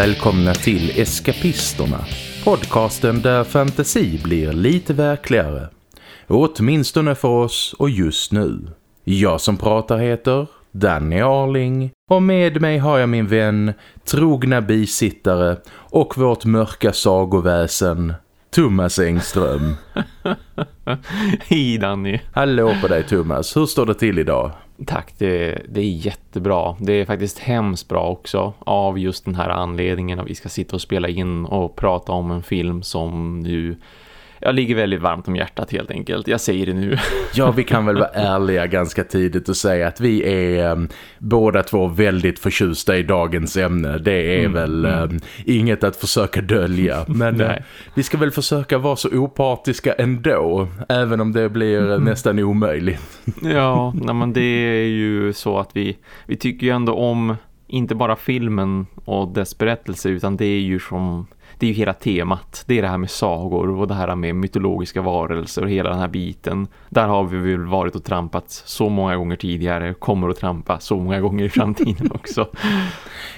Välkomna till Eskapisterna. Podcasten där fantasi blir lite verkligare. Åtminstone för oss och just nu. Jag som pratar heter Danny Arling och med mig har jag min vän, trogna bisittare och vårt mörka sagoväsen Thomas Engström. Hej Danny. Hallå på dig Thomas, hur står det till idag? Tack, det, det är jättebra. Det är faktiskt hemskt bra också av just den här anledningen att vi ska sitta och spela in och prata om en film som nu jag ligger väldigt varmt om hjärtat helt enkelt. Jag säger det nu. ja, vi kan väl vara ärliga ganska tidigt och säga att vi är um, båda två väldigt förtjusta i dagens ämne. Det är mm, väl um, inget att försöka dölja. Men uh, vi ska väl försöka vara så opartiska ändå. Även om det blir mm. nästan omöjligt. ja, nej, men det är ju så att vi, vi tycker ju ändå om inte bara filmen och dess berättelse utan det är ju som det är ju hela temat. Det är det här med sagor och det här med mytologiska varelser och hela den här biten. Där har vi väl varit och trampat så många gånger tidigare. Kommer att trampa så många gånger i framtiden också.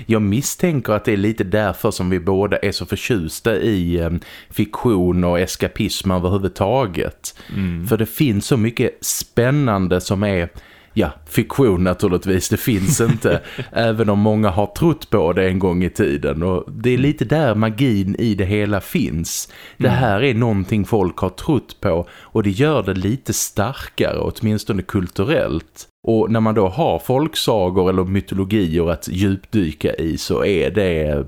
Jag misstänker att det är lite därför som vi båda är så förtjusta i eh, fiktion och eskapism överhuvudtaget. Mm. För det finns så mycket spännande som är ja, fiktion naturligtvis, det finns inte även om många har trott på det en gång i tiden och det är lite där magin i det hela finns. Det mm. här är någonting folk har trott på och det gör det lite starkare, åtminstone kulturellt. Och när man då har folksagor eller mytologier att djupdyka i så är det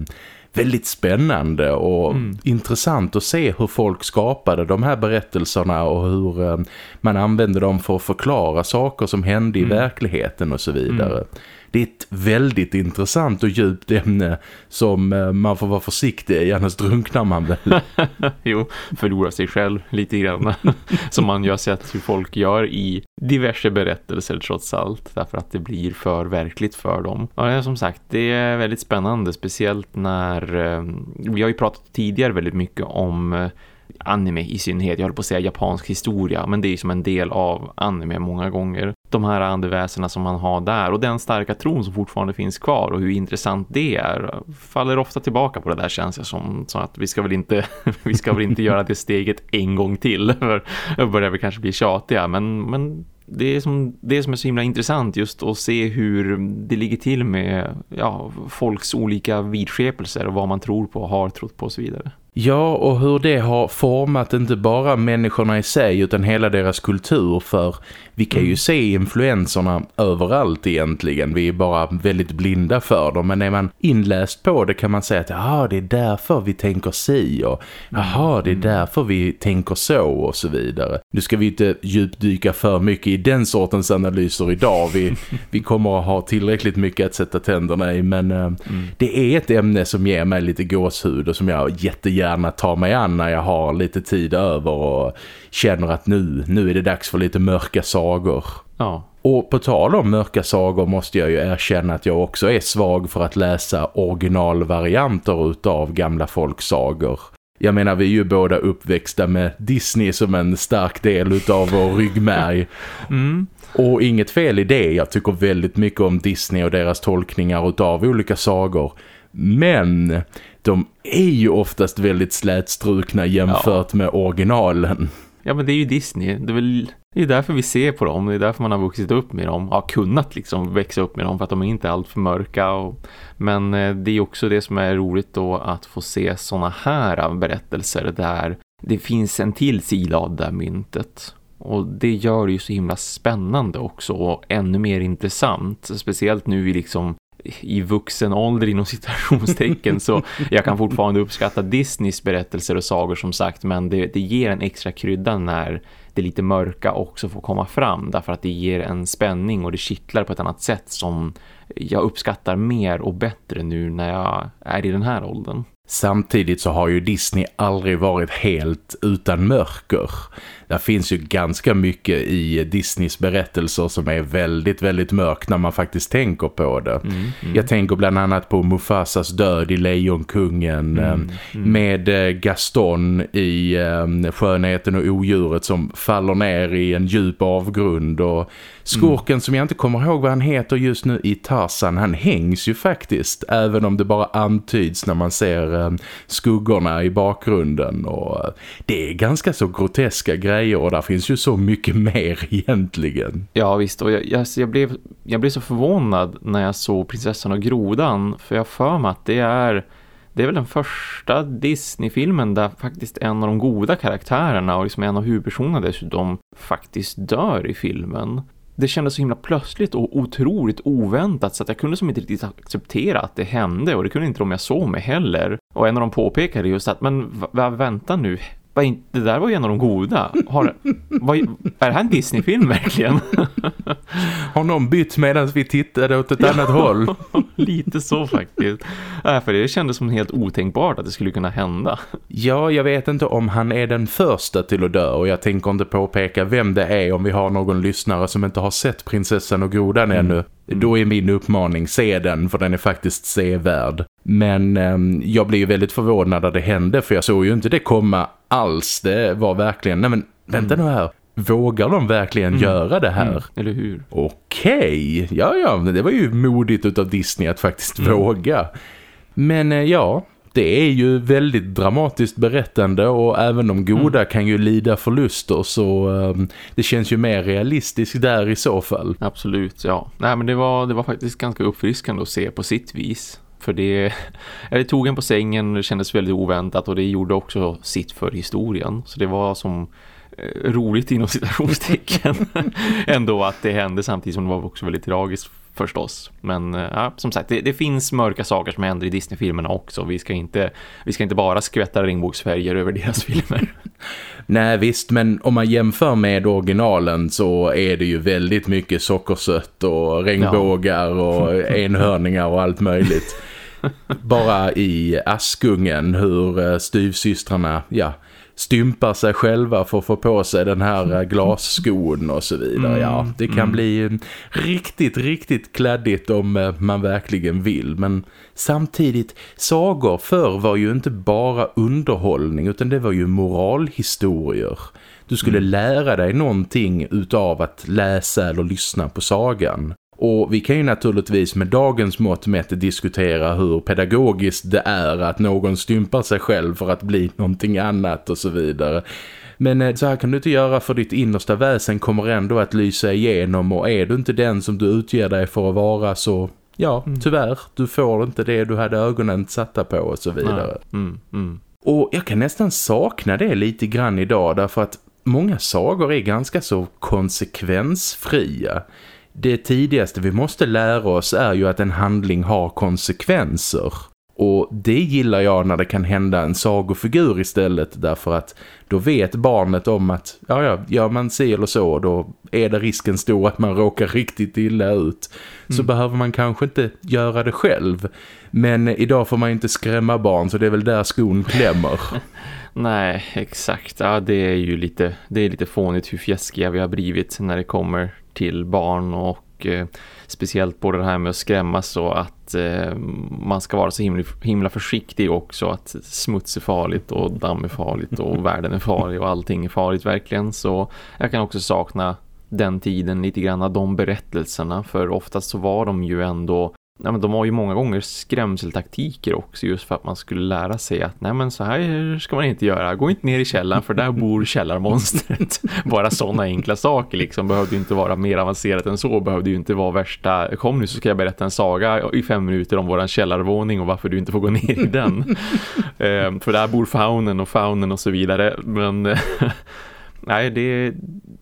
väldigt spännande och mm. intressant att se hur folk skapade de här berättelserna och hur eh, man använde dem för att förklara saker som hände i mm. verkligheten och så vidare. Det är ett väldigt intressant och djupt ämne som eh, man får vara försiktig i, annars drunknar man väl. jo, förlora sig själv lite grann. som man ju har sett hur folk gör i diverse berättelser trots allt. Därför att det blir för verkligt för dem. Och som sagt, det är väldigt spännande. Speciellt när... Eh, vi har ju pratat tidigare väldigt mycket om eh, anime i synnerhet. Jag håller på att säga japansk historia, men det är ju som en del av anime många gånger. De här andeväsena som man har där och den starka tron som fortfarande finns kvar och hur intressant det är faller ofta tillbaka på det där känns jag som. Så att vi ska väl inte, vi ska väl inte göra det steget en gång till för då börjar vi kanske bli tjatiga. Men, men det är som, det som är så himla intressant just att se hur det ligger till med ja, folks olika vidskepelser och vad man tror på, har trott på och så vidare. Ja, och hur det har format inte bara människorna i sig utan hela deras kultur för vi kan ju mm. se influenserna överallt egentligen. Vi är bara väldigt blinda för dem. Men är man inläst på det kan man säga att aha, det är därför vi tänker si och jaha, det är mm. därför vi tänker så och så vidare. Nu ska vi inte djupdyka för mycket i den sortens analyser idag. Vi, vi kommer att ha tillräckligt mycket att sätta tänderna i men eh, mm. det är ett ämne som ger mig lite gåshud och som jag jättegärna tar mig an när jag har lite tid över och känner att nu, nu är det dags för lite mörka sagor. Ja. Och på tal om mörka sagor måste jag ju erkänna att jag också är svag för att läsa originalvarianter utav gamla folksagor. Jag menar, vi är ju båda uppväxta med Disney som en stark del utav vår ryggmärg. Mm. Och inget fel i det, jag tycker väldigt mycket om Disney och deras tolkningar utav olika sagor. Men de är ju oftast väldigt slätstrukna jämfört ja. med originalen. Ja men det är ju Disney. Det är väl det är därför vi ser på dem. Det är därför man har vuxit upp med dem. Har kunnat liksom växa upp med dem för att de är inte allt för mörka. Och, men eh, det är också det som är roligt då att få se såna här berättelser där det finns en till sida av det myntet. Och det gör det ju så himla spännande också och ännu mer intressant. Speciellt nu i liksom i vuxen ålder inom citationstecken så jag kan fortfarande uppskatta Disneys berättelser och sagor som sagt men det, det ger en extra krydda när det lite mörka också får komma fram därför att det ger en spänning och det kittlar på ett annat sätt som jag uppskattar mer och bättre nu när jag är i den här åldern. Samtidigt så har ju Disney aldrig varit helt utan mörker det finns ju ganska mycket i Disneys berättelser som är väldigt, väldigt mörkt när man faktiskt tänker på det. Mm, mm. Jag tänker bland annat på Mufasas död i Lejonkungen mm, mm. med eh, Gaston i um, Skönheten och odjuret som faller ner i en djup avgrund och skurken som jag inte kommer ihåg vad han heter just nu i Tarzan, han hängs ju faktiskt även om det bara antyds när man ser um, skuggorna i bakgrunden och uh, det är ganska så groteska grejer och där finns ju så mycket mer egentligen. Ja visst, och jag, jag, alltså, jag, blev, jag blev så förvånad när jag såg Prinsessan och Grodan för jag för mig att det är det är väl den första Disney-filmen där faktiskt en av de goda karaktärerna och liksom en av huvudpersonerna dessutom faktiskt dör i filmen. Det kändes så himla plötsligt och otroligt oväntat så att jag kunde som inte riktigt acceptera att det hände och det kunde inte de jag såg mig heller. Och en av dem påpekade just att, men vänta nu, det där var ju en av de goda. Har, vad, är det här en Disney-film verkligen? Har någon bytt medan vi tittade åt ett ja, annat håll? lite så faktiskt. Äh, för det kändes som helt otänkbart att det skulle kunna hända. Ja, jag vet inte om han är den första till att dö och jag tänker inte påpeka vem det är om vi har någon lyssnare som inte har sett prinsessan och grodan mm. ännu. Mm. Då är min uppmaning, se den för den är faktiskt sevärd. Men eh, jag blev ju väldigt förvånad när det hände för jag såg ju inte det komma alls. Det var verkligen, nej men vänta mm. nu här. Vågar de verkligen mm. göra det här? Mm. Eller hur? Okej, okay. ja ja, det var ju modigt utav Disney att faktiskt mm. våga. Men eh, ja, det är ju väldigt dramatiskt berättande och även de goda mm. kan ju lida förluster så um, det känns ju mer realistiskt där i så fall. Absolut, ja. Nej men det var, det var faktiskt ganska uppfriskande att se på sitt vis. För det, det tog en på sängen, det kändes väldigt oväntat och det gjorde också sitt för historien. Så det var som eh, roligt inom citationstecken ändå att det hände samtidigt som det var också väldigt tragiskt förstås. Men eh, ja, som sagt, det, det, finns mörka saker som händer i Disney-filmerna också. Vi ska inte, vi ska inte bara skvätta regnbågsfärger över deras filmer. Nej visst, men om man jämför med originalen så är det ju väldigt mycket sockersött och regnbågar ja. och enhörningar och allt möjligt. Bara i Askungen hur eh, styvsystrarna, ja, stympar sig själva för att få på sig den här eh, glasskon och så vidare. Mm, ja, det kan mm. bli riktigt, riktigt kladdigt om eh, man verkligen vill. Men samtidigt, sagor förr var ju inte bara underhållning utan det var ju moralhistorier. Du skulle mm. lära dig någonting utav att läsa eller lyssna på sagan. Och vi kan ju naturligtvis med dagens mått mätt diskutera hur pedagogiskt det är att någon stympar sig själv för att bli någonting annat och så vidare. Men eh, så här kan du inte göra för ditt innersta väsen kommer ändå att lysa igenom och är du inte den som du utger dig för att vara så ja, mm. tyvärr, du får inte det du hade ögonen satta på och så vidare. Mm, mm. Och jag kan nästan sakna det lite grann idag därför att många sagor är ganska så konsekvensfria det tidigaste vi måste lära oss är ju att en handling har konsekvenser. Och det gillar jag när det kan hända en sagofigur istället därför att då vet barnet om att ja, ja, gör man se eller så då är det risken stor att man råkar riktigt illa ut. Så mm. behöver man kanske inte göra det själv. Men idag får man inte skrämma barn så det är väl där skon klämmer. Nej, exakt. Ja, det är ju lite, det är lite fånigt hur fjäskiga vi har blivit när det kommer till barn och eh, speciellt på det här med att skrämmas så att eh, man ska vara så himla, himla försiktig också att smuts är farligt och damm är farligt och världen är farlig och allting är farligt verkligen. Så jag kan också sakna den tiden lite grann av de berättelserna för oftast så var de ju ändå Ja, men de har ju många gånger skrämseltaktiker också just för att man skulle lära sig att nej men så här ska man inte göra. Gå inte ner i källaren för där bor källarmonstret. Bara sådana enkla saker liksom behövde inte vara mer avancerat än så. Behövde ju inte vara värsta kom nu så ska jag berätta en saga i fem minuter om våran källarvåning och varför du inte får gå ner i den. ehm, för där bor faunen och faunen och så vidare. Men nej, det,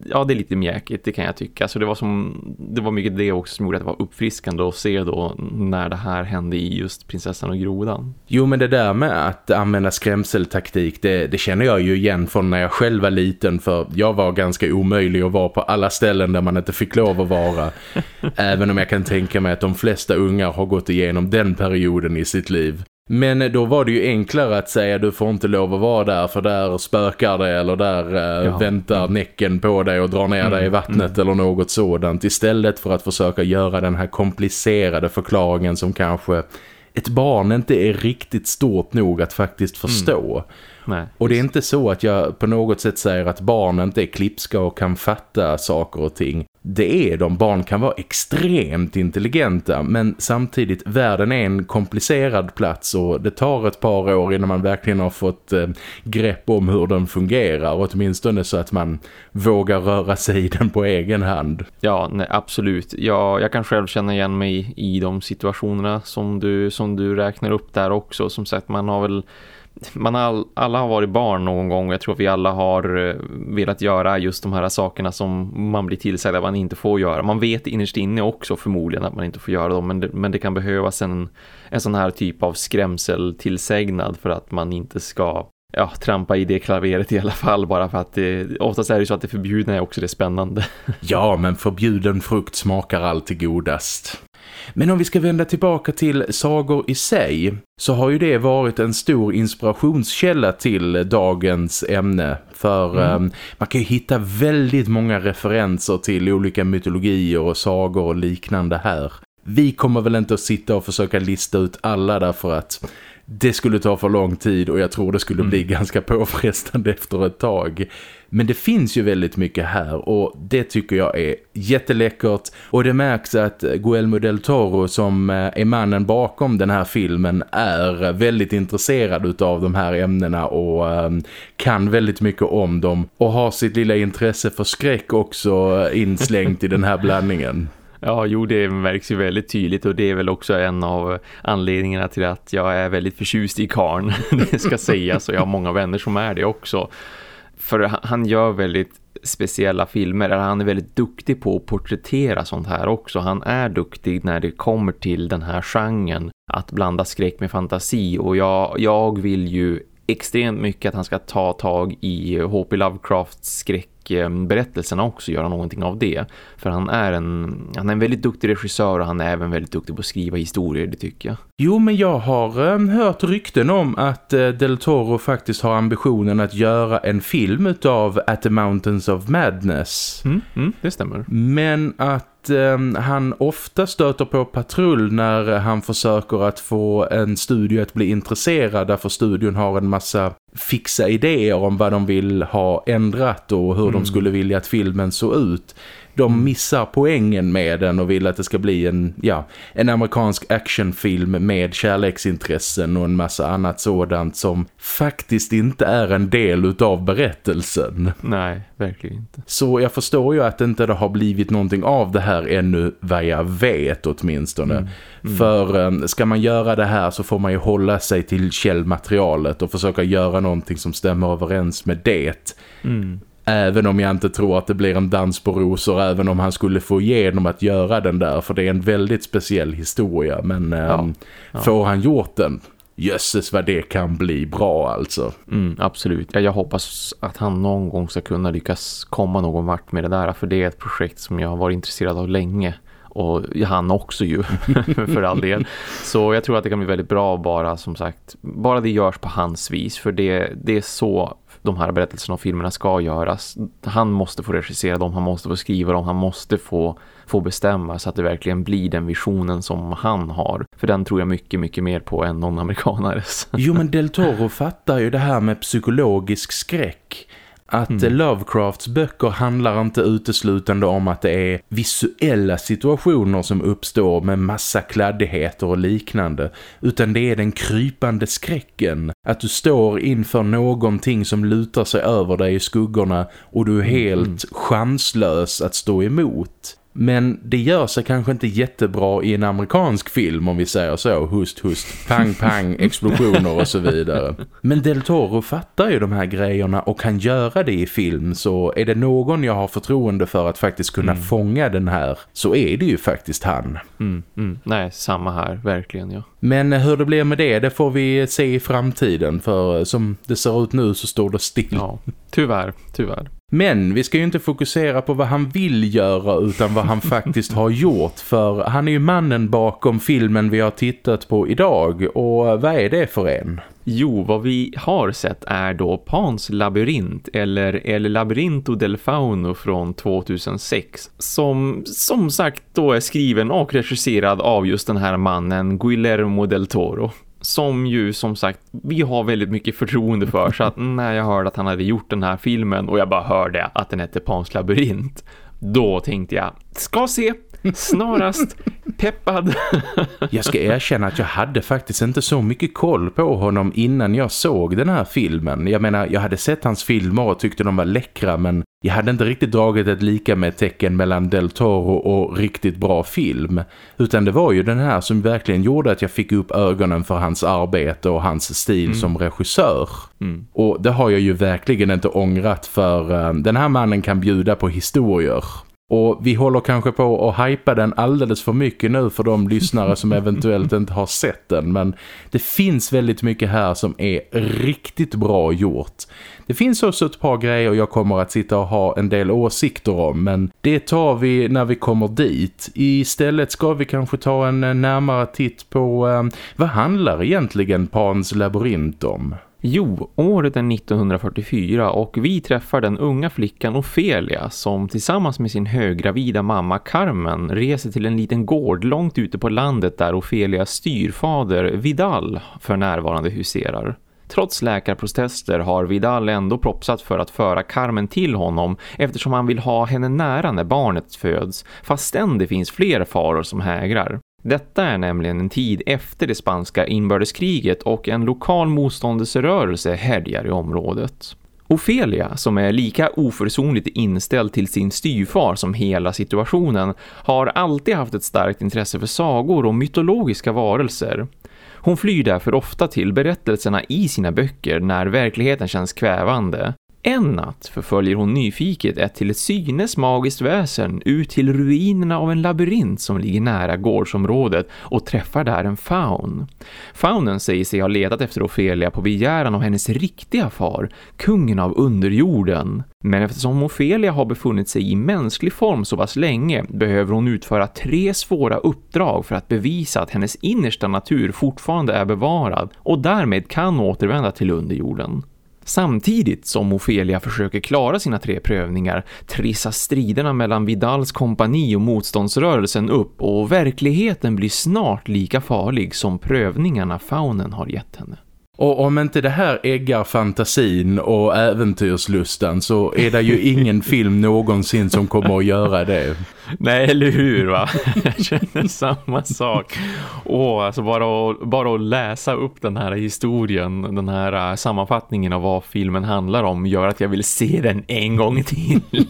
ja, det är lite mjäkigt, det kan jag tycka. Så det var, som, det var mycket det också som gjorde att det var uppfriskande att se då när det här hände i just prinsessan och grodan. Jo, men det där med att använda skrämseltaktik, det, det känner jag ju igen från när jag själv var liten. För jag var ganska omöjlig att vara på alla ställen där man inte fick lov att vara. Även om jag kan tänka mig att de flesta ungar har gått igenom den perioden i sitt liv. Men då var det ju enklare att säga du får inte lov att vara där för där spökar det eller där äh, ja. väntar näcken på dig och drar ner mm. dig i mm, vattnet mm. eller något sådant. Istället för att försöka göra den här komplicerade förklaringen som kanske ett barn inte är riktigt stort nog att faktiskt förstå. Mm. Nej, och det är inte så att jag på något sätt säger att barn inte är klipska och kan fatta saker och ting. Det är de. Barn kan vara extremt intelligenta men samtidigt världen är en komplicerad plats och det tar ett par år innan man verkligen har fått eh, grepp om hur den fungerar åtminstone så att man vågar röra sig i den på egen hand. Ja, nej, absolut. Ja, jag kan själv känna igen mig i de situationerna som du, som du räknar upp där också. Som sagt, man har väl man all, alla har varit barn någon gång och jag tror att vi alla har eh, velat göra just de här sakerna som man blir tillsagd att man inte får göra. Man vet innerst inne också förmodligen att man inte får göra dem men det, men det kan behövas en, en sån här typ av skrämsel tillsägnad för att man inte ska ja, trampa i det klaveret i alla fall bara för att det, oftast är det så att det förbjudna är också det spännande. Ja, men förbjuden frukt smakar alltid godast. Men om vi ska vända tillbaka till sagor i sig så har ju det varit en stor inspirationskälla till dagens ämne. För mm. um, man kan ju hitta väldigt många referenser till olika mytologier och sagor och liknande här. Vi kommer väl inte att sitta och försöka lista ut alla därför att det skulle ta för lång tid och jag tror det skulle mm. bli ganska påfrestande efter ett tag. Men det finns ju väldigt mycket här och det tycker jag är jätteläckert. Och det märks att Guillermo del Toro som eh, är mannen bakom den här filmen är väldigt intresserad av de här ämnena och um, kan väldigt mycket om dem. Och har sitt lilla intresse för skräck också inslängt i den här blandningen. Ja, jo det märks ju väldigt tydligt och det är väl också en av anledningarna till att jag är väldigt förtjust i Karn, det ska sägas och jag har många vänner som är det också. För han gör väldigt speciella filmer där han är väldigt duktig på att porträttera sånt här också. Han är duktig när det kommer till den här genren att blanda skräck med fantasi och jag, jag vill ju extremt mycket att han ska ta tag i H.P. Lovecrafts skräckberättelserna också göra någonting av det. För han är en, han är en väldigt duktig regissör och han är även väldigt duktig på att skriva historier, det tycker jag. Jo, men jag har eh, hört rykten om att eh, Del Toro faktiskt har ambitionen att göra en film av At the Mountains of Madness. Mm, mm, det stämmer. Men att eh, han ofta stöter på patrull när han försöker att få en studio att bli intresserad därför studion har en massa fixa idéer om vad de vill ha ändrat och hur mm. de skulle vilja att filmen såg ut de mm. missar poängen med den och vill att det ska bli en, ja, en amerikansk actionfilm med kärleksintressen och en massa annat sådant som faktiskt inte är en del utav berättelsen. Nej, verkligen inte. Så jag förstår ju att det inte har blivit någonting av det här ännu vad jag vet åtminstone. Mm. Mm. För um, ska man göra det här så får man ju hålla sig till källmaterialet och försöka göra någonting som stämmer överens med det. Mm. Även om jag inte tror att det blir en dans på rosor Även om han skulle få igenom att göra den där För det är en väldigt speciell historia Men ja. Ähm, ja. får han gjort den Jösses vad det kan bli bra alltså. Mm, absolut. Ja, jag hoppas att han någon gång ska kunna lyckas komma någon vart med det där. För det är ett projekt som jag har varit intresserad av länge. Och han också ju, för all del. Så jag tror att det kan bli väldigt bra bara som sagt. Bara det görs på hans vis. För det, det är så de här berättelserna och filmerna ska göras. Han måste få regissera dem, han måste få skriva dem, han måste få, få bestämma så att det verkligen blir den visionen som han har. För den tror jag mycket, mycket mer på än någon amerikanares. Jo men Del Toro fattar ju det här med psykologisk skräck att mm. Lovecrafts böcker handlar inte uteslutande om att det är visuella situationer som uppstår med massa kladdigheter och liknande. Utan det är den krypande skräcken. Att du står inför någonting som lutar sig över dig i skuggorna och du är mm, helt mm. chanslös att stå emot. Men det gör sig kanske inte jättebra i en amerikansk film om vi säger så. Hust, hust, pang, pang, explosioner och så vidare. Men Del Toro fattar ju de här grejerna och kan göra det i film. Så är det någon jag har förtroende för att faktiskt kunna mm. fånga den här så är det ju faktiskt han. Mm, mm. Nej, samma här, verkligen ja. Men hur det blir med det, det får vi se i framtiden. För som det ser ut nu så står det still. Ja, tyvärr, tyvärr. Men vi ska ju inte fokusera på vad han vill göra utan vad han faktiskt har gjort. För han är ju mannen bakom filmen vi har tittat på idag. Och vad är det för en? Jo, vad vi har sett är då Pans labyrint eller El Labyrinto del Fauno från 2006 som som sagt då är skriven och regisserad av just den här mannen Guillermo del Toro som ju som sagt vi har väldigt mycket förtroende för. Så att när jag hörde att han hade gjort den här filmen och jag bara hörde att den hette Pans labyrint då tänkte jag, ska se snarast peppad. jag ska erkänna att jag hade faktiskt inte så mycket koll på honom innan jag såg den här filmen. Jag menar, jag hade sett hans filmer och tyckte de var läckra men jag hade inte riktigt dragit ett lika med tecken mellan Del Toro och riktigt bra film. Utan det var ju den här som verkligen gjorde att jag fick upp ögonen för hans arbete och hans stil mm. som regissör. Mm. Och det har jag ju verkligen inte ångrat för uh, den här mannen kan bjuda på historier. Och vi håller kanske på att hypa den alldeles för mycket nu för de lyssnare som eventuellt inte har sett den. Men det finns väldigt mycket här som är riktigt bra gjort. Det finns också ett par grejer jag kommer att sitta och ha en del åsikter om. Men det tar vi när vi kommer dit. Istället ska vi kanske ta en närmare titt på eh, vad handlar egentligen Pans labyrint om? Jo, året är 1944 och vi träffar den unga flickan Ofelia som tillsammans med sin höggravida mamma Carmen reser till en liten gård långt ute på landet där Ofelias styrfader Vidal för närvarande huserar. Trots läkarprotester har Vidal ändå propsat för att föra Carmen till honom eftersom han vill ha henne nära när barnet föds fastän det finns fler faror som hägrar. Detta är nämligen en tid efter det spanska inbördeskriget och en lokal motståndelserörelse härjar i området. Ofelia, som är lika oförsonligt inställd till sin styvfar som hela situationen, har alltid haft ett starkt intresse för sagor och mytologiska varelser. Hon flyr därför ofta till berättelserna i sina böcker när verkligheten känns kvävande. En natt förföljer hon nyfiket ett till synes magiskt väsen ut till ruinerna av en labyrint som ligger nära gårdsområdet och träffar där en faun. Faunen säger sig ha letat efter Ofelia på begäran av hennes riktiga far, kungen av underjorden. Men eftersom Ofelia har befunnit sig i mänsklig form så pass länge behöver hon utföra tre svåra uppdrag för att bevisa att hennes innersta natur fortfarande är bevarad och därmed kan återvända till underjorden. Samtidigt som Ofelia försöker klara sina tre prövningar trissas striderna mellan Vidals kompani och motståndsrörelsen upp och verkligheten blir snart lika farlig som prövningarna faunen har gett henne. Och om inte det här äggar fantasin och äventyrslusten så är det ju ingen film någonsin som kommer att göra det. Nej, eller hur va? Jag känner samma sak. Åh, alltså bara att, bara att läsa upp den här historien, den här äh, sammanfattningen av vad filmen handlar om gör att jag vill se den en gång till.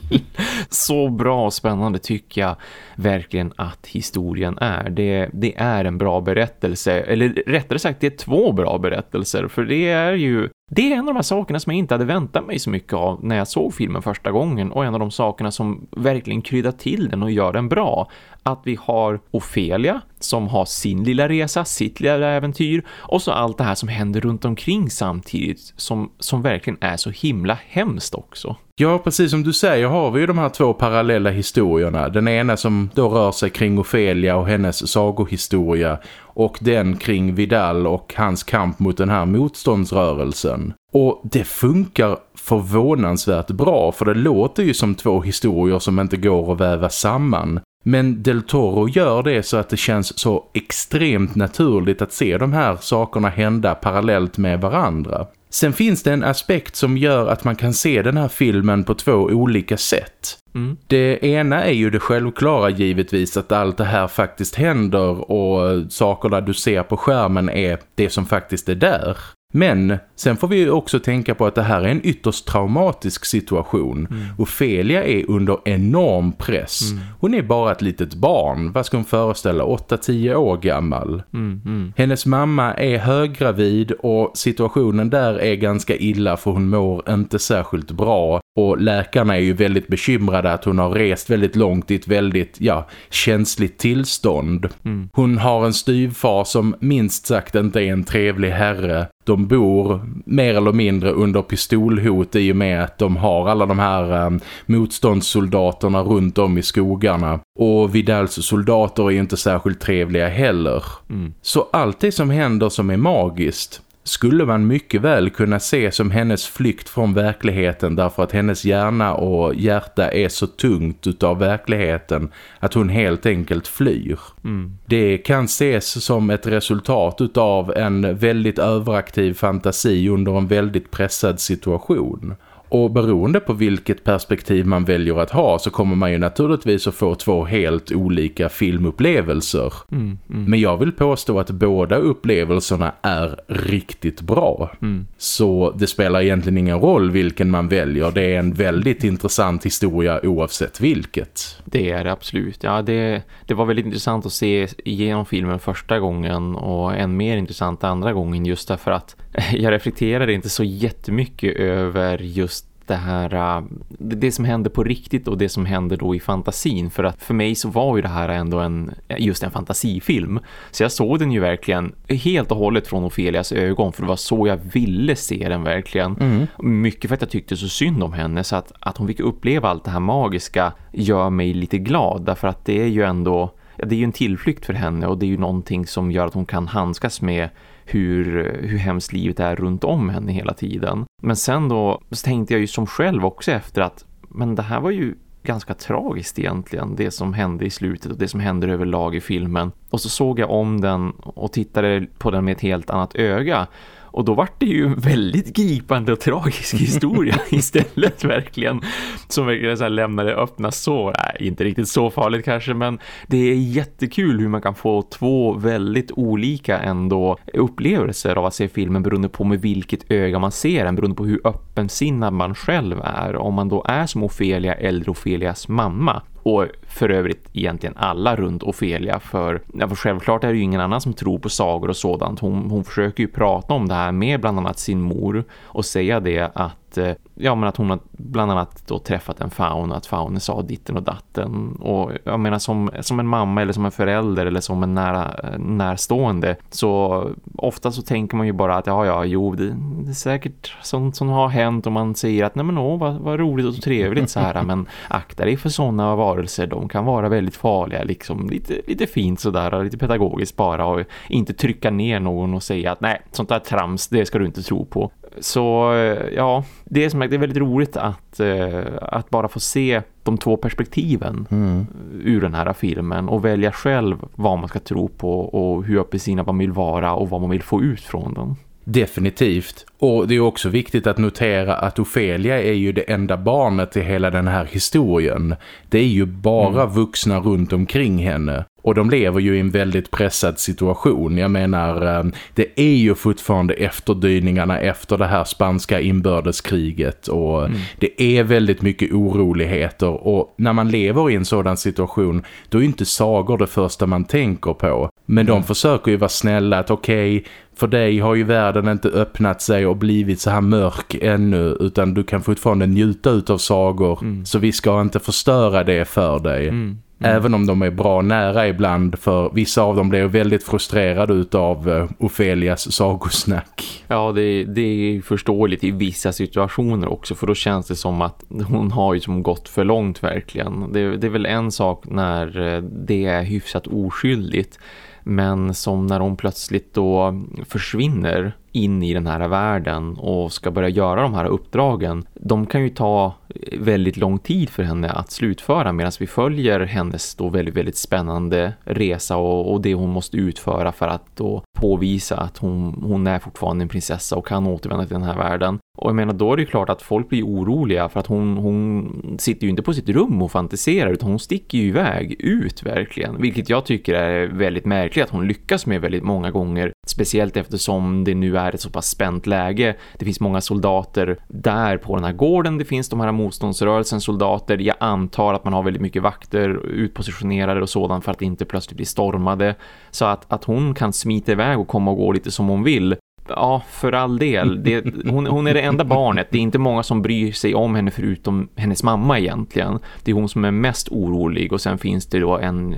Så bra och spännande tycker jag verkligen att historien är. Det, det är en bra berättelse, eller rättare sagt det är två bra berättelser för det är ju det är en av de här sakerna som jag inte hade väntat mig så mycket av när jag såg filmen första gången och en av de sakerna som verkligen kryddar till den och gör den bra. Att vi har Ofelia som har sin lilla resa, sitt lilla äventyr och så allt det här som händer runt omkring samtidigt som, som verkligen är så himla hemskt också. Ja, precis som du säger har vi ju de här två parallella historierna. Den ena som då rör sig kring Ofelia och hennes sagohistoria och den kring Vidal och hans kamp mot den här motståndsrörelsen. Och det funkar förvånansvärt bra för det låter ju som två historier som inte går att väva samman. Men Del Toro gör det så att det känns så extremt naturligt att se de här sakerna hända parallellt med varandra. Sen finns det en aspekt som gör att man kan se den här filmen på två olika sätt. Mm. Det ena är ju det självklara givetvis att allt det här faktiskt händer och sakerna du ser på skärmen är det som faktiskt är där. Men sen får vi också tänka på att det här är en ytterst traumatisk situation. Mm. Ofelia är under enorm press. Mm. Hon är bara ett litet barn. Vad ska hon föreställa? 8-10 år gammal. Mm, mm. Hennes mamma är höggravid och situationen där är ganska illa för hon mår inte särskilt bra. Och läkarna är ju väldigt bekymrade att hon har rest väldigt långt i ett väldigt ja, känsligt tillstånd. Mm. Hon har en styvfar som minst sagt inte är en trevlig herre. De bor mer eller mindre under pistolhot i och med att de har alla de här um, motståndssoldaterna runt om i skogarna. Och Vidals soldater är ju inte särskilt trevliga heller. Mm. Så allt det som händer som är magiskt skulle man mycket väl kunna se som hennes flykt från verkligheten därför att hennes hjärna och hjärta är så tungt utav verkligheten att hon helt enkelt flyr. Mm. Det kan ses som ett resultat utav en väldigt överaktiv fantasi under en väldigt pressad situation. Och beroende på vilket perspektiv man väljer att ha så kommer man ju naturligtvis att få två helt olika filmupplevelser. Mm, mm. Men jag vill påstå att båda upplevelserna är riktigt bra. Mm. Så det spelar egentligen ingen roll vilken man väljer. Det är en väldigt intressant historia oavsett vilket. Det är det absolut. Ja, det, det var väldigt intressant att se igenom filmen första gången och än mer intressant andra gången just därför att jag reflekterade inte så jättemycket över just det här äh, det som händer på riktigt och det som händer då i fantasin. För att för mig så var ju det här ändå en just en fantasifilm. Så jag såg den ju verkligen helt och hållet från Ofelias ögon för det var så jag ville se den verkligen. Mm. mycket för att jag tyckte så synd om henne så att, att hon fick uppleva allt det här magiska gör mig lite glad därför att det är ju ändå det är ju en tillflykt för henne och det är ju någonting som gör att hon kan handskas med hur, hur hemskt livet är runt om henne hela tiden. Men sen då så tänkte jag ju som själv också efter att men det här var ju ganska tragiskt egentligen det som hände i slutet och det som händer överlag i filmen. Och så såg jag om den och tittade på den med ett helt annat öga och då var det ju en väldigt gripande och tragisk historia istället verkligen. Som verkligen så här lämnade öppna sår. Nej, inte riktigt så farligt kanske men det är jättekul hur man kan få två väldigt olika ändå upplevelser av att se filmen beroende på med vilket öga man ser den. Beroende på hur öppensinnad man själv är. Om man då är som Ofelia eller Ofelias mamma och för övrigt egentligen alla runt Ofelia för, ja, för självklart är det ju ingen annan som tror på sagor och sådant. Hon, hon försöker ju prata om det här med bland annat sin mor och säga det att Eh, ja men att hon har bland annat då träffat en faun och att faunen sa ditten och datten. Och jag menar som, som en mamma eller som en förälder eller som en nära, eh, närstående så ofta så tänker man ju bara att ja ja jo det, det är säkert sånt som har hänt och man säger att nej men åh vad, vad roligt och trevligt så här. Men akta dig för sådana varelser. De kan vara väldigt farliga liksom lite, lite fint sådär lite pedagogiskt bara och inte trycka ner någon och säga att nej sånt där trams det ska du inte tro på så ja, det är som sagt det är väldigt roligt att, eh, att bara få se de två perspektiven mm. ur den här filmen och välja själv vad man ska tro på och hur apelsina man vill vara och vad man vill få ut från den. Definitivt. Och det är också viktigt att notera att Ofelia är ju det enda barnet i hela den här historien. Det är ju bara mm. vuxna runt omkring henne. Och de lever ju i en väldigt pressad situation. Jag menar, eh, det är ju fortfarande efterdyningarna efter det här spanska inbördeskriget. Och mm. det är väldigt mycket oroligheter. Och när man lever i en sådan situation, då är inte sagor det första man tänker på. Men mm. de försöker ju vara snälla att okej, okay, för dig har ju världen inte öppnat sig och blivit så här mörk ännu utan du kan fortfarande njuta av sagor mm. så vi ska inte förstöra det för dig. Mm. Mm. Även om de är bra nära ibland för vissa av dem blir väldigt frustrerade utav uh, Ofelias sagosnack. Ja, det, det är förståeligt i vissa situationer också för då känns det som att hon har ju som gått för långt verkligen. Det, det är väl en sak när eh, det är hyfsat oskyldigt men som när hon plötsligt då försvinner in i den här världen och ska börja göra de här uppdragen. De kan ju ta väldigt lång tid för henne att slutföra medan vi följer hennes då väldigt, väldigt spännande resa och, och det hon måste utföra för att då påvisa att hon, hon är fortfarande en prinsessa och kan återvända till den här världen. Och jag menar, då är det ju klart att folk blir oroliga för att hon, hon sitter ju inte på sitt rum och fantiserar utan hon sticker ju iväg ut verkligen. Vilket jag tycker är väldigt märkligt att hon lyckas med väldigt många gånger. Speciellt eftersom det nu är ett så pass spänt läge. Det finns många soldater där på den här gården. Det finns de här motståndsrörelsens soldater. Jag antar att man har väldigt mycket vakter utpositionerade och sådant för att inte plötsligt bli stormade. Så att, att hon kan smita iväg och komma och gå lite som hon vill Ja, för all del. Det, hon, hon, är det enda barnet. Det är inte många som bryr sig om henne förutom hennes mamma egentligen. Det är hon som är mest orolig och sen finns det då en,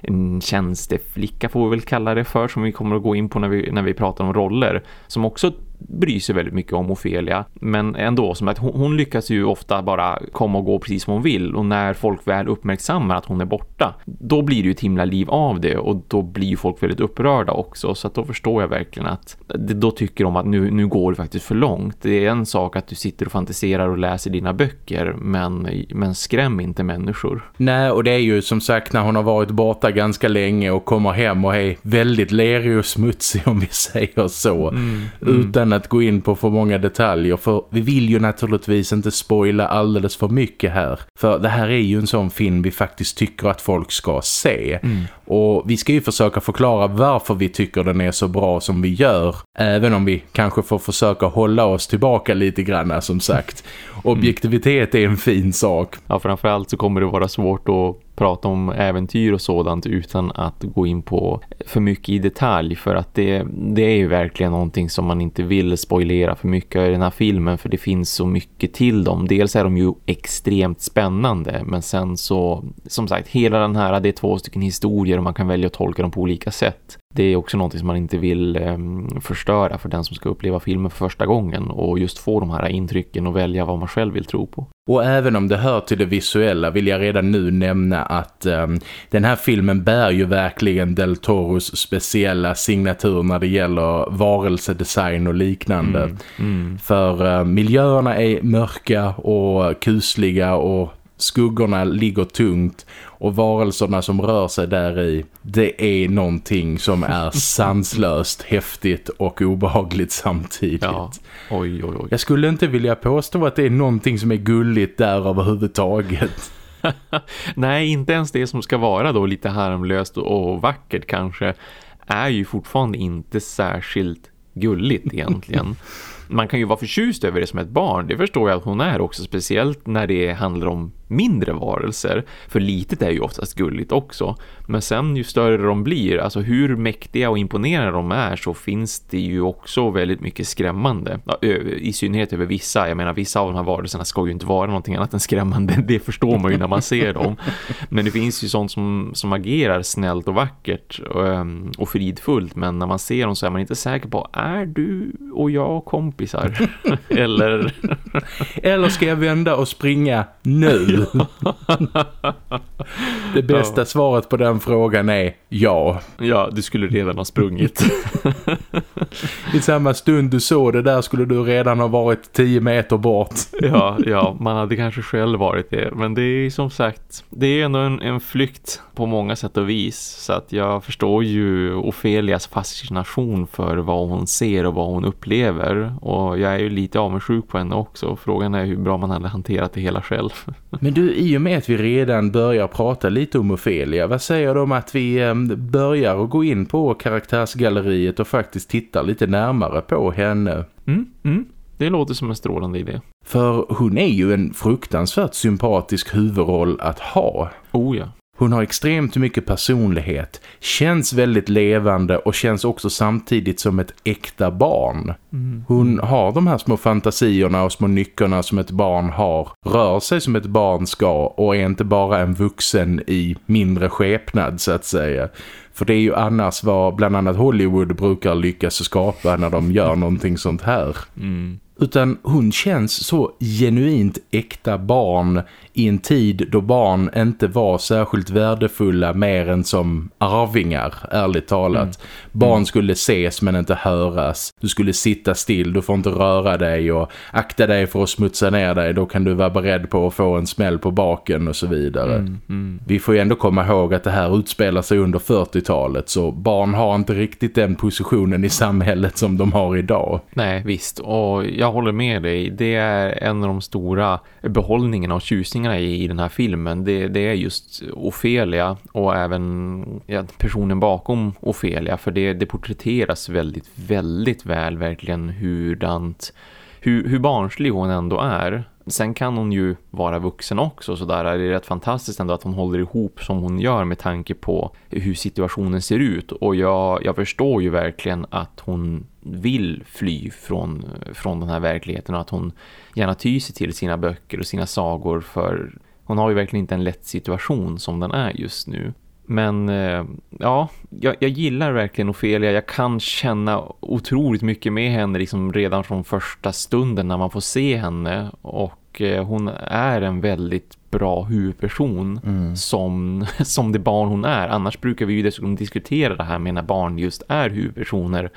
en tjänsteflicka får vi väl kalla det för som vi kommer att gå in på när vi, när vi pratar om roller som också bryr sig väldigt mycket om Ofelia. Men ändå som att hon, hon, lyckas ju ofta bara komma och gå precis som hon vill. Och när folk väl uppmärksammar att hon är borta då blir det ju ett himla liv av det. Och då blir ju folk väldigt upprörda också. Så att då förstår jag verkligen att då tycker de att nu, nu går det faktiskt för långt. Det är en sak att du sitter och fantiserar och läser dina böcker men, men skräm inte människor. Nej och det är ju som sagt när hon har varit borta ganska länge och kommer hem och är väldigt lerig och smutsig om vi säger så. Mm, mm. utan utan att gå in på för många detaljer för vi vill ju naturligtvis inte spoila alldeles för mycket här. För det här är ju en sån film vi faktiskt tycker att folk ska se. Mm. Och vi ska ju försöka förklara varför vi tycker den är så bra som vi gör. Även om vi kanske får försöka hålla oss tillbaka lite grann som sagt. Objektivitet är en fin sak. Ja, framförallt så kommer det vara svårt att prata om äventyr och sådant utan att gå in på för mycket i detalj för att det, det är ju verkligen någonting som man inte vill spoilera för mycket i den här filmen för det finns så mycket till dem. Dels är de ju extremt spännande men sen så, som sagt, hela den här, det är två stycken historier och man kan välja att tolka dem på olika sätt det är också något som man inte vill eh, förstöra för den som ska uppleva filmen för första gången och just få de här intrycken och välja vad man själv vill tro på. Och även om det hör till det visuella vill jag redan nu nämna att eh, den här filmen bär ju verkligen Del Toros speciella signatur när det gäller varelsedesign och liknande. Mm, mm. För eh, miljöerna är mörka och kusliga och skuggorna ligger tungt och varelserna som rör sig där i det är någonting som är sanslöst, häftigt och obehagligt samtidigt. Ja. Oj, oj, oj. Jag skulle inte vilja påstå att det är någonting som är gulligt där överhuvudtaget. Nej, inte ens det som ska vara då lite harmlöst och vackert kanske är ju fortfarande inte särskilt gulligt egentligen. Man kan ju vara förtjust över det som ett barn, det förstår jag att hon är också, speciellt när det handlar om mindre varelser. För litet är ju oftast gulligt också. Men sen ju större de blir, alltså hur mäktiga och imponerande de är så finns det ju också väldigt mycket skrämmande. I synnerhet över vissa. Jag menar vissa av de här varelserna ska ju inte vara någonting annat än skrämmande. Det förstår man ju när man ser dem. Men det finns ju sånt som, som agerar snällt och vackert och, ehm, och fridfullt. Men när man ser dem så är man inte säker på, är du och jag kompisar? Eller... Eller ska jag vända och springa nu? Det bästa ja. svaret på den frågan är ja. Ja, du skulle redan ha sprungit. I samma stund du såg det där skulle du redan ha varit tio meter bort. ja, ja, man hade kanske själv varit det. Men det är som sagt, det är ändå en, en flykt på många sätt och vis. Så att jag förstår ju Ofelias fascination för vad hon ser och vad hon upplever. Och jag är ju lite avundsjuk på henne också. Frågan är hur bra man hade hanterat det hela själv. Men du, i och med att vi redan börjar prata lite om Ofelia, vad säger du om att vi ehm, börjar att gå in på karaktärsgalleriet och faktiskt tittar lite närmare på henne? Mm, mm. Det låter som en strålande idé. För hon är ju en fruktansvärt sympatisk huvudroll att ha. Oh ja. Hon har extremt mycket personlighet, känns väldigt levande och känns också samtidigt som ett äkta barn. Mm. Hon har de här små fantasierna och små nyckorna som ett barn har, rör sig som ett barn ska och är inte bara en vuxen i mindre skepnad så att säga. För det är ju annars vad bland annat Hollywood brukar lyckas skapa när de gör någonting sånt här. Mm. Utan hon känns så genuint äkta barn i en tid då barn inte var särskilt värdefulla mer än som arvingar, ärligt talat. Mm. Barn skulle ses men inte höras. Du skulle sitta still, du får inte röra dig och akta dig för att smutsa ner dig. Då kan du vara beredd på att få en smäll på baken och så vidare. Mm. Mm. Vi får ju ändå komma ihåg att det här utspelar sig under 40-talet så barn har inte riktigt den positionen i samhället som de har idag. Nej, visst. Och jag jag håller med dig. Det är en av de stora behållningarna och tjusningarna i, i den här filmen. Det, det är just Ofelia och även ja, personen bakom Ofelia för det, det porträtteras väldigt, väldigt väl verkligen hurdant, hur, hur barnslig hon ändå är. Sen kan hon ju vara vuxen också så där. Är det rätt fantastiskt ändå att hon håller ihop som hon gör med tanke på hur situationen ser ut. Och jag, jag förstår ju verkligen att hon vill fly från, från den här verkligheten och att hon gärna tyr sig till sina böcker och sina sagor för hon har ju verkligen inte en lätt situation som den är just nu. Men eh, ja, jag, jag, gillar verkligen Ofelia. Jag kan känna otroligt mycket med henne liksom redan från första stunden när man får se henne. Och eh, hon är en väldigt bra huvudperson mm. som, som det barn hon är. Annars brukar vi ju dessutom diskutera det här med när barn just är huvudpersoner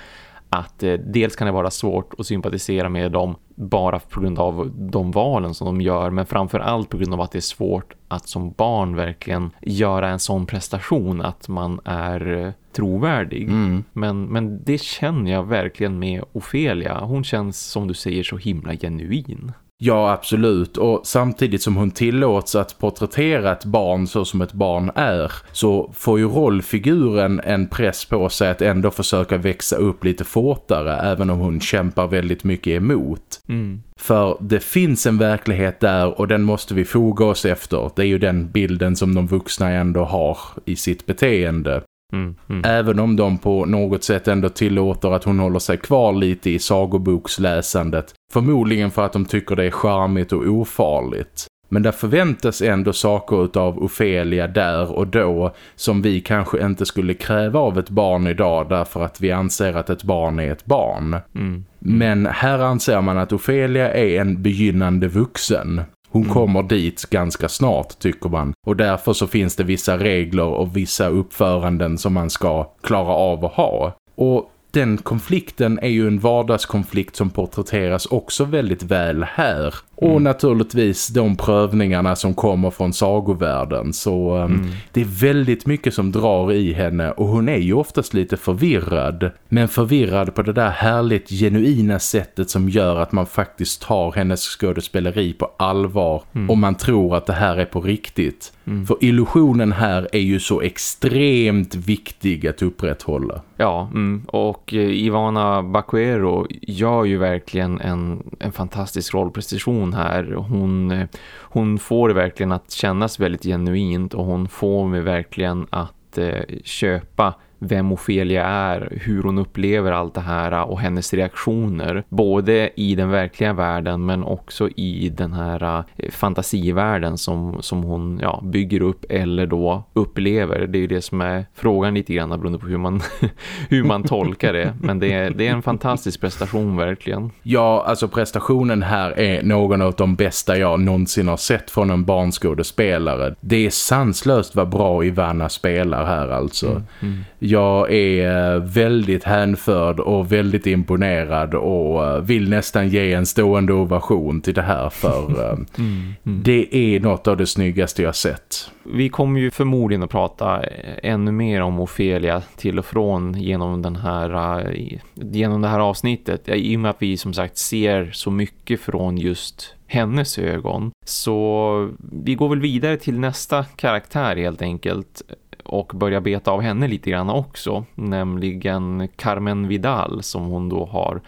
att eh, dels kan det vara svårt att sympatisera med dem bara på grund av de valen som de gör men framförallt på grund av att det är svårt att som barn verkligen göra en sån prestation att man är eh, trovärdig. Mm. Men, men det känner jag verkligen med Ofelia. Hon känns som du säger så himla genuin. Ja, absolut. Och samtidigt som hon tillåts att porträttera ett barn så som ett barn är så får ju rollfiguren en press på sig att ändå försöka växa upp lite fortare även om hon kämpar väldigt mycket emot. Mm. För det finns en verklighet där och den måste vi foga oss efter. Det är ju den bilden som de vuxna ändå har i sitt beteende. Mm, mm. Även om de på något sätt ändå tillåter att hon håller sig kvar lite i sagoboksläsandet. Förmodligen för att de tycker det är charmigt och ofarligt. Men där förväntas ändå saker av Ofelia där och då som vi kanske inte skulle kräva av ett barn idag därför att vi anser att ett barn är ett barn. Mm. Mm. Men här anser man att Ofelia är en begynnande vuxen. Hon mm. kommer dit ganska snart tycker man. Och därför så finns det vissa regler och vissa uppföranden som man ska klara av att ha. Och den konflikten är ju en vardagskonflikt som porträtteras också väldigt väl här. Och mm. naturligtvis de prövningarna som kommer från sagovärlden. Så um, mm. det är väldigt mycket som drar i henne och hon är ju oftast lite förvirrad. Men förvirrad på det där härligt genuina sättet som gör att man faktiskt tar hennes skådespeleri på allvar. Mm. Och man tror att det här är på riktigt. Mm. För illusionen här är ju så extremt viktig att upprätthålla. Ja, mm. och eh, Ivana Baquero gör ju verkligen en, en fantastisk rollprestation här. Hon, hon får det verkligen att kännas väldigt genuint och hon får mig verkligen att eh, köpa vem Ofelia är, hur hon upplever allt det här och hennes reaktioner. Både i den verkliga världen men också i den här eh, fantasivärlden som, som hon ja, bygger upp eller då upplever. Det är ju det som är frågan lite grann beroende på hur man, hur man tolkar det. Men det är, det är en fantastisk prestation verkligen. Ja, alltså prestationen här är någon av de bästa jag någonsin har sett från en barnskådespelare. Det är sanslöst vad bra Ivana spelar här alltså. Mm, mm jag är eh, väldigt hänförd och väldigt imponerad och eh, vill nästan ge en stående ovation till det här för eh, mm, mm. det är något av det snyggaste jag sett. Vi kommer ju förmodligen att prata ännu mer om Ofelia till och från genom, den här, genom det här avsnittet. I och med att vi som sagt ser så mycket från just hennes ögon. Så vi går väl vidare till nästa karaktär helt enkelt och börja beta av henne lite grann också. Nämligen Carmen Vidal som hon då har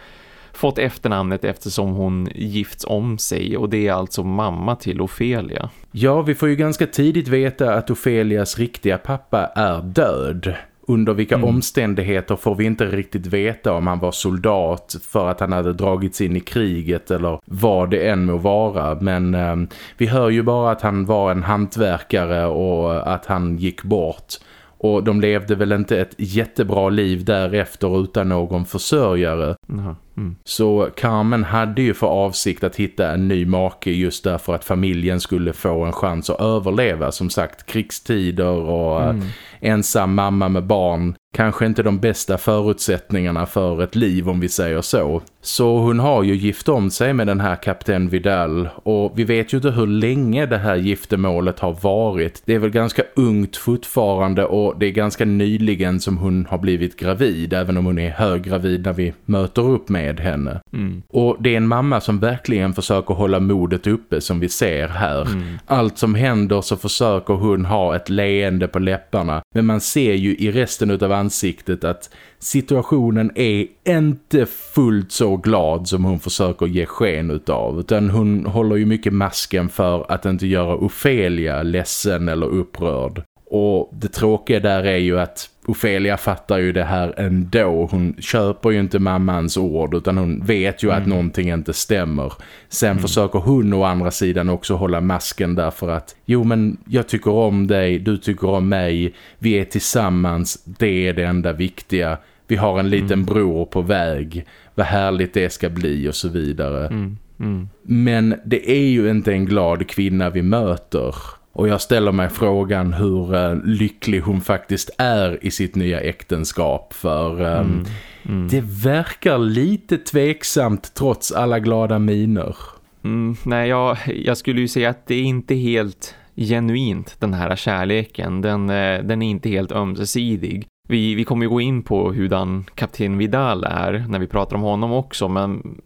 fått efternamnet eftersom hon gifts om sig och det är alltså mamma till Ofelia. Ja, vi får ju ganska tidigt veta att Ofelias riktiga pappa är död. Under vilka mm. omständigheter får vi inte riktigt veta om han var soldat för att han hade dragits in i kriget eller vad det än må vara. Men eh, vi hör ju bara att han var en hantverkare och att han gick bort. Och de levde väl inte ett jättebra liv därefter utan någon försörjare. Mm. Mm. Så Carmen hade ju för avsikt att hitta en ny make just därför att familjen skulle få en chans att överleva. Som sagt, krigstider och mm. ensam mamma med barn kanske inte de bästa förutsättningarna för ett liv om vi säger så. Så hon har ju gift om sig med den här kapten Vidal och vi vet ju inte hur länge det här giftermålet har varit. Det är väl ganska ungt fortfarande och det är ganska nyligen som hon har blivit gravid även om hon är höggravid när vi möter upp med henne. Mm. Och det är en mamma som verkligen försöker hålla modet uppe som vi ser här. Mm. Allt som händer så försöker hon ha ett leende på läpparna men man ser ju i resten av ansiktet att situationen är inte fullt så glad som hon försöker ge sken utav utan hon håller ju mycket masken för att inte göra Ofelia ledsen eller upprörd. Och det tråkiga där är ju att Ofelia fattar ju det här ändå. Hon köper ju inte mammans ord utan hon vet ju mm. att någonting inte stämmer. Sen mm. försöker hon å andra sidan också hålla masken därför att jo men jag tycker om dig, du tycker om mig, vi är tillsammans, det är det enda viktiga. Vi har en liten mm. bror på väg, vad härligt det ska bli och så vidare. Mm. Mm. Men det är ju inte en glad kvinna vi möter. Och jag ställer mig frågan hur uh, lycklig hon faktiskt är i sitt nya äktenskap. För um, det verkar lite tveksamt trots alla glada miner. Mm, nej, jag, jag skulle ju säga att det är inte helt genuint den här kärleken. Den, eh, den är inte helt ömsesidig. Vi, vi kommer ju gå in på hurdan kapten Vidal är när vi pratar om honom också men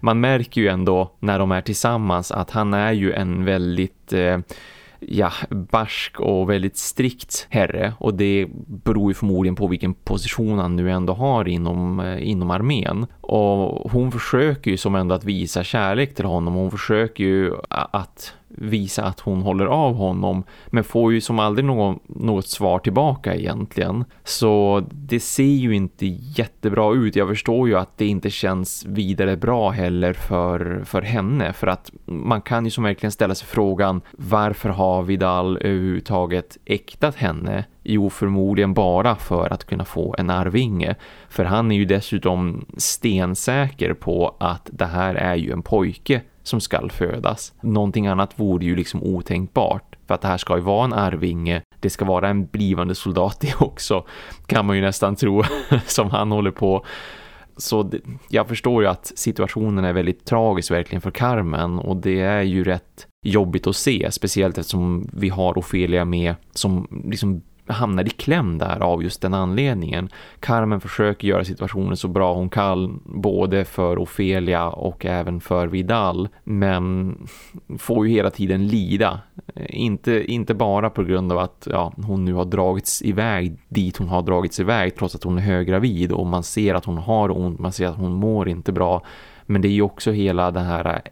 man märker ju ändå när de är tillsammans att han är ju en väldigt eh, ja, barsk och väldigt strikt herre. Och det beror ju förmodligen på vilken position han nu ändå har inom, eh, inom armén. Och hon försöker ju som ändå att visa kärlek till honom. Hon försöker ju att visa att hon håller av honom men får ju som aldrig någon, något svar tillbaka egentligen. Så det ser ju inte jättebra ut. Jag förstår ju att det inte känns vidare bra heller för, för henne för att man kan ju som verkligen ställa sig frågan varför har Vidal överhuvudtaget äktat henne? Jo, förmodligen bara för att kunna få en arvinge. För han är ju dessutom stensäker på att det här är ju en pojke som skall födas. Någonting annat vore ju liksom otänkbart. För att det här ska ju vara en arvinge. Det ska vara en blivande soldat det också. Kan man ju nästan tro som han håller på. Så det, jag förstår ju att situationen är väldigt tragisk verkligen för Carmen. Och det är ju rätt jobbigt att se. Speciellt eftersom vi har Ofelia med som liksom hamnar i kläm där av just den anledningen. Carmen försöker göra situationen så bra hon kan både för Ofelia och även för Vidal men får ju hela tiden lida. Inte, inte bara på grund av att ja, hon nu har dragits iväg dit hon har dragits iväg trots att hon är höggravid och man ser att hon har ont, man ser att hon mår inte bra men det är ju också hela det här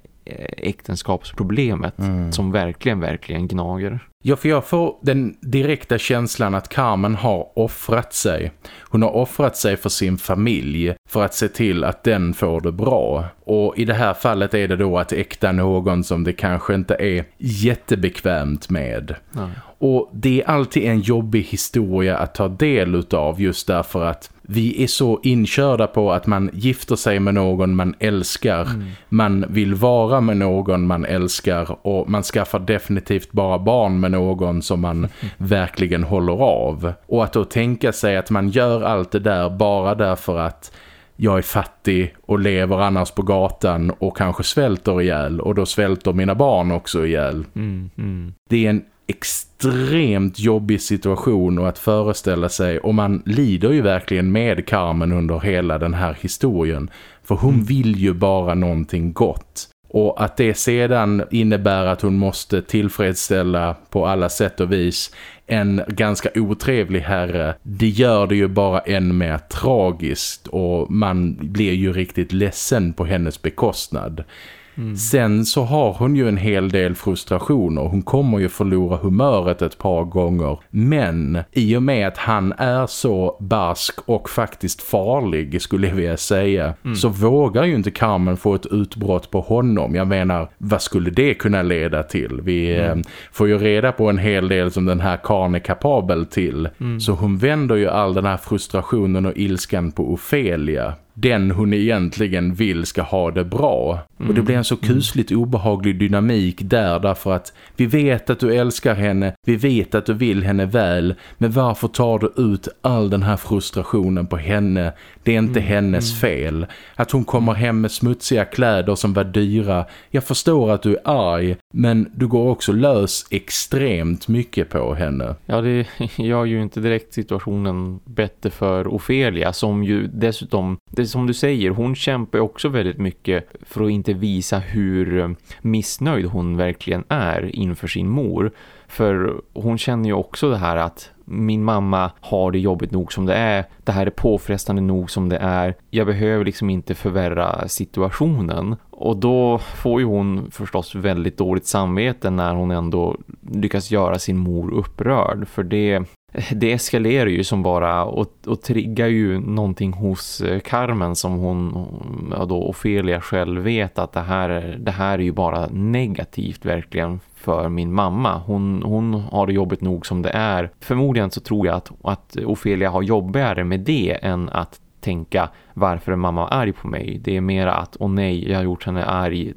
äktenskapsproblemet mm. som verkligen, verkligen gnager. Ja, för jag får den direkta känslan att Carmen har offrat sig. Hon har offrat sig för sin familj för att se till att den får det bra. Och i det här fallet är det då att äkta någon som det kanske inte är jättebekvämt med. Nej. Och det är alltid en jobbig historia att ta del utav just därför att vi är så inkörda på att man gifter sig med någon man älskar. Mm. Man vill vara med någon man älskar och man skaffar definitivt bara barn med någon som man mm. verkligen håller av. Och att då tänka sig att man gör allt det där bara därför att jag är fattig och lever annars på gatan och kanske svälter ihjäl och då svälter mina barn också ihjäl. Mm, mm. Det är en extremt jobbig situation och att föreställa sig och man lider ju verkligen med Carmen under hela den här historien för hon mm. vill ju bara någonting gott och att det sedan innebär att hon måste tillfredsställa på alla sätt och vis en ganska otrevlig herre det gör det ju bara än mer tragiskt och man blir ju riktigt ledsen på hennes bekostnad. Mm. Sen så har hon ju en hel del frustrationer. Hon kommer ju förlora humöret ett par gånger. Men i och med att han är så barsk och faktiskt farlig skulle jag vilja säga. Mm. Så vågar ju inte Carmen få ett utbrott på honom. Jag menar, vad skulle det kunna leda till? Vi mm. eh, får ju reda på en hel del som den här karn är kapabel till. Mm. Så hon vänder ju all den här frustrationen och ilskan på Ofelia den hon egentligen vill ska ha det bra. Mm. Och det blir en så mm. kusligt obehaglig dynamik där därför att vi vet att du älskar henne, vi vet att du vill henne väl, men varför tar du ut all den här frustrationen på henne? Det är inte mm. hennes mm. fel. Att hon kommer hem med smutsiga kläder som var dyra. Jag förstår att du är arg, men du går också lös extremt mycket på henne. Ja, det gör ju inte direkt situationen bättre för Ofelia som ju dessutom, det som du säger, hon kämpar också väldigt mycket för att inte visa hur eh, missnöjd hon verkligen är inför sin mor. För hon känner ju också det här att min mamma har det jobbigt nog som det är. Det här är påfrestande nog som det är. Jag behöver liksom inte förvärra situationen. Och då får ju hon förstås väldigt dåligt samvete när hon ändå lyckas göra sin mor upprörd. För det, det eskalerar ju som bara och, och triggar ju någonting hos eh, Carmen som hon, ja då Ofelia själv vet att det här, det här är ju bara negativt verkligen för min mamma. Hon, hon har det jobbigt nog som det är. Förmodligen så tror jag att, att Ofelia har jobbigare med det än att tänka varför är mamma arg på mig. Det är mer att, åh nej, jag har gjort henne arg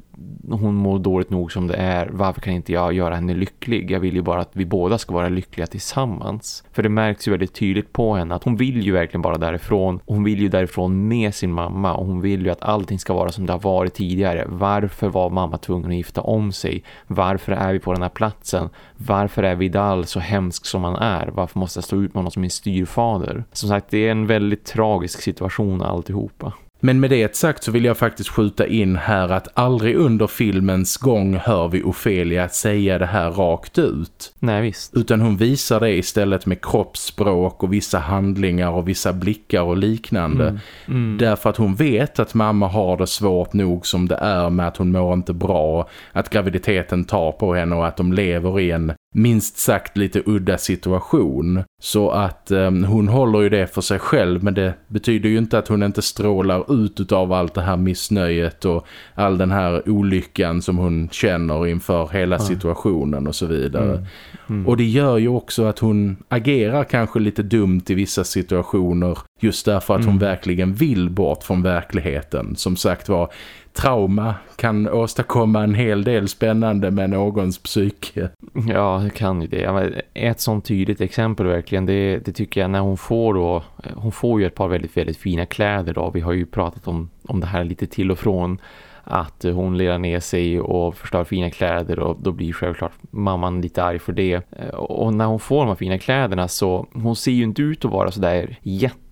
hon mår dåligt nog som det är. Varför kan inte jag göra henne lycklig? Jag vill ju bara att vi båda ska vara lyckliga tillsammans. För det märks ju väldigt tydligt på henne att hon vill ju verkligen bara därifrån. Hon vill ju därifrån med sin mamma och hon vill ju att allting ska vara som det har varit tidigare. Varför var mamma tvungen att gifta om sig? Varför är vi på den här platsen? Varför är Vidal så hemsk som han är? Varför måste jag stå ut med honom som min styrfader? Som sagt, det är en väldigt tragisk situation alltihopa. Men med det sagt så vill jag faktiskt skjuta in här att aldrig under filmens gång hör vi Ofelia säga det här rakt ut. Nej visst. Utan hon visar det istället med kroppsspråk och vissa handlingar och vissa blickar och liknande. Mm. Mm. Därför att hon vet att mamma har det svårt nog som det är med att hon mår inte bra. Att graviditeten tar på henne och att de lever i en minst sagt lite udda situation. Så att um, hon håller ju det för sig själv men det betyder ju inte att hon inte strålar ut av allt det här missnöjet och all den här olyckan som hon känner inför hela situationen och så vidare. Mm. Mm. Och det gör ju också att hon agerar kanske lite dumt i vissa situationer just därför att mm. hon verkligen vill bort från verkligheten. Som sagt var, trauma kan åstadkomma en hel del spännande med någons psyke. Ja, det kan ju det. Ett sånt tydligt exempel verkligen, det, det tycker jag när hon får då, hon får ju ett par väldigt, väldigt fina kläder då. Vi har ju pratat om, om det här lite till och från att hon lerar ner sig och förstör fina kläder och då blir självklart mamman lite arg för det. Och när hon får de här fina kläderna så hon ser ju inte ut att vara så där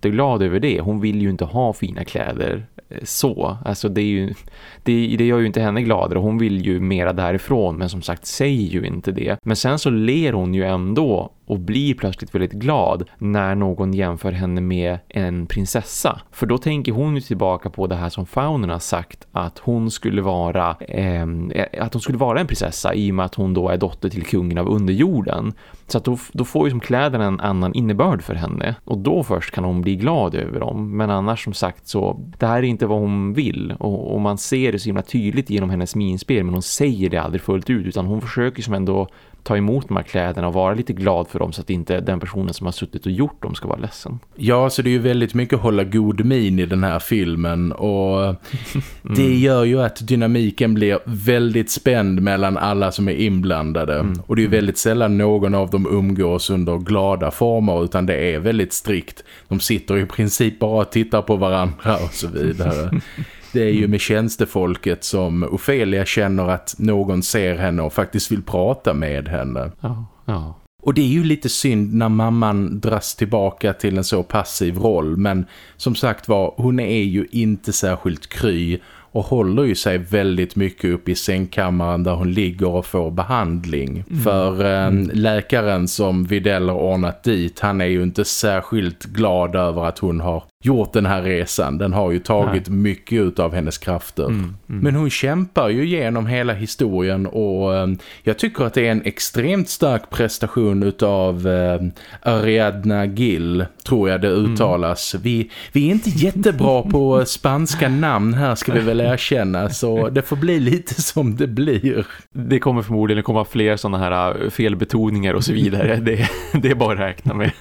jätteglad över det. Hon vill ju inte ha fina kläder eh, så. Alltså det, är ju, det, det gör ju inte henne gladare. Hon vill ju mera därifrån men som sagt säger ju inte det. Men sen så ler hon ju ändå och blir plötsligt väldigt glad när någon jämför henne med en prinsessa. För då tänker hon ju tillbaka på det här som Faunen har sagt att hon skulle vara ehm, eh, att hon skulle vara en prinsessa i och med att hon då är dotter till kungen av underjorden. Så att då, då får ju som kläderna en annan innebörd för henne. Och då först kan hon bli glad över dem. Men annars som sagt så, det här är inte vad hon vill. Och, och man ser det så himla tydligt genom hennes minspel. Men hon säger det aldrig fullt ut. Utan hon försöker som ändå ta emot de här kläderna och vara lite glad för dem så att inte den personen som har suttit och gjort dem ska vara ledsen. Ja, så det är ju väldigt mycket hålla god min i den här filmen och mm. det gör ju att dynamiken blir väldigt spänd mellan alla som är inblandade mm. och det är ju väldigt sällan någon av dem umgås under glada former utan det är väldigt strikt. De sitter i princip bara och tittar på varandra och så vidare. Det är ju med tjänstefolket som Ofelia känner att någon ser henne och faktiskt vill prata med henne. Ja, ja. Och det är ju lite synd när mamman dras tillbaka till en så passiv roll. Men som sagt var, hon är ju inte särskilt kry och håller ju sig väldigt mycket upp i sängkammaren där hon ligger och får behandling. Mm. För eh, mm. läkaren som Videll har ordnat dit, han är ju inte särskilt glad över att hon har gjort den här resan. Den har ju tagit Nej. mycket av hennes krafter. Mm, mm. Men hon kämpar ju genom hela historien och eh, jag tycker att det är en extremt stark prestation utav eh, Ariadna Gill, tror jag det mm. uttalas. Mm. Vi, vi är inte jättebra på spanska namn här ska vi väl erkänna så det får bli lite som det blir. Det kommer förmodligen komma fler sådana här eh, felbetoningar och så vidare. det, det är bara att räkna med.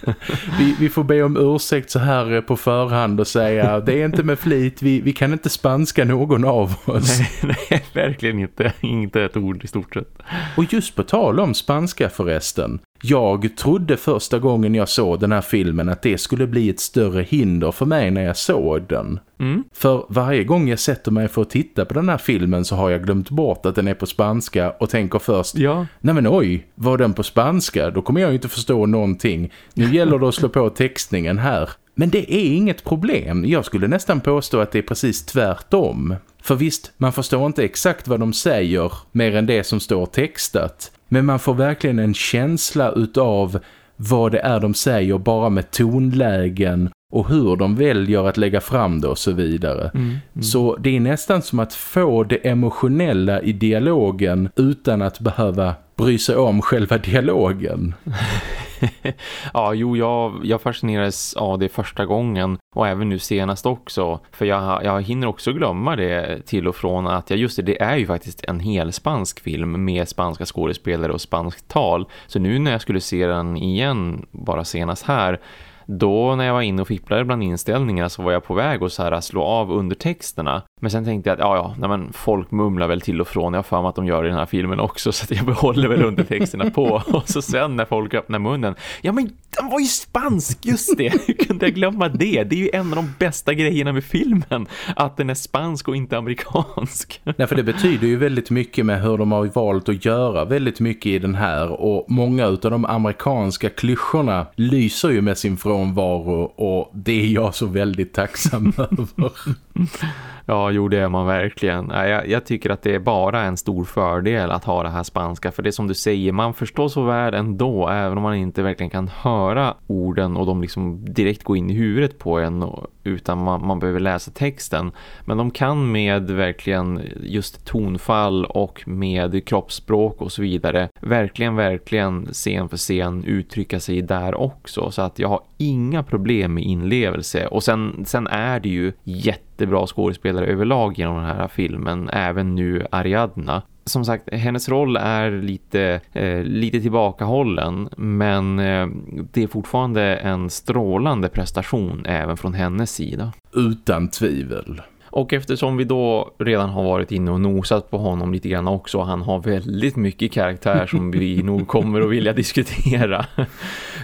vi, vi får be om ursäkt så här eh, på för förhand och säga det är inte med flit, vi, vi kan inte spanska någon av oss. Nej, nej, verkligen inte. Inte ett ord i stort sett. Och just på tal om spanska förresten. Jag trodde första gången jag såg den här filmen att det skulle bli ett större hinder för mig när jag såg den. Mm. För varje gång jag sätter mig för att titta på den här filmen så har jag glömt bort att den är på spanska och tänker först, ja. nej men oj, var den på spanska? Då kommer jag ju inte förstå någonting. Nu gäller det att slå på textningen här. Men det är inget problem. Jag skulle nästan påstå att det är precis tvärtom. För visst, man förstår inte exakt vad de säger mer än det som står textat. Men man får verkligen en känsla utav vad det är de säger bara med tonlägen och hur de väljer att lägga fram det och så vidare. Mm, mm. Så det är nästan som att få det emotionella i dialogen utan att behöva bry sig om själva dialogen. ja, jo, jag, jag fascinerades av det första gången och även nu senast också. För jag, jag hinner också glömma det till och från att jag just det, det är ju faktiskt en hel spansk film med spanska skådespelare och spanskt tal. Så nu när jag skulle se den igen bara senast här då när jag var inne och fipplade bland inställningarna så var jag på väg att så här slå av undertexterna. Men sen tänkte jag att ja, ja nej men folk mumlar väl till och från. Jag har för mig att de gör det i den här filmen också så att jag behåller väl undertexterna på. Och så sen när folk öppnar munnen, ja men den var ju spansk, just det. Hur kunde jag glömma det? Det är ju en av de bästa grejerna med filmen. Att den är spansk och inte amerikansk. Nej, för det betyder ju väldigt mycket med hur de har valt att göra väldigt mycket i den här. Och många av de amerikanska klyschorna lyser ju med sin frånvaro. Och det är jag så väldigt tacksam över. Ja, jo det är man verkligen. Jag, jag, tycker att det är bara en stor fördel att ha det här spanska. För det som du säger, man förstår så väl ändå. Även om man inte verkligen kan höra orden och de liksom direkt går in i huvudet på en. Utan man, man behöver läsa texten. Men de kan med verkligen just tonfall och med kroppsspråk och så vidare. Verkligen, verkligen scen för scen uttrycka sig där också. Så att jag har inga problem med inlevelse. Och sen, sen är det ju jätte jättebra skådespelare överlag genom den här filmen, även nu Ariadna. Som sagt, hennes roll är lite, eh, lite tillbakahållen men eh, det är fortfarande en strålande prestation även från hennes sida. Utan tvivel. Och eftersom vi då redan har varit inne och nosat på honom lite grann också, han har väldigt mycket karaktär som vi nog kommer att vilja diskutera,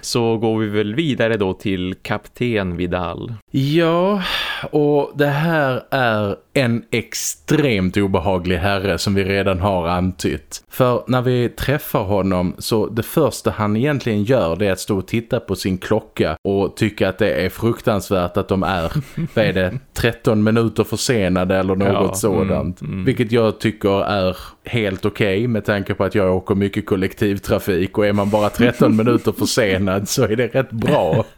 så går vi väl vidare då till kapten Vidal. Ja, och det här är en extremt obehaglig herre som vi redan har antytt. För när vi träffar honom så det första han egentligen gör det är att stå och titta på sin klocka och tycka att det är fruktansvärt att de är, vad är det, 13 minuter försenade eller något ja, sådant. Mm, mm. Vilket jag tycker är helt okej okay, med tanke på att jag åker mycket kollektivtrafik och är man bara 13 minuter försenad så är det rätt bra.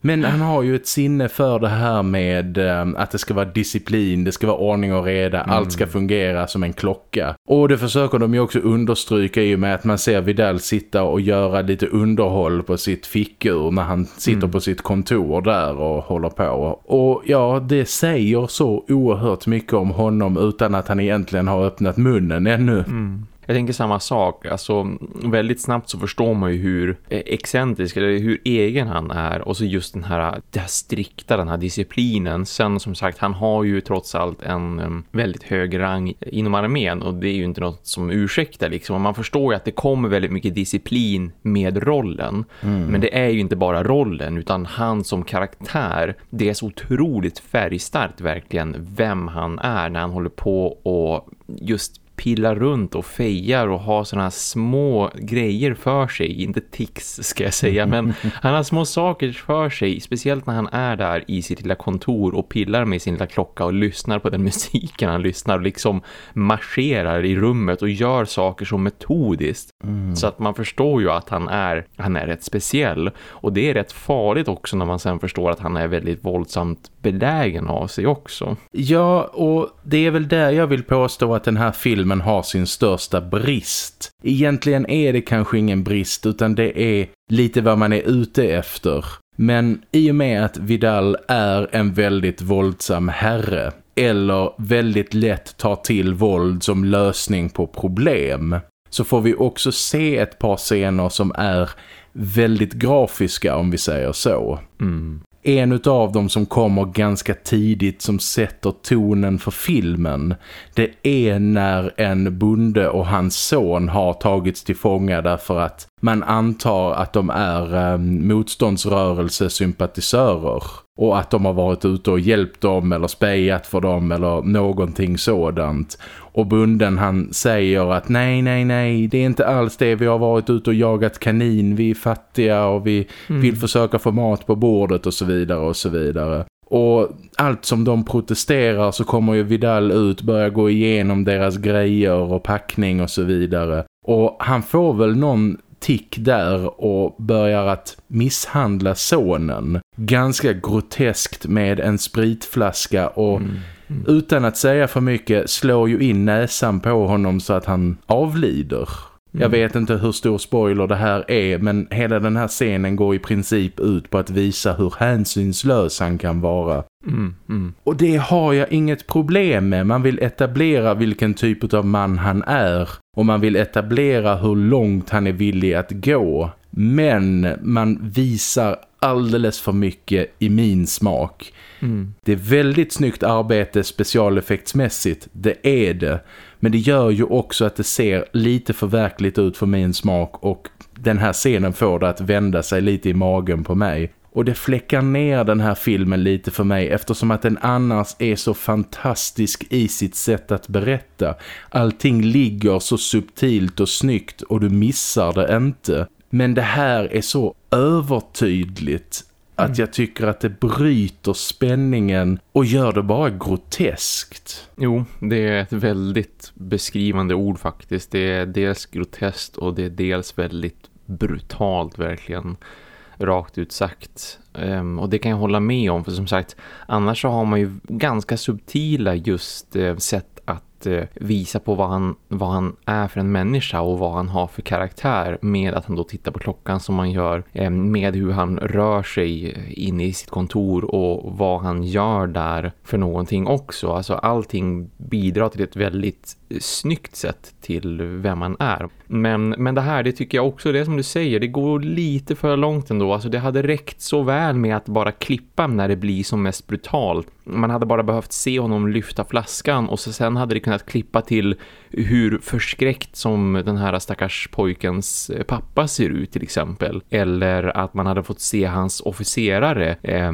Men han har ju ett sinne för det här med um, att det ska vara disciplin, det ska vara ordning och reda, mm. allt ska fungera som en klocka. Och det försöker de ju också understryka i och med att man ser Vidal sitta och göra lite underhåll på sitt fickur när han sitter mm. på sitt kontor där och håller på. Och ja, det säger så oerhört mycket om honom utan att han egentligen har öppnat munnen ännu. Mm. Jag tänker samma sak, alltså väldigt snabbt så förstår man ju hur eh, excentrisk eller hur egen han är och så just den här, det här strikta, den här disciplinen. Sen som sagt, han har ju trots allt en väldigt hög rang inom armén och det är ju inte något som ursäktar liksom. Man förstår ju att det kommer väldigt mycket disciplin med rollen. Mm. Men det är ju inte bara rollen utan han som karaktär, det är så otroligt färgstarkt verkligen vem han är när han håller på och just pillar runt och fejar och har sådana små grejer för sig. Inte tics ska jag säga, men han har små saker för sig. Speciellt när han är där i sitt lilla kontor och pillar med sin lilla klocka och lyssnar på den musiken han lyssnar och liksom marscherar i rummet och gör saker så metodiskt. Mm. Så att man förstår ju att han är, han är rätt speciell. Och det är rätt farligt också när man sen förstår att han är väldigt våldsamt belägen av sig också. Ja, och det är väl där jag vill påstå att den här filmen har sin största brist. Egentligen är det kanske ingen brist utan det är lite vad man är ute efter. Men i och med att Vidal är en väldigt våldsam herre eller väldigt lätt tar till våld som lösning på problem så får vi också se ett par scener som är väldigt grafiska om vi säger så. Mm. En av dem som kommer ganska tidigt som sätter tonen för filmen det är när en bonde och hans son har tagits till fånga därför att man antar att de är eh, motståndsrörelsesympatisörer och att de har varit ute och hjälpt dem eller spejat för dem eller någonting sådant. Och bunden han säger att nej, nej, nej, det är inte alls det. Vi har varit ute och jagat kanin, vi är fattiga och vi mm. vill försöka få mat på bordet och så vidare och så vidare. Och allt som de protesterar så kommer ju Vidal ut, börja gå igenom deras grejer och packning och så vidare. Och han får väl någon tick där och börjar att misshandla sonen. Ganska groteskt med en spritflaska och mm. Mm. utan att säga för mycket slår ju in näsan på honom så att han avlider. Jag mm. vet inte hur stor spoiler det här är men hela den här scenen går i princip ut på att visa hur hänsynslös han kan vara. Mm, mm. Och det har jag inget problem med. Man vill etablera vilken typ av man han är och man vill etablera hur långt han är villig att gå. Men man visar alldeles för mycket i min smak. Mm. Det är väldigt snyggt arbete specialeffektsmässigt, det är det. Men det gör ju också att det ser lite för verkligt ut för min smak och den här scenen får det att vända sig lite i magen på mig. Och det fläckar ner den här filmen lite för mig eftersom att den annars är så fantastisk i sitt sätt att berätta. Allting ligger så subtilt och snyggt och du missar det inte. Men det här är så övertydligt att mm. jag tycker att det bryter spänningen och gör det bara groteskt. Jo, det är ett väldigt beskrivande ord faktiskt. Det är dels groteskt och det är dels väldigt brutalt verkligen rakt ut sagt. Um, och det kan jag hålla med om för som sagt, annars så har man ju ganska subtila just uh, sätt att uh, visa på vad han, vad han är för en människa och vad han har för karaktär med att han då tittar på klockan som man gör um, med hur han rör sig eh, in i sitt kontor och vad han gör där för någonting också. Alltså allting bidrar till ett väldigt snyggt sätt till vem man är. Men, men det här, det tycker jag också, det är som du säger, det går lite för långt ändå. Alltså det hade räckt så väl med att bara klippa när det blir som mest brutalt. Man hade bara behövt se honom lyfta flaskan och så sen hade det kunnat klippa till hur förskräckt som den här stackars pojkens eh, pappa ser ut till exempel. Eller att man hade fått se hans officerare, eh,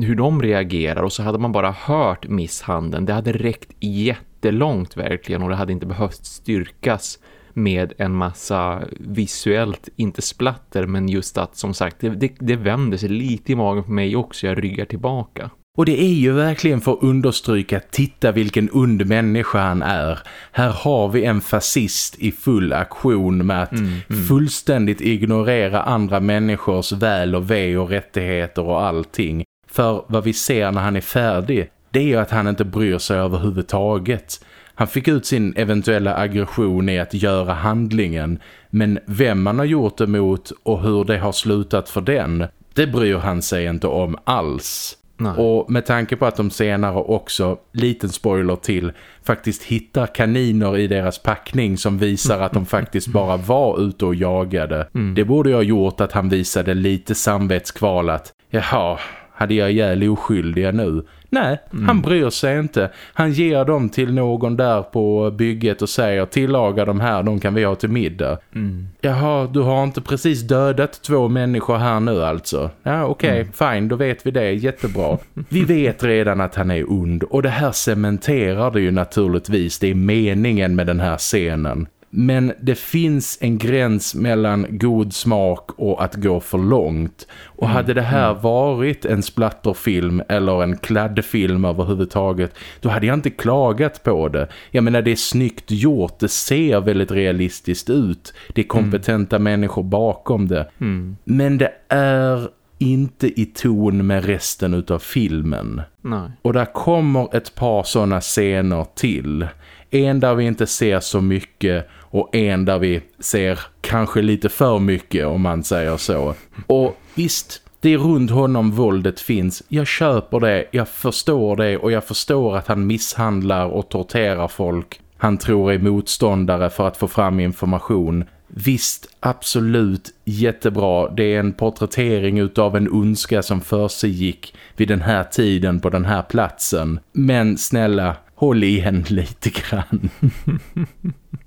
hur de reagerar och så hade man bara hört misshandeln. Det hade räckt jättelångt verkligen och det hade inte behövt styrkas med en massa visuellt, inte splatter men just att som sagt det, det, det vänder sig lite i magen på mig också, jag ryggar tillbaka. Och det är ju verkligen för att understryka, titta vilken und människa han är. Här har vi en fascist i full aktion med att mm, mm. fullständigt ignorera andra människors väl och ve och rättigheter och allting. För vad vi ser när han är färdig, det är ju att han inte bryr sig överhuvudtaget. Han fick ut sin eventuella aggression i att göra handlingen, men vem man har gjort det mot och hur det har slutat för den, det bryr han sig inte om alls. Nej. Och med tanke på att de senare också, liten spoiler till, faktiskt hittar kaniner i deras packning som visar att de faktiskt bara var ute och jagade. Mm. Det borde ju ha gjort att han visade lite samvetskvalat. Jaha, hade jag ihjäl oskyldiga nu? Nej, mm. han bryr sig inte. Han ger dem till någon där på bygget och säger tillaga de här, de kan vi ha till middag. Mm. Jaha, du har inte precis dödat två människor här nu alltså. Ja, okej, okay, mm. fine, då vet vi det. Jättebra. vi vet redan att han är ond och det här cementerar det ju naturligtvis. Det är meningen med den här scenen. Men det finns en gräns mellan god smak och att gå för långt. Och mm. hade det här mm. varit en splatterfilm eller en kladdfilm överhuvudtaget, då hade jag inte klagat på det. Jag menar, det är snyggt gjort, det ser väldigt realistiskt ut. Det är kompetenta mm. människor bakom det. Mm. Men det är inte i ton med resten utav filmen. Nej. Och där kommer ett par sådana scener till. En där vi inte ser så mycket och en där vi ser kanske lite för mycket om man säger så. Och visst, det är runt honom våldet finns. Jag köper det, jag förstår det och jag förstår att han misshandlar och torterar folk. Han tror är motståndare för att få fram information. Visst, absolut, jättebra. Det är en porträttering utav en ondska som för sig gick vid den här tiden på den här platsen. Men snälla, håll igen lite grann.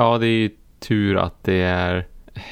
Ja, det är ju tur att det är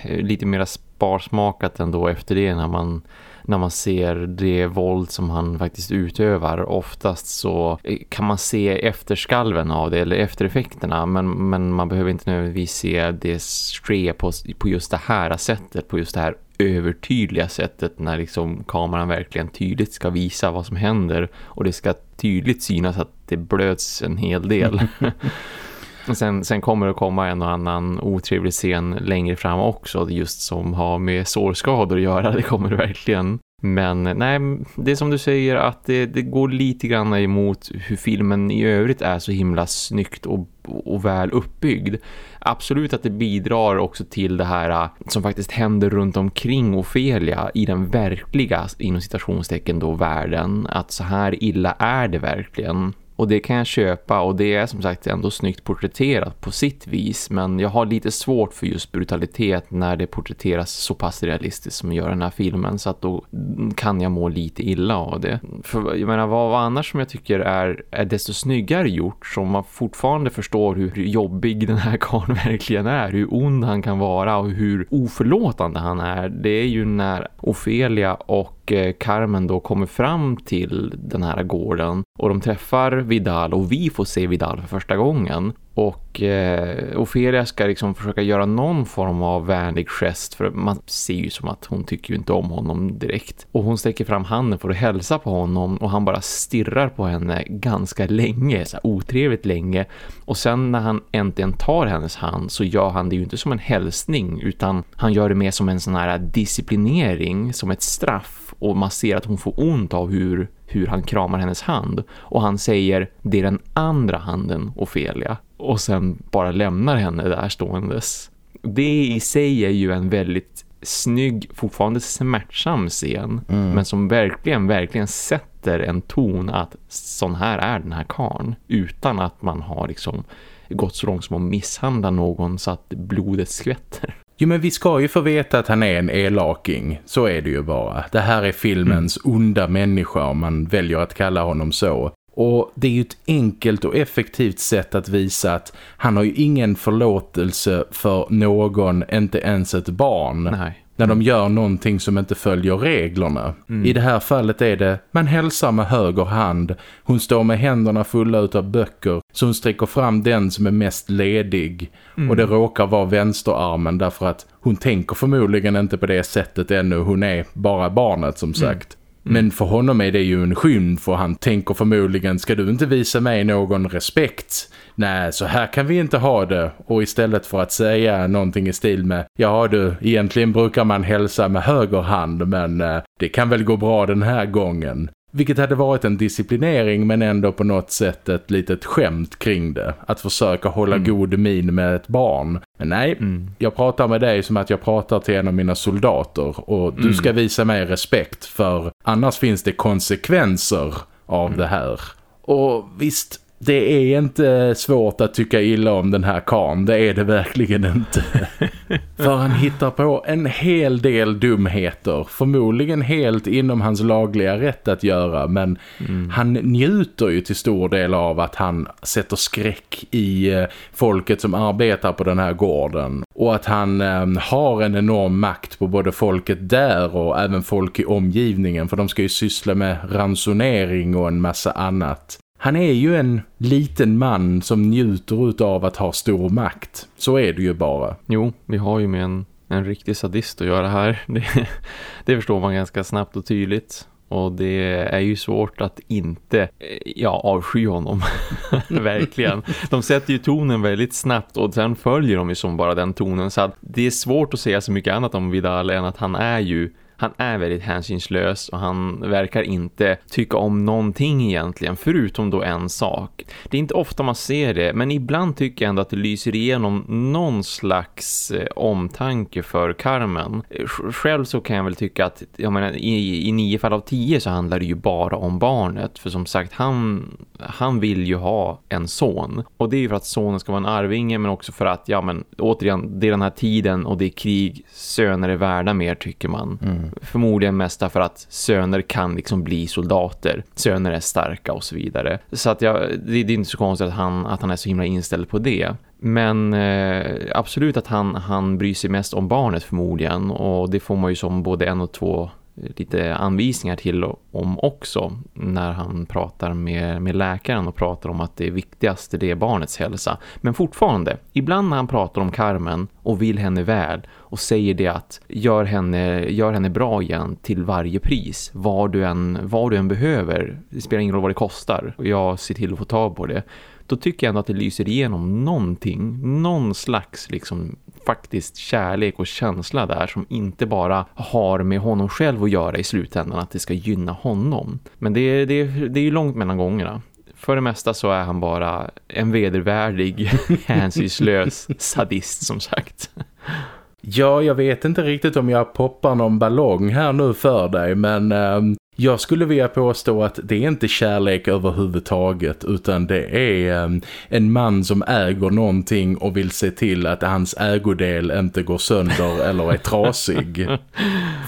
lite mer sparsmakat ändå efter det när man, när man ser det våld som han faktiskt utövar. Oftast så kan man se efterskalven av det eller eftereffekterna men, men man behöver inte nödvändigtvis se det ske på, på just det här sättet, på just det här övertydliga sättet när liksom kameran verkligen tydligt ska visa vad som händer och det ska tydligt synas att det blöds en hel del. Sen, sen kommer det komma en och annan otrevlig scen längre fram också just som har med sårskador att göra. Det kommer det verkligen. Men nej, det är som du säger att det, det, går lite grann emot hur filmen i övrigt är så himla snyggt och, och väl uppbyggd. Absolut att det bidrar också till det här äh, som faktiskt händer runt omkring Ofelia i den verkliga, inom citationstecken då, världen. Att så här illa är det verkligen. Och det kan jag köpa och det är som sagt ändå snyggt porträtterat på sitt vis. Men jag har lite svårt för just brutalitet när det porträtteras så pass realistiskt som gör den här filmen. Så att då kan jag må lite illa av det. För jag menar, vad, vad annars som jag tycker är, är desto snyggare gjort. Som man fortfarande förstår hur jobbig den här karln verkligen är. Hur ond han kan vara och hur oförlåtande han är. Det är ju när Ofelia och och eh, Carmen då kommer fram till den här gården och de träffar Vidal och vi får se Vidal för första gången. Och eh, Ofelia ska liksom försöka göra någon form av vänlig gest för man ser ju som att hon tycker ju inte om honom direkt. Och hon sträcker fram handen för att hälsa på honom och han bara stirrar på henne ganska länge, så otrevligt länge. Och sen när han äntligen tar hennes hand så gör han det ju inte som en hälsning utan han gör det mer som en sån här disciplinering, som ett straff och man ser att hon får ont av hur, hur han kramar hennes hand. Och han säger, det är den andra handen, Ofelia. Och sen bara lämnar henne där ståendes. Det i sig är ju en väldigt snygg, fortfarande smärtsam scen. Mm. Men som verkligen, verkligen sätter en ton att sån här är den här karn Utan att man har liksom gått så långt som att misshandla någon så att blodet skvätter. Jo men vi ska ju få veta att han är en elaking, så är det ju bara. Det här är filmens mm. onda människa om man väljer att kalla honom så. Och det är ju ett enkelt och effektivt sätt att visa att han har ju ingen förlåtelse för någon, inte ens ett barn. Nej när de gör någonting som inte följer reglerna. Mm. I det här fallet är det, man hälsar med höger hand. Hon står med händerna fulla av böcker så hon sträcker fram den som är mest ledig. Mm. Och det råkar vara vänsterarmen därför att hon tänker förmodligen inte på det sättet ännu. Hon är bara barnet som mm. sagt. Mm. Mm. Men för honom är det ju en skymf för han tänker förmodligen, ska du inte visa mig någon respekt? nej så här kan vi inte ha det. Och istället för att säga någonting i stil med, ja du, egentligen brukar man hälsa med höger hand men eh, det kan väl gå bra den här gången. Vilket hade varit en disciplinering men ändå på något sätt ett litet skämt kring det. Att försöka hålla mm. god min med ett barn. Men nej, mm. jag pratar med dig som att jag pratar till en av mina soldater. Och du mm. ska visa mig respekt för annars finns det konsekvenser av mm. det här. Och visst, det är inte svårt att tycka illa om den här kan. Det är det verkligen inte. För han hittar på en hel del dumheter. Förmodligen helt inom hans lagliga rätt att göra. Men mm. han njuter ju till stor del av att han sätter skräck i eh, folket som arbetar på den här gården. Och att han eh, har en enorm makt på både folket där och även folk i omgivningen. För de ska ju syssla med ransonering och en massa annat. Han är ju en liten man som njuter av att ha stor makt. Så är det ju bara. Jo, vi har ju med en, en riktig sadist att göra här. Det, det förstår man ganska snabbt och tydligt. Och det är ju svårt att inte eh, ja, avsky honom. Verkligen. De sätter ju tonen väldigt snabbt och sen följer de ju som bara den tonen. Så att det är svårt att säga så mycket annat om Vidal än att han är ju han är väldigt hänsynslös och han verkar inte tycka om någonting egentligen förutom då en sak. Det är inte ofta man ser det men ibland tycker jag ändå att det lyser igenom någon slags eh, omtanke för Carmen. Eh, själv så kan jag väl tycka att jag menar, i, i nio fall av tio så handlar det ju bara om barnet för som sagt han, han vill ju ha en son och det är ju för att sonen ska vara en arvinge men också för att ja men återigen det är den här tiden och det är krig söner är värda mer tycker man. Mm. Förmodligen mest för att söner kan liksom bli soldater. Söner är starka och så vidare. Så att jag, det, det är inte så konstigt att han, att han är så himla inställd på det. Men eh, absolut att han, han bryr sig mest om barnet förmodligen. Och det får man ju som både en och två lite anvisningar till om också när han pratar med, med läkaren och pratar om att det viktigaste det är barnets hälsa. Men fortfarande, ibland när han pratar om Carmen och vill henne väl och säger det att gör henne, gör henne bra igen till varje pris. Vad du, än, vad du än behöver. Det spelar ingen roll vad det kostar. Och jag ser till att få tag på det. Då tycker jag ändå att det lyser igenom någonting. Någon slags liksom faktiskt kärlek och känsla där som inte bara har med honom själv att göra i slutändan att det ska gynna honom. Men det är, det är, det är ju långt mellan gångerna för det mesta så är han bara en vedervärdig, hänsynslös sadist som sagt. Ja, jag vet inte riktigt om jag poppar någon ballong här nu för dig men eh, jag skulle vilja påstå att det är inte kärlek överhuvudtaget utan det är um, en man som äger någonting och vill se till att hans ägodel inte går sönder eller är trasig.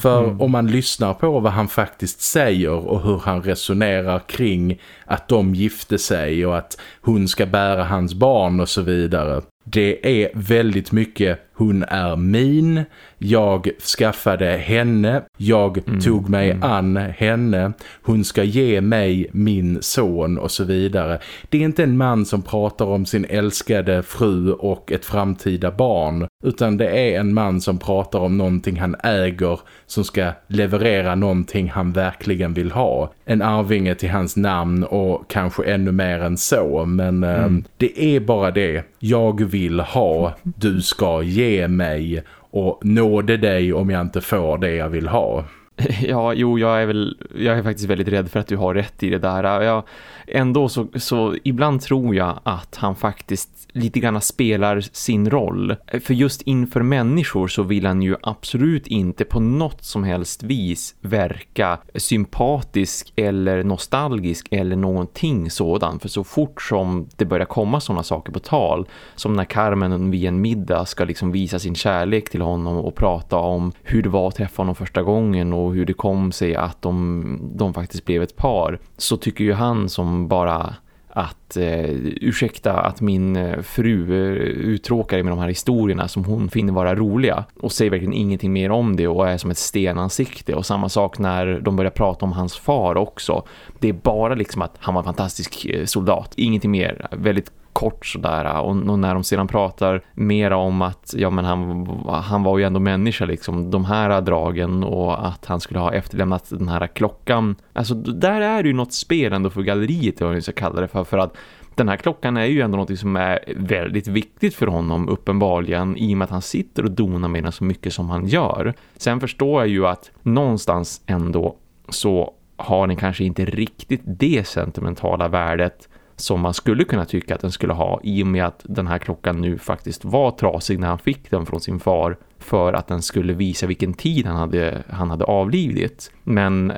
För mm. om man lyssnar på vad han faktiskt säger och hur han resonerar kring att de gifte sig och att hon ska bära hans barn och så vidare. Det är väldigt mycket hon är min, jag skaffade henne, jag mm, tog mig mm. an henne, hon ska ge mig min son och så vidare. Det är inte en man som pratar om sin älskade fru och ett framtida barn utan det är en man som pratar om någonting han äger som ska leverera någonting han verkligen vill ha. En arvinge till hans namn och kanske ännu mer än så men mm. eh, det är bara det. Jag vill ha, du ska ge mig och nåde dig om jag inte får det jag vill ha. Ja, jo, jag är väl jag är faktiskt väldigt rädd för att du har rätt i det där. Jag, ändå så, så ibland tror jag att han faktiskt lite grann spelar sin roll. För just inför människor så vill han ju absolut inte på något som helst vis verka sympatisk eller nostalgisk eller någonting sådant. För så fort som det börjar komma sådana saker på tal, som när Carmen vid en middag ska liksom visa sin kärlek till honom och prata om hur det var att träffa honom första gången och hur det kom sig att de, de faktiskt blev ett par, så tycker ju han som bara att eh, ursäkta att min eh, fru eh, uttråkar med de här historierna som hon finner vara roliga och säger verkligen ingenting mer om det och är som ett stenansikte. Och samma sak när de börjar prata om hans far också. Det är bara liksom att han var en fantastisk eh, soldat, ingenting mer, väldigt kort sådär äh, och, och när de sedan pratar mera om att ja men han, han var ju ändå människa liksom de här dragen och att han skulle ha efterlämnat den här klockan alltså där är det ju något spel ändå för galleriet vad jag ska kalla det för för att den här klockan är ju ändå något som är väldigt viktigt för honom uppenbarligen i och med att han sitter och donar med den så mycket som han gör. Sen förstår jag ju att någonstans ändå så har den kanske inte riktigt det sentimentala värdet som man skulle kunna tycka att den skulle ha i och med att den här klockan nu faktiskt var trasig när han fick den från sin far för att den skulle visa vilken tid han hade, han hade avlidit. Men eh,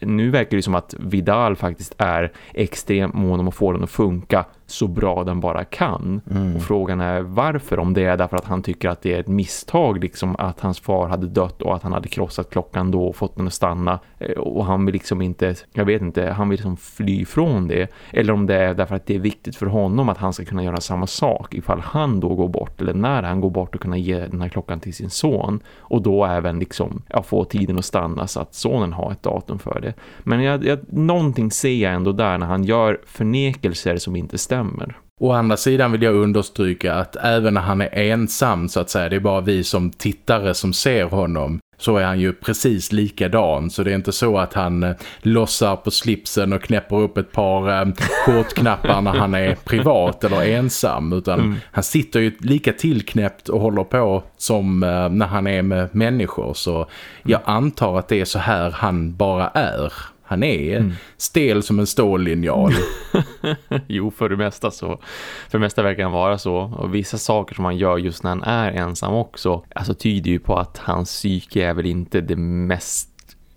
nu verkar det som att Vidal faktiskt är extremt mån om att få den att funka så bra den bara kan. Mm. Och frågan är varför, om det är därför att han tycker att det är ett misstag liksom att hans far hade dött och att han hade krossat klockan då och fått den att stanna eh, och han vill liksom inte, jag vet inte, han vill liksom fly från det. Eller om det är därför att det är viktigt för honom att han ska kunna göra samma sak ifall han då går bort eller när han går bort och kunna ge den här klockan till sin son och då även liksom ja, få tiden att stanna så att sonen har ett datum för det. Men jag, jag, någonting ser jag ändå där när han gör förnekelser som inte stämmer. Å andra sidan vill jag understryka att även när han är ensam så att säga, det är bara vi som tittare som ser honom så är han ju precis likadan. Så det är inte så att han eh, lossar på slipsen och knäpper upp ett par eh, kortknappar när han är privat eller ensam. Utan mm. han sitter ju lika tillknäppt och håller på som eh, när han är med människor. Så jag antar att det är så här han bara är. Han är mm. stel som en stållinjal. jo, för det mesta så. För det mesta verkar han vara så. Och vissa saker som han gör just när han är ensam också. Alltså tyder ju på att hans psyke är väl inte det mest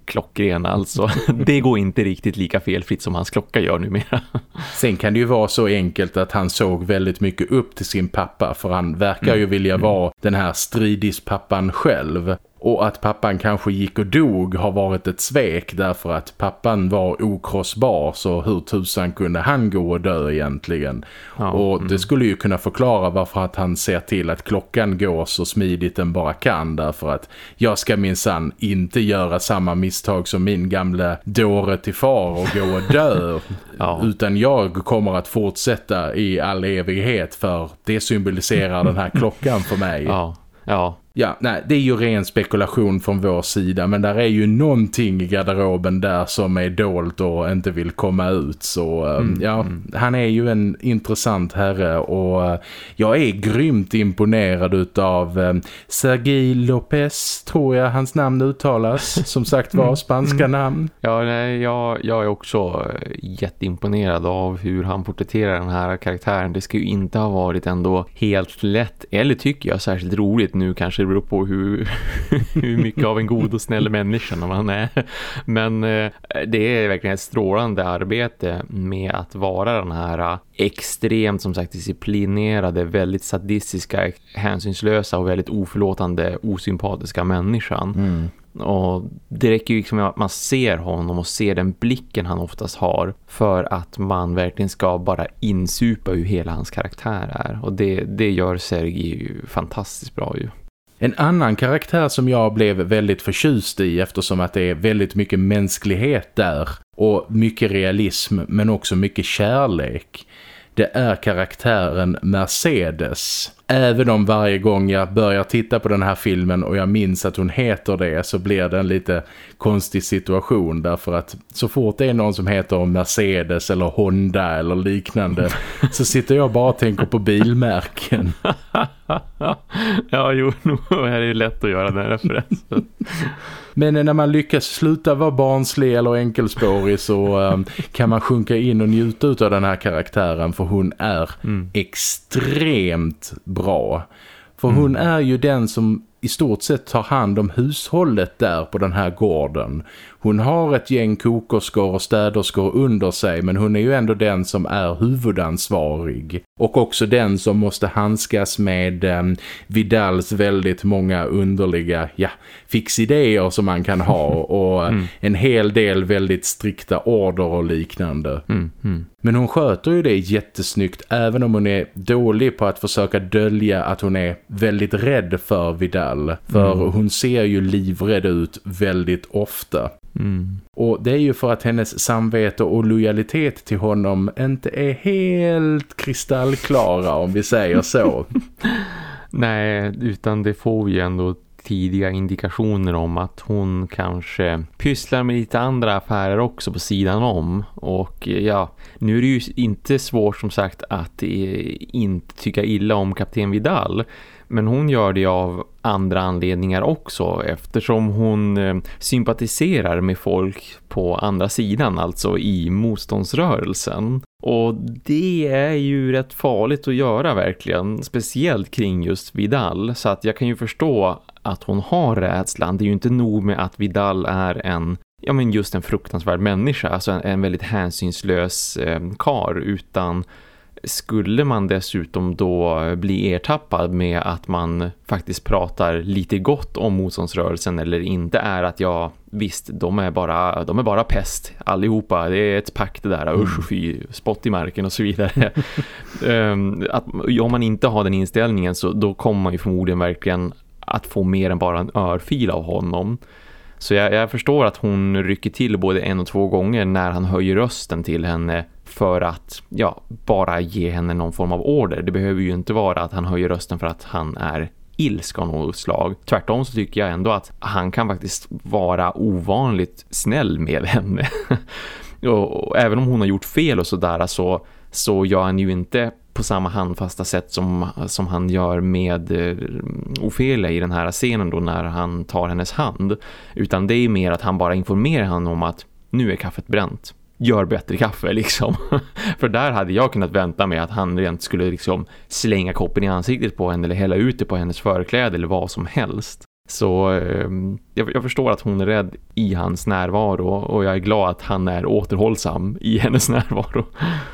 klockrena alltså. Det går inte riktigt lika felfritt som hans klocka gör numera. Sen kan det ju vara så enkelt att han såg väldigt mycket upp till sin pappa för han verkar ju mm. vilja mm. vara den här stridispappan själv. Och att pappan kanske gick och dog har varit ett svek därför att pappan var okrossbar så hur tusan kunde han gå och dö egentligen? Ja, och det mm. skulle ju kunna förklara varför att han ser till att klockan går så smidigt den bara kan därför att jag ska minsann inte göra samma misstag som min gamla dåre till far och gå och dö ja. utan jag kommer att fortsätta i all evighet för det symboliserar den här klockan för mig. Ja. Ja, Ja, nej, det är ju ren spekulation från vår sida men där är ju någonting i garderoben där som är dolt och inte vill komma ut så eh, Mm, ja, mm. han är ju en intressant herre och eh, jag är grymt imponerad utav eh, Sergi Lopez tror jag hans namn uttalas som sagt var Mm, spanska namn Ja, nej, jag, jag är också eh, jätteimponerad av hur han porträtterar den här karaktären. Det ska ju inte ha varit ändå helt lätt, eller tycker jag särskilt roligt nu kanske det beror på hur, hur mycket av en god och snäll människa man är. Men eh, det är verkligen ett strålande arbete med att vara den här eh, extremt som sagt disciplinerade, väldigt sadistiska, hänsynslösa och väldigt oförlåtande, osympatiska människan. Mm. Och det räcker ju liksom att man ser honom och ser den blicken han oftast har för att man verkligen ska bara insupa hur hela hans karaktär är. Och det, det gör Sergi ju fantastiskt bra ju. En annan karaktär som jag blev väldigt förtjust i eftersom att det är väldigt mycket mänsklighet där och mycket realism men också mycket kärlek. Det är karaktären Mercedes. Även om varje gång jag börjar titta på den här filmen och jag minns att hon heter det så blir det en lite konstig situation därför att så fort det är någon som heter Mercedes eller Honda eller liknande så sitter jag bara och tänker på bilmärken. ja, jo, nu är det ju lätt att göra den referensen. Men när man lyckas sluta vara barnslig eller enkelspårig så um, kan man sjunka in och njuta av den här karaktären för hon är Mm. extremt bra. För hon är ju den som i stort sett tar hand om hushållet där på den här gården. Hon har ett gäng kokerskor och städerskor under sig men hon är ju ändå den som är huvudansvarig. Och också den som måste handskas med um, Vidals väldigt många underliga ja, fixidéer som man kan ha och Mm. en hel del väldigt strikta order och liknande. Mm, mm. Men hon sköter ju det jättesnyggt även om hon är dålig på att försöka dölja att hon är väldigt rädd för Vidal. För Mm. hon ser ju livrädd ut väldigt ofta. Mm. Och det är ju för att hennes samvete och lojalitet till honom inte är helt kristallklara om vi säger så. Nej, utan det får vi ju ändå tidiga indikationer om att hon kanske pysslar med lite andra affärer också på sidan om. Och ja, nu är det ju inte svårt som sagt att eh, inte tycka illa om kapten Vidal. Men hon gör det av andra anledningar också eftersom hon eh, sympatiserar med folk på andra sidan, alltså i motståndsrörelsen. Och det är ju rätt farligt att göra verkligen, speciellt kring just Vidal. Så att jag kan ju förstå att hon har rädslan. Det är ju inte nog med att Vidal är en ja men just en fruktansvärd människa, alltså en, en väldigt hänsynslös eh, kar utan skulle man dessutom då bli ertappad med att man faktiskt pratar lite gott om motståndsrörelsen eller inte är att ja, visst, de är bara, de är bara pest allihopa, det är ett pack det där, usch fy, spott i marken och så vidare. um, att, om man inte har den inställningen så då kommer man ju förmodligen verkligen att få mer än bara en örfil av honom. Så jag, jag förstår att hon rycker till både en och två gånger när han höjer rösten till henne för att ja, bara ge henne någon form av order. Det behöver ju inte vara att han höjer rösten för att han är ilska av något slag. Tvärtom så tycker jag ändå att han kan faktiskt vara ovanligt snäll med henne. och, och även om hon har gjort fel och sådär så, så gör han ju inte på samma handfasta sätt som, som han gör med eh, Ofelia i den här scenen då när han tar hennes hand. Utan det är mer att han bara informerar honom om att nu är kaffet bränt. Gör bättre kaffe liksom. För där hade jag kunnat vänta mig att han rent skulle liksom slänga koppen i ansiktet på henne eller hälla ut det på hennes förkläde eller vad som helst. Så eh, jag, jag förstår att hon är rädd i hans närvaro och jag är glad att han är återhållsam i hennes närvaro.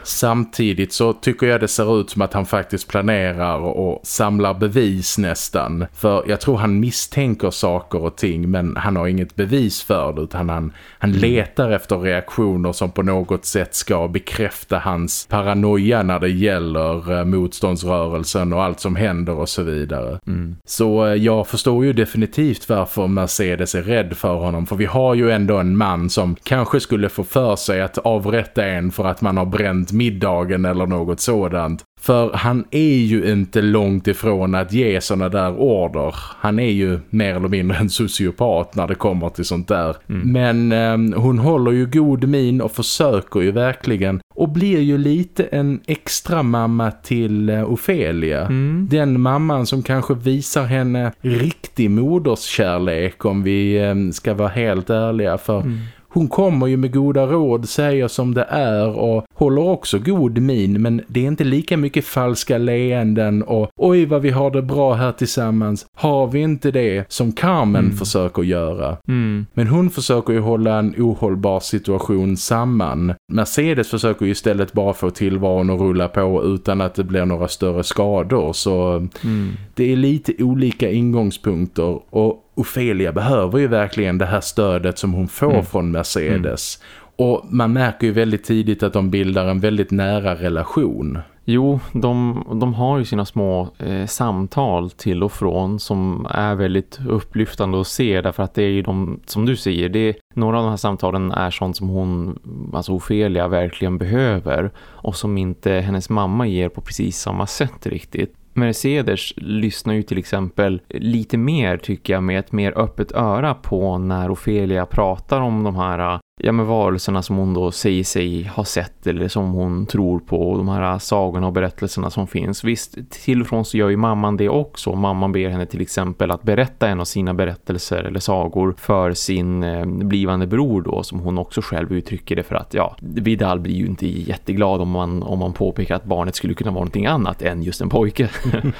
Samtidigt så tycker jag det ser ut som att han faktiskt planerar och samlar bevis nästan. För jag tror han misstänker saker och ting men han har inget bevis för det utan han, han letar efter reaktioner som på något sätt ska bekräfta hans paranoia när det gäller eh, motståndsrörelsen och allt som händer och så vidare. Mm. Så eh, jag förstår ju definitivt Definitivt varför Mercedes är rädd för honom. För vi har ju ändå en man som kanske skulle få för sig att avrätta en för att man har bränt middagen eller något sådant. För han är ju inte långt ifrån att ge sådana där order. Han är ju mer eller mindre en sociopat när det kommer till sånt där. Mm. Men eh, hon håller ju god min och försöker ju verkligen. Och blir ju lite en extra mamma till eh, Ofelia. Mm. Den mamman som kanske visar henne riktig moderskärlek om vi eh, ska vara helt ärliga. För mm. Hon kommer ju med goda råd, säger som det är och håller också god min men det är inte lika mycket falska leenden och oj vad vi har det bra här tillsammans. Har vi inte det som Carmen mm. försöker göra? Mm. Men hon försöker ju hålla en ohållbar situation samman. Mercedes försöker ju istället bara få tillvaron att rulla på utan att det blir några större skador så mm. Det är lite olika ingångspunkter och Ofelia behöver ju verkligen det här stödet som hon får mm. från Mercedes. Mm. Och man märker ju väldigt tidigt att de bildar en väldigt nära relation. Jo, de, de har ju sina små eh, samtal till och från som är väldigt upplyftande att se därför att det är ju de, som du säger, det, några av de här samtalen är sånt som hon, alltså Ofelia, verkligen behöver och som inte hennes mamma ger på precis samma sätt riktigt. Mercedes lyssnar ju till exempel lite mer tycker jag med ett mer öppet öra på när Ofelia pratar om de här ja, men varelserna som hon då säger sig ha sett eller som hon tror på och de här sagorna och berättelserna som finns. Visst, till och från så gör ju mamman det också. Mamman ber henne till exempel att berätta en av sina berättelser eller sagor för sin eh, blivande bror då som hon också själv uttrycker det för att ja, Vidal blir ju inte jätteglad om man, om man påpekar att barnet skulle kunna vara någonting annat än just en pojke.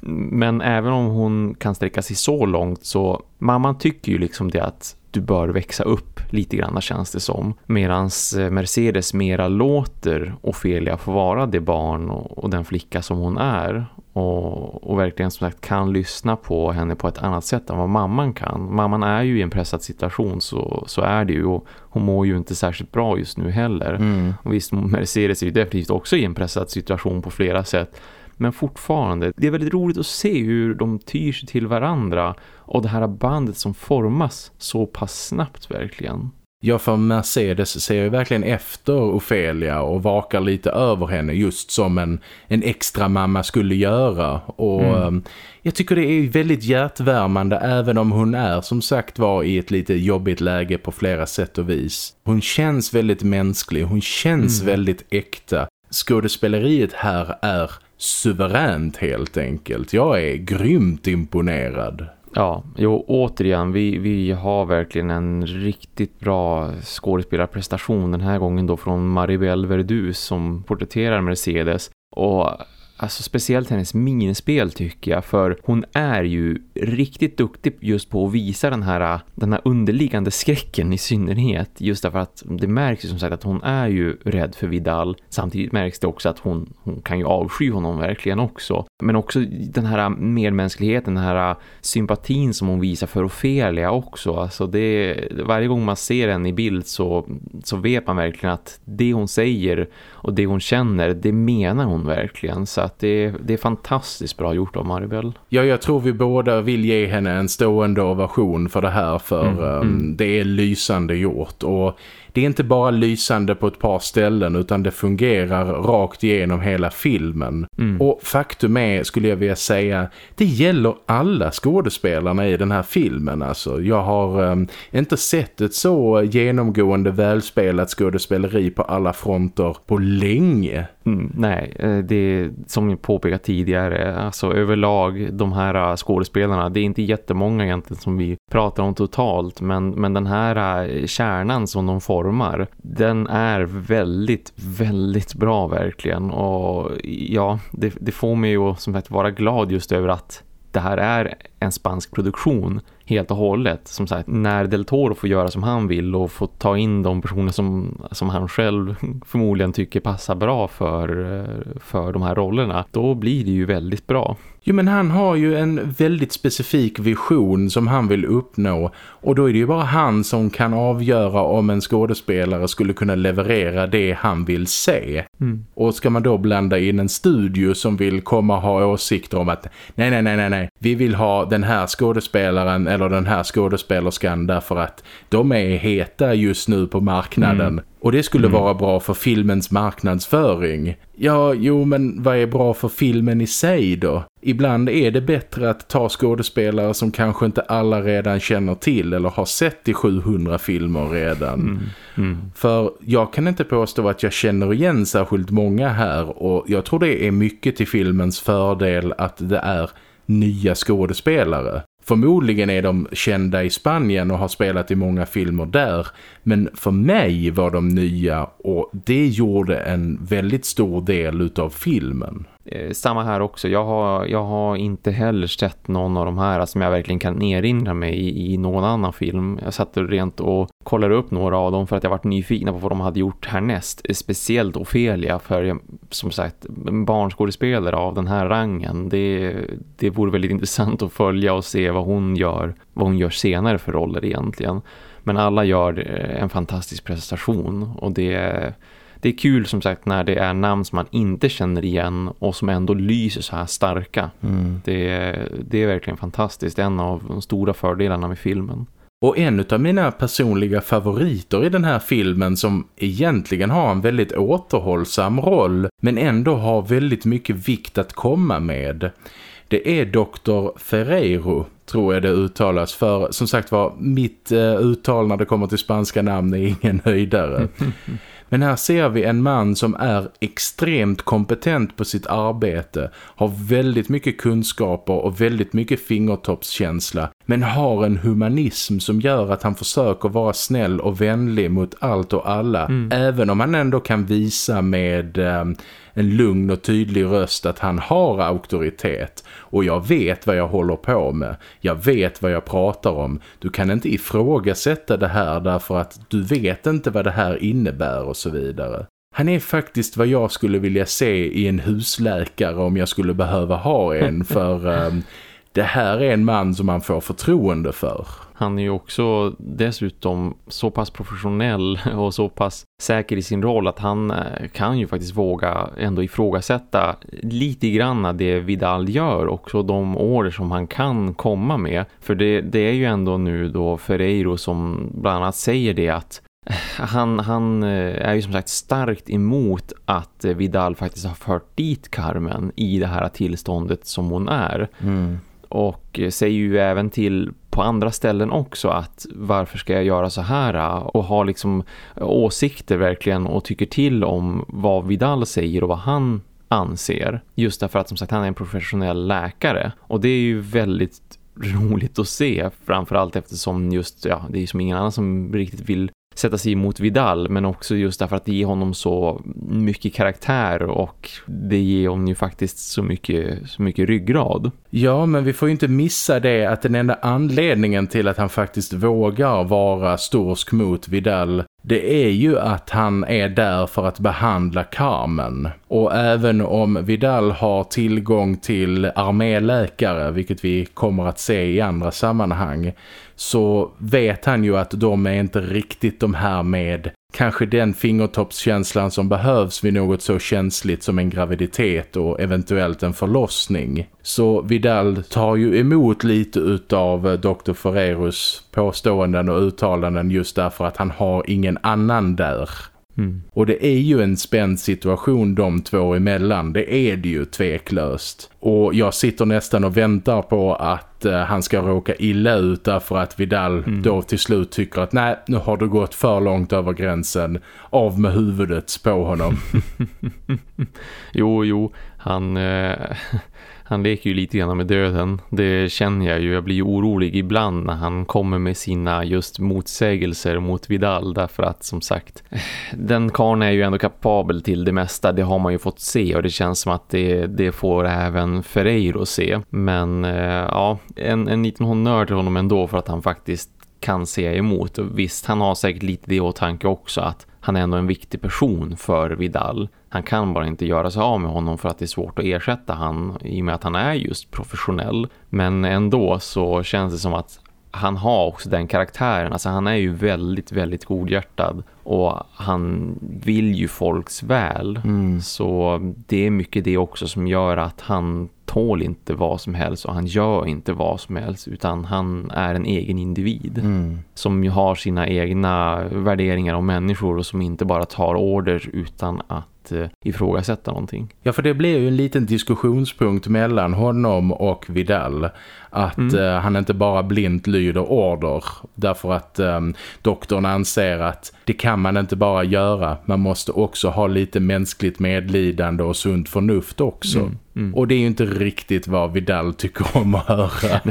Men även om hon kan sträcka sig så långt så mamman tycker ju liksom det att du bör växa upp lite grann känns det som. Medans eh, Mercedes mera låter Ofelia få vara det barn och, och den flicka som hon är. Och, och, verkligen som sagt kan lyssna på henne på ett annat sätt än vad mamman kan. Mamman är ju i en pressad situation så, så är det ju och hon mår ju inte särskilt bra just nu heller. Mm. Och visst, Mercedes är ju definitivt också i en pressad situation på flera sätt. Men fortfarande, det är väldigt roligt att se hur de tyr sig till varandra och det här bandet som formas så pass snabbt verkligen. Ja, för Mercedes ser ju verkligen efter Ofelia och vakar lite över henne just som en, en extra mamma skulle göra. Och mm. Ehm, jag tycker det är väldigt hjärtvärmande även om hon är som sagt var i ett lite jobbigt läge på flera sätt och vis. Hon känns väldigt mänsklig, hon känns mm. väldigt äkta. Skådespeleriet här är suveränt helt enkelt. Jag är grymt imponerad. Ja, jo, återigen, vi, vi har verkligen en riktigt bra skådespelarprestation den här gången då från Maribel Verdus som porträtterar Mercedes. Och Alltså speciellt hennes minspel tycker jag för hon är ju riktigt duktig just på att visa den här, den här underliggande skräcken i synnerhet. Just därför att det märks ju som sagt att hon är ju rädd för Vidal. Samtidigt märks det också att hon, hon kan ju avsky honom verkligen också. Men också den här medmänskligheten, den här sympatin som hon visar för Ofelia också. Alltså det, varje gång man ser henne i bild så, så vet man verkligen att det hon säger och det hon känner, det menar hon verkligen så att det, det är fantastiskt bra gjort av Maribel. Ja, jag tror vi båda vill ge henne en stående ovation för det här för mm, um, mm. det är lysande gjort och det är inte bara lysande på ett par ställen utan det fungerar rakt igenom hela filmen. Mm. Och faktum är, skulle jag vilja säga, det gäller alla skådespelarna i den här filmen. Alltså, jag har um, inte sett ett så genomgående välspelat skådespeleri på alla fronter på länge. Mm, nej, eh, det är som jag påpekat tidigare, alltså överlag de här eh, skådespelarna, det är inte jättemånga egentligen som vi pratar om totalt, men, men den här eh, kärnan som de formar, den är väldigt, väldigt bra verkligen och ja, det, det får mig ju som sagt vara glad just över att det här är en spansk produktion helt och hållet. Som sagt, när Del Toro får göra som han vill och få ta in de personer som, som han själv förmodligen tycker passar bra för, för de här rollerna, då blir det ju väldigt bra. Jo men han har ju en väldigt specifik vision som han vill uppnå och då är det ju bara han som kan avgöra om en skådespelare skulle kunna leverera det han vill se. Mm. Och ska man då blanda in en studio som vill komma och ha åsikter om att nej nej nej nej nej, vi vill ha den här skådespelaren eller den här skådespelerskan därför att de är heta just nu på marknaden. Mm. Och det skulle mm. vara bra för filmens marknadsföring. Ja, jo men vad är bra för filmen i sig då? Ibland är det bättre att ta skådespelare som kanske inte alla redan känner till eller har sett i 700 filmer redan. Mm. Mm. För jag kan inte påstå att jag känner igen särskilt många här och jag tror det är mycket till filmens fördel att det är nya skådespelare. Förmodligen är de kända i Spanien och har spelat i många filmer där. Men för mig var de nya och det gjorde en väldigt stor del utav filmen. Eh, samma här också. Jag har, jag har inte heller sett någon av de här som jag verkligen kan erinra mig i, i någon annan film. Jag satt rent och kollade upp några av dem för att jag varit nyfiken på vad de hade gjort härnäst. Eh, speciellt Ofelia för som sagt barnskådespelare av den här rangen. Det, det vore väldigt intressant att följa och se vad hon gör, vad hon gör senare för roller egentligen. Men alla gör eh, en fantastisk prestation och det det är kul som sagt när det är namn som man inte känner igen och som ändå lyser så här starka. Mm. Det, det är verkligen fantastiskt. En av de stora fördelarna med filmen. Och en av mina personliga favoriter i den här filmen som egentligen har en väldigt återhållsam roll men ändå har väldigt mycket vikt att komma med. Det är Dr. Ferreiro tror jag det uttalas för som sagt var mitt uh, uttal när det kommer till spanska namn är ingen höjdare. Men här ser vi en man som är extremt kompetent på sitt arbete, har väldigt mycket kunskaper och väldigt mycket fingertoppskänsla, men har en humanism som gör att han försöker vara snäll och vänlig mot allt och alla, mm. även om han ändå kan visa med... Eh, en lugn och tydlig röst att han har auktoritet och jag vet vad jag håller på med. Jag vet vad jag pratar om. Du kan inte ifrågasätta det här därför att du vet inte vad det här innebär och så vidare. Han är faktiskt vad jag skulle vilja se i en husläkare om jag skulle behöva ha en för um, det här är en man som man får förtroende för. Han är ju också dessutom så pass professionell och så pass säker i sin roll att han eh, kan ju faktiskt våga ändå ifrågasätta lite grann det Vidal gör också de order som han kan komma med. För det, det är ju ändå nu då Ferreiro som bland annat säger det att eh, han, han eh, är ju som sagt starkt emot att Vidal faktiskt har fört dit Carmen i det här tillståndet som hon är. Mm. Och säger ju även till på andra ställen också att varför ska jag göra så här äh, och ha liksom åsikter verkligen och tycker till om vad Vidal säger och vad han anser. Just därför att som sagt han är en professionell läkare och det är ju väldigt roligt att se framförallt eftersom just ja, det är som ingen annan som riktigt vill sätta sig emot Vidal men också just därför att det ger honom så mycket karaktär och det ger honom ju faktiskt så mycket, så mycket ryggrad. Ja, men vi får ju inte missa det att den enda anledningen till att han faktiskt vågar vara storsk mot Vidal det är ju att han är där för att behandla Carmen. Och även om Vidal har tillgång till arméläkare, vilket vi kommer att se i andra sammanhang, så vet han ju att de är inte riktigt de här med kanske den fingertoppskänslan som behövs vid något så känsligt som en graviditet och eventuellt en förlossning. Så Vidal tar ju emot lite utav eh, Dr. Ferreros påståenden och uttalanden just därför att han har ingen annan där. Mm. Och det är ju en spänd situation de två emellan, det är det ju tveklöst. Och jag sitter nästan och väntar på att uh, han ska råka illa ut därför att Vidal mm. då till slut tycker att nej, nu har du gått för långt över gränsen. Av med huvudet på honom. jo, jo, han... Uh han leker ju lite grann med döden. Det känner jag ju. Jag blir ju orolig ibland när han kommer med sina just motsägelser mot Vidal. Därför att som sagt, den karn är ju ändå kapabel till det mesta. Det har man ju fått se och det känns som att det, det får även Ferreiro se. Men eh, ja, en, en liten honnör till honom ändå för att han faktiskt kan se emot. Och visst, han har säkert lite det i åtanke också att han är ändå en viktig person för Vidal. Han kan bara inte göra sig av med honom för att det är svårt att ersätta han i och med att han är just professionell. Men ändå så känns det som att han har också den karaktären. Alltså han är ju väldigt, väldigt godhjärtad. Och han vill ju folks väl. Mm. Så det är mycket det också som gör att han tål inte vad som helst och han gör inte vad som helst utan han är en egen individ mm. som har sina egna värderingar om människor och som inte bara tar order utan att eh, ifrågasätta någonting. Ja, för det blir ju en liten diskussionspunkt mellan honom och Vidal att mm. uh, han inte bara blint lyder order därför att um, doktorn anser att det kan man inte bara göra. Man måste också ha lite mänskligt medlidande och sunt förnuft också. Mm. Mm. Och det är ju inte riktigt vad Vidal tycker om att höra.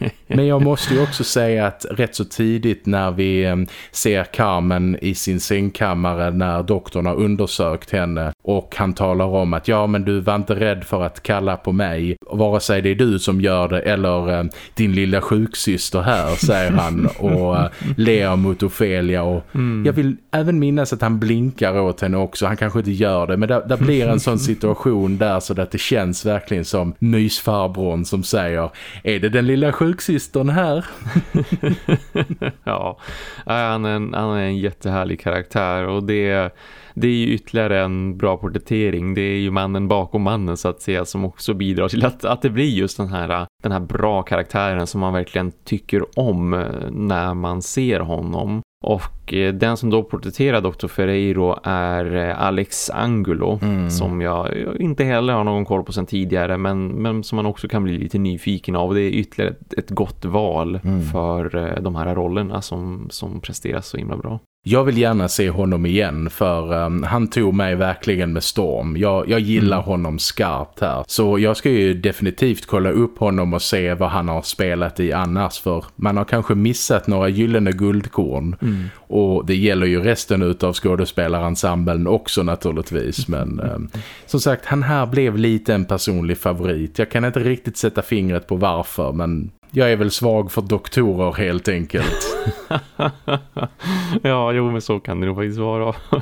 Men jag måste ju också säga att rätt så tidigt när vi um, ser Carmen i sin sängkammare när doktorn har undersökt henne och han talar om att ja men du var inte rädd för att kalla på mig vare sig det är du som gör det eller eh, din lilla sjuksyster här, säger han och eh, ler mot Ofelia och mm. jag vill även minnas att han blinkar åt henne också, han kanske inte gör det men där, där blir en sån situation där så att det känns verkligen som mysfarbron som säger, är det den lilla sjuksystern här? ja, äh, han är, en, han är en jättehärlig karaktär och det det är ju ytterligare en bra porträttering. Det är ju mannen bakom mannen så att säga som också bidrar till att, att det blir just den här, äh, den här bra karaktären som man verkligen tycker om äh, när man ser honom. Och eh, den som då porträtterar Dr. Ferreiro är eh, Alex Angulo mm. som jag inte heller har någon koll på sedan tidigare men, men som man också kan bli lite nyfiken av. Det är ytterligare ett, ett gott val mm. för de här rollerna som, som presteras så himla bra. Jag vill gärna se honom igen för um, han tog mig verkligen med storm. Jag, jag gillar mm. honom skarpt här. Så jag ska ju definitivt kolla upp honom och se vad han har spelat i annars. För man har kanske missat några gyllene guldkorn. Mm. Och det gäller ju resten av skådespelarensemblen också naturligtvis. Men um, som sagt, han här blev lite en personlig favorit. Jag kan inte riktigt sätta fingret på varför men jag är väl svag för doktorer helt enkelt. ja, jo men så kan det nog faktiskt vara.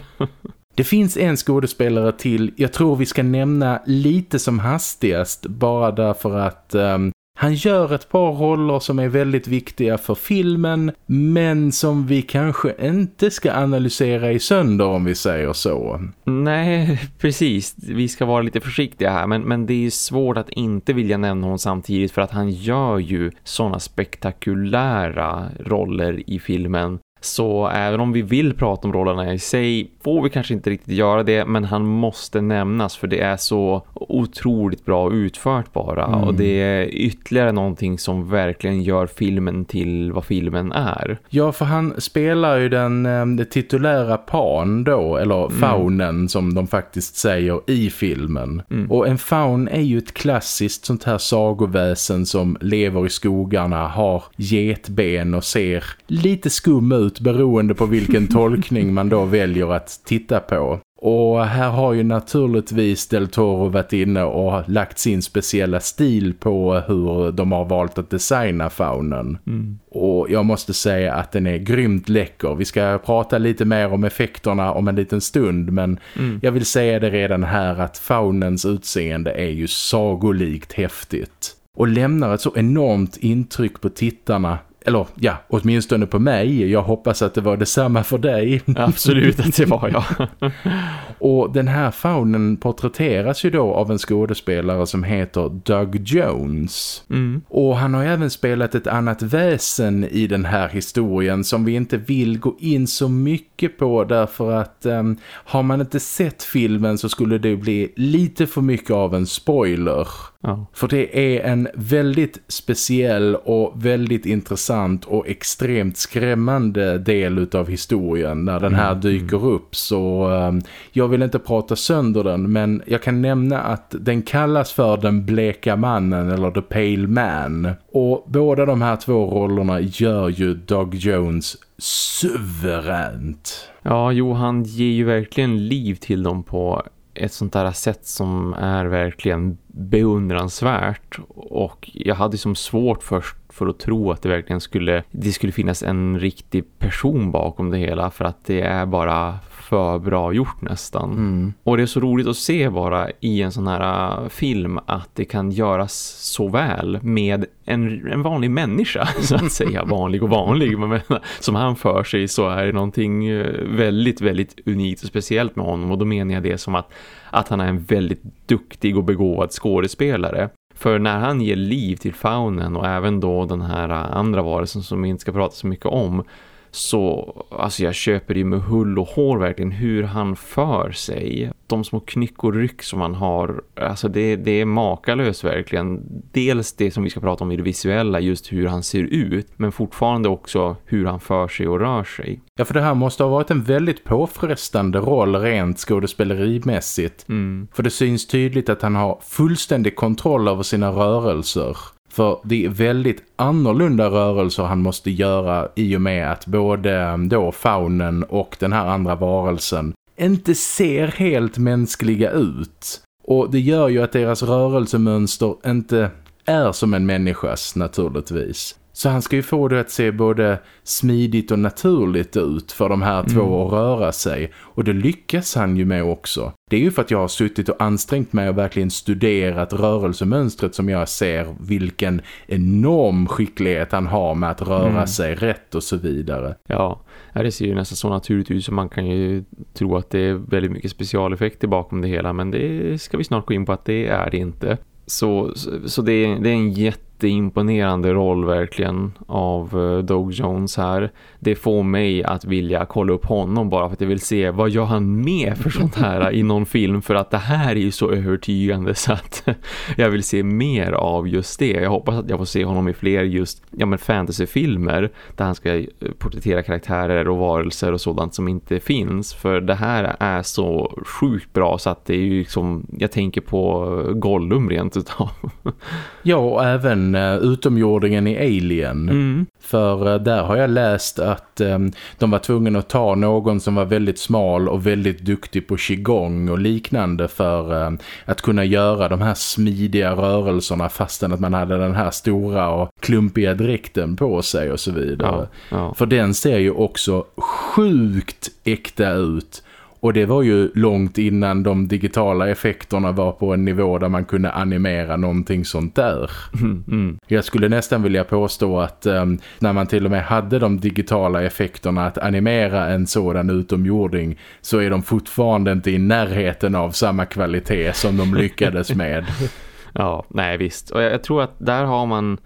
Det finns en skådespelare till, jag tror vi ska nämna lite som hastigast bara därför att um, han gör ett par roller som är väldigt viktiga för filmen men som vi kanske inte ska analysera i sönder om vi säger så. Nej, precis. Vi ska vara lite försiktiga här men, men det är svårt att inte vilja nämna honom samtidigt för att han gör ju sådana spektakulära roller i filmen så även om vi vill prata om rollerna i sig får vi kanske inte riktigt göra det men han måste nämnas för det är så otroligt bra utfört bara mm. och det är ytterligare någonting som verkligen gör filmen till vad filmen är. Ja för han spelar ju den, ehm, den titulära pan då eller mm. faunen mm. som de faktiskt säger i filmen. Mm. Och en faun är ju ett klassiskt sånt här sagoväsen som lever i skogarna, har getben och ser lite skum ut ut beroende på vilken tolkning man då väljer att titta på. Och här har ju naturligtvis Del Toro varit inne och lagt sin speciella stil på hur de har valt att designa faunen. Mm. Och jag måste säga att den är grymt läcker. Vi ska prata lite mer om effekterna om en liten stund men mm. jag vill säga det redan här att faunens utseende är ju sagolikt häftigt. Och lämnar ett så enormt intryck på tittarna eller ja, åtminstone på mig. Jag hoppas att det var detsamma för dig. Absolut att det var jag. och den här faunen porträtteras ju då av en skådespelare som heter Doug Jones. Mm. Och han har även spelat ett annat väsen i den här historien som vi inte vill gå in så mycket på därför att um, har man inte sett filmen så skulle det bli lite för mycket av en spoiler. Ja. För det är en väldigt speciell och väldigt intressant och extremt skrämmande del av historien när den här mm. dyker upp. Så um, jag vill inte prata sönder den men jag kan nämna att den kallas för den bleka mannen eller the pale man. Och båda de här två rollerna gör ju Doug Jones suveränt. Ja, Johan ger ju verkligen liv till dem på ett sånt där sätt som är verkligen beundransvärt och jag hade som svårt först för att tro att det verkligen skulle, det skulle finnas en riktig person bakom det hela för att det är bara för bra gjort nästan. Mm. Och det är så roligt att se bara i en sån här äh, film att det kan göras så väl med en, en vanlig människa så att säga, vanlig och vanlig men som han för sig så är det någonting äh, väldigt, väldigt unikt och speciellt med honom och då menar jag det som att, att han är en väldigt duktig och begåvad skådespelare. För när han ger liv till faunen och även då den här andra varelsen som vi inte ska prata så mycket om så alltså jag köper det med hull och hår verkligen hur han för sig. De små knyck och ryck som han har, alltså det, det är makalöst verkligen. Dels det som vi ska prata om i det visuella, just hur han ser ut, men fortfarande också hur han för sig och rör sig. Ja, för det här måste ha varit en väldigt påfrestande roll rent skådespelerimässigt. Mm. För det syns tydligt att han har fullständig kontroll över sina rörelser. För det är väldigt annorlunda rörelser han måste göra i och med att både ehm, då faunen och den här andra varelsen inte ser helt mänskliga ut. Och det gör ju att deras rörelsemönster inte är som en människas naturligtvis. Så han ska ju få det att se både smidigt och naturligt ut för de här två mm. att röra sig. Och det lyckas han ju med också. Det är ju för att jag har suttit och ansträngt mig och verkligen studerat rörelsemönstret som jag ser vilken enorm skicklighet han har med att röra mm. sig rätt och så vidare. Ja, det ser ju nästan så naturligt ut så man kan ju tro att det är väldigt mycket specialeffekter bakom det hela men det ska vi snart gå in på att det är det inte. Så, så det, är, det är en jätte jätteimponerande roll verkligen av uh, Doug Jones här. Det får mig att vilja kolla upp honom bara för att jag vill se vad gör han med för sånt här i någon film för att det här är ju så övertygande så att jag vill se mer av just det. Jag hoppas att jag får se honom i fler just ja, men fantasyfilmer där han ska eh, porträttera karaktärer och varelser och sådant som inte finns för det här är så sjukt bra så att det är ju liksom, jag tänker på Gollum rent utav. ja och även uh, utomjordingen i Alien. Mm. För uh, där har jag läst att um, de var tvungna att ta någon som var väldigt smal och väldigt duktig på qigong och liknande för uh, att kunna göra de här smidiga rörelserna fastän att man hade den här stora och klumpiga dräkten på sig och så vidare. Ja, ja. För den ser ju också sjukt äkta ut och det var ju långt innan de digitala effekterna var på en nivå där man kunde animera någonting sånt där. Mm, mm. Jag skulle nästan vilja påstå att um, när man till och med hade de digitala effekterna att animera en sådan utomjording så är de fortfarande inte i närheten av samma kvalitet som de lyckades med. ja, nej visst. Och jag, jag tror att där har man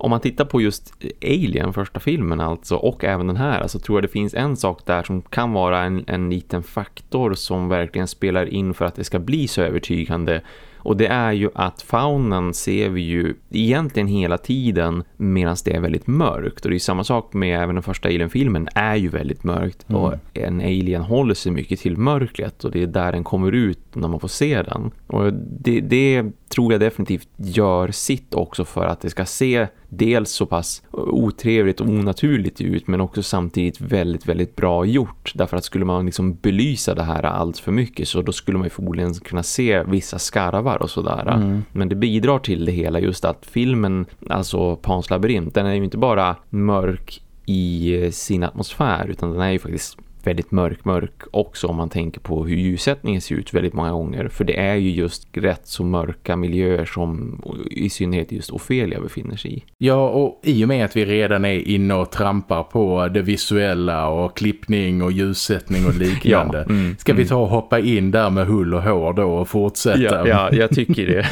om man tittar på just Alien, första filmen alltså, och även den här, så alltså, tror jag det finns en sak där som kan vara en, en liten faktor som verkligen spelar in för att det ska bli så övertygande och det är ju att faunen ser vi ju egentligen hela tiden medan det är väldigt mörkt. Och det är samma sak med även den första Alien-filmen är ju väldigt mörkt. Mm. Och en alien håller sig mycket till mörkret och det är där den kommer ut när man får se den. Och det, det tror jag definitivt gör sitt också för att det ska se dels så pass otrevligt och onaturligt ut men också samtidigt väldigt, väldigt bra gjort. Därför att skulle man liksom belysa det här allt för mycket så då skulle man ju förmodligen kunna se vissa skarvar och sådär. Mm. Men det bidrar till det hela just att filmen, alltså Pans labyrint, den är ju inte bara mörk i sin atmosfär utan den är ju faktiskt väldigt mörk mörk också om man tänker på hur ljussättningen ser ut väldigt många gånger. För det är ju just rätt så mörka miljöer som i synnerhet just Ofelia befinner sig i. Ja och i och med att vi redan är inne och trampar på det visuella och klippning och ljussättning och liknande. ja, mm, Ska vi mm. ta och hoppa in där med hull och hår då och fortsätta? Ja, ja jag tycker det.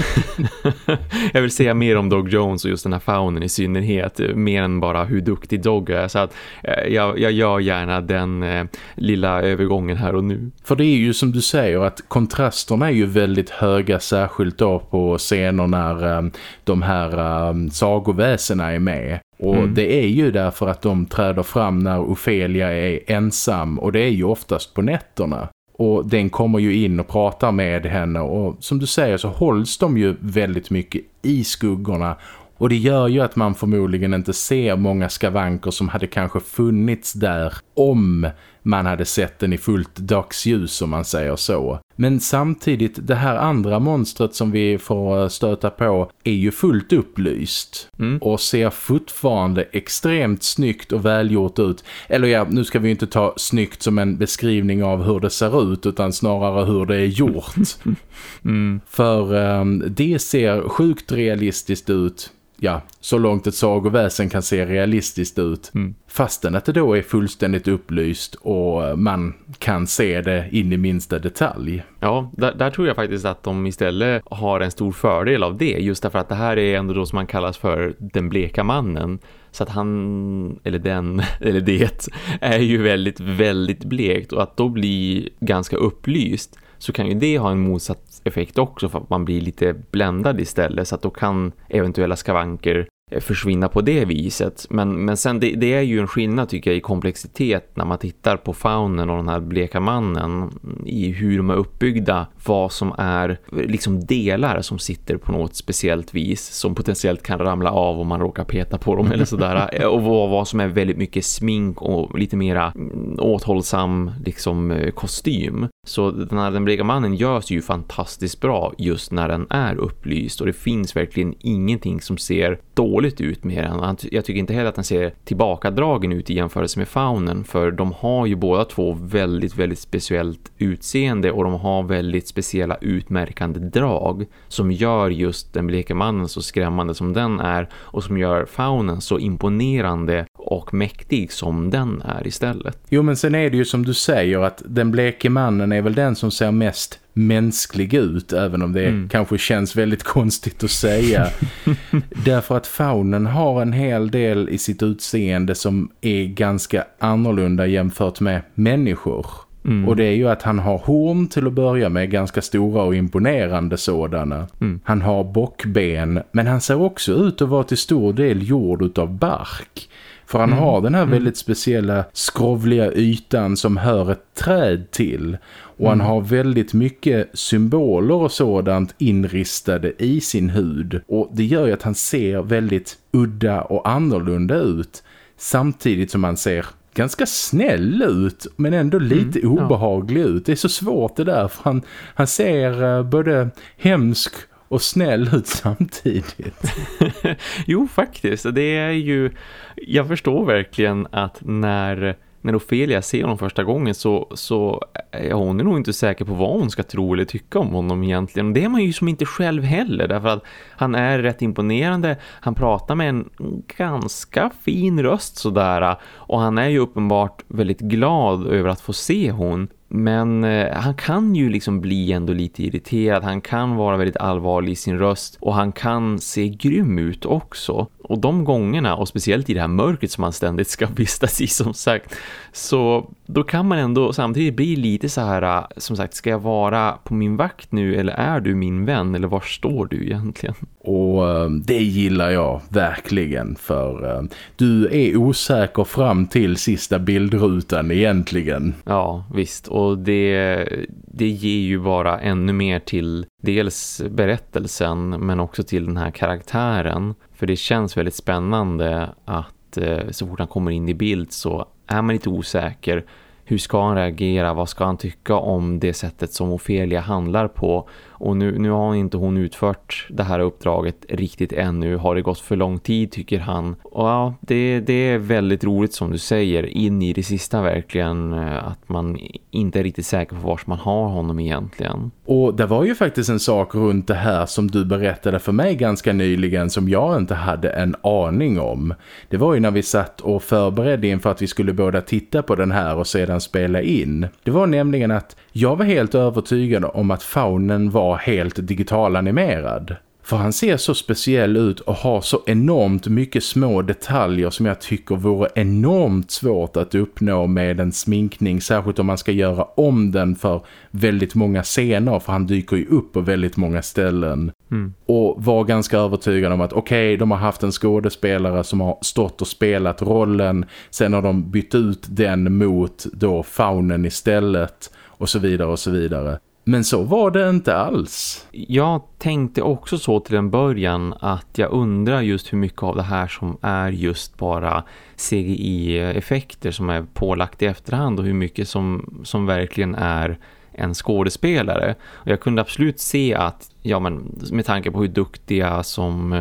jag vill säga mer om Dog Jones och just den här faunen i synnerhet. Mer än bara hur duktig Dog är. Så att eh, jag, jag gör gärna den eh, lilla övergången här och nu. För det är ju som du säger att kontrasterna är ju väldigt höga särskilt då på scener när um, de här um, sagoväsena är med. Och mm. det är ju därför att de träder fram när Ofelia är ensam och det är ju oftast på nätterna. Och den kommer ju in och pratar med henne och som du säger så hålls de ju väldigt mycket i skuggorna och det gör ju att man förmodligen inte ser många skavanker som hade kanske funnits där om man hade sett den i fullt dagsljus om man säger så. Men samtidigt, det här andra monstret som vi får stöta på är ju fullt upplyst. Mm. Och ser fortfarande extremt snyggt och välgjort ut. Eller ja, nu ska vi inte ta snyggt som en beskrivning av hur det ser ut utan snarare hur det är gjort. Mm. För um, det ser sjukt realistiskt ut ja, så långt ett sagoväsen kan se realistiskt ut. Mm. Fastän att det då är fullständigt upplyst och man kan se det in i minsta detalj. Ja, där, där, tror jag faktiskt att de istället har en stor fördel av det. Just därför att det här är ändå då som man kallas för den bleka mannen. Så att han, eller den, eller det, är ju väldigt, väldigt blekt. Och att då bli ganska upplyst så kan ju det ha en motsatt effekt också för att man blir lite bländad istället så att då kan eventuella skavanker försvinna på det viset. Men, men sen det, det, är ju en skillnad tycker jag i komplexitet när man tittar på faunen och den här bleka mannen i hur de är uppbyggda, vad som är liksom delar som sitter på något speciellt vis som potentiellt kan ramla av om man råkar peta på dem eller sådär eh, och vad, vad som är väldigt mycket smink och lite mera mm, åthållsam liksom eh, kostym. Så den här den bleka mannen görs ju fantastiskt bra just när den är upplyst och det finns verkligen ingenting som ser dåligt ut med den. Jag tycker inte heller att den ser tillbakadragen ut i jämförelse med faunen för de har ju båda två väldigt, väldigt speciellt utseende och de har väldigt speciella utmärkande drag som gör just den bleke mannen så skrämmande som den är och som gör faunen så imponerande och mäktig som den är istället. Jo men sen är det ju som du säger att den bleke mannen är väl den som ser mest mänsklig ut även om det mm. kanske känns väldigt konstigt att säga. Därför att faunen har en hel del i sitt utseende som är ganska annorlunda jämfört med människor. Mm. Och det är ju att han har horn till att börja med, ganska stora och imponerande sådana. Mm. Han har bockben, men han ser också ut att vara till stor del gjord av bark. För han mm. har den här mm. väldigt speciella skrovliga ytan som hör ett träd till. Och mm. han har väldigt mycket symboler och sådant inristade i sin hud. Och det gör ju att han ser väldigt udda och annorlunda ut. Samtidigt som han ser ganska snäll ut men ändå lite mm, obehaglig ja. ut. Det är så svårt det där för han, han ser uh, både hemsk och snäll ut samtidigt. jo, faktiskt. Det är ju... Jag förstår verkligen att när när Ofelia ser honom första gången så, så är hon nog inte säker på vad hon ska tro eller tycka om honom egentligen. Det är man ju som inte själv heller därför att han är rätt imponerande. Han pratar med en ganska fin röst sådär och han är ju uppenbart väldigt glad över att få se hon. Men eh, han kan ju liksom bli ändå lite irriterad. Han kan vara väldigt allvarlig i sin röst. Och han kan se grym ut också. Och de gångerna, och speciellt i det här mörkret som han ständigt ska vistas i som sagt. Så då kan man ändå samtidigt bli lite så här, eh, som sagt, ska jag vara på min vakt nu eller är du min vän eller var står du egentligen? Och eh, det gillar jag verkligen för eh, du är osäker fram till sista bildrutan egentligen. Ja, visst. Och det, det ger ju bara ännu mer till dels berättelsen men också till den här karaktären. För det känns väldigt spännande att eh, så fort han kommer in i bild så är man lite osäker. Hur ska han reagera? Vad ska han tycka om det sättet som Ofelia handlar på? Och nu, nu har inte hon utfört det här uppdraget riktigt ännu. Har det gått för lång tid tycker han. Och ja, det, det är väldigt roligt som du säger. In i det sista verkligen. Eh, att man inte är riktigt säker på var man har honom egentligen. Och det var ju faktiskt en sak runt det här som du berättade för mig ganska nyligen som jag inte hade en aning om. Det var ju när vi satt och förberedde inför att vi skulle båda titta på den här och sedan spela in. Det var nämligen att jag var helt övertygad om att faunen var helt digitalanimerad. För han ser så speciell ut och har så enormt mycket små detaljer som jag tycker vore enormt svårt att uppnå med en sminkning. Särskilt om man ska göra om den för väldigt många scener för han dyker ju upp på väldigt många ställen. Mm. Och var ganska övertygad om att okej, okay, de har haft en skådespelare som har stått och spelat rollen. Sen har de bytt ut den mot då faunen istället och så vidare och så vidare. Men så var det inte alls. Jag tänkte också så till en början att jag undrar just hur mycket av det här som är just bara CGI-effekter som är pålagt i efterhand och hur mycket som, som verkligen är en skådespelare. Och jag kunde absolut se att, ja men med tanke på hur duktiga som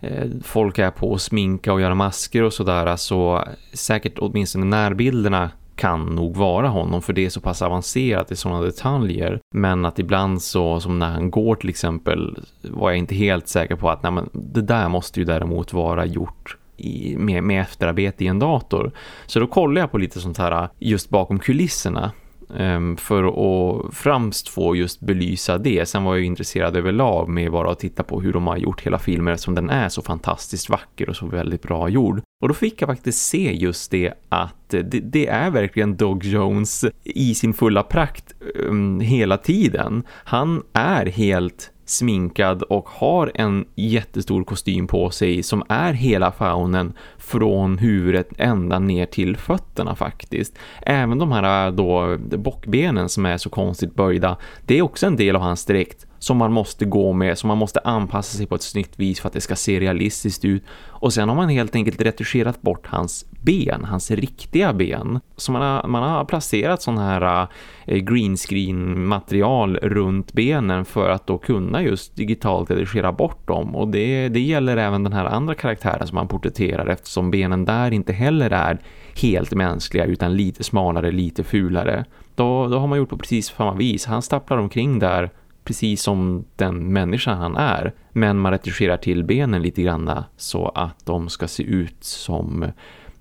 eh, folk är på att sminka och göra masker och sådär så säkert åtminstone närbilderna kan nog vara honom för det är så pass avancerat i sådana detaljer. Men att ibland så, som när han går till exempel, var jag inte helt säker på att nej, men det där måste ju däremot vara gjort i, med, med efterarbete i en dator. Så då kollar jag på lite sånt här just bakom kulisserna Ehm, för att främst få just belysa det. Sen var jag intresserad överlag med bara att titta på hur de har gjort hela filmen eftersom den är så fantastiskt vacker och så väldigt bra gjord. Och då fick jag faktiskt se just det att det, det är verkligen Doug Jones i sin fulla prakt um, hela tiden. Han är helt sminkad och har en jättestor kostym på sig som är hela faunen från huvudet ända ner till fötterna faktiskt. Även de här eh, då bockbenen som är så konstigt böjda, det är också en del av hans dräkt som man måste gå med, som man måste anpassa sig på ett snyggt vis för att det ska se realistiskt ut. Och sen har man helt enkelt retuscherat bort hans ben, hans riktiga ben. Så man har, man har placerat sån här eh, äh, greenscreen material runt benen för att då kunna just digitalt redigera bort dem. Och det, det gäller även den här andra karaktären som man porträtterar eftersom benen där inte heller är helt mänskliga utan lite smalare, lite fulare. Då, då har man gjort på precis samma vis. Han stapplar omkring där precis som den människa han är. Men man retuscherar till benen lite grann så att de ska se ut som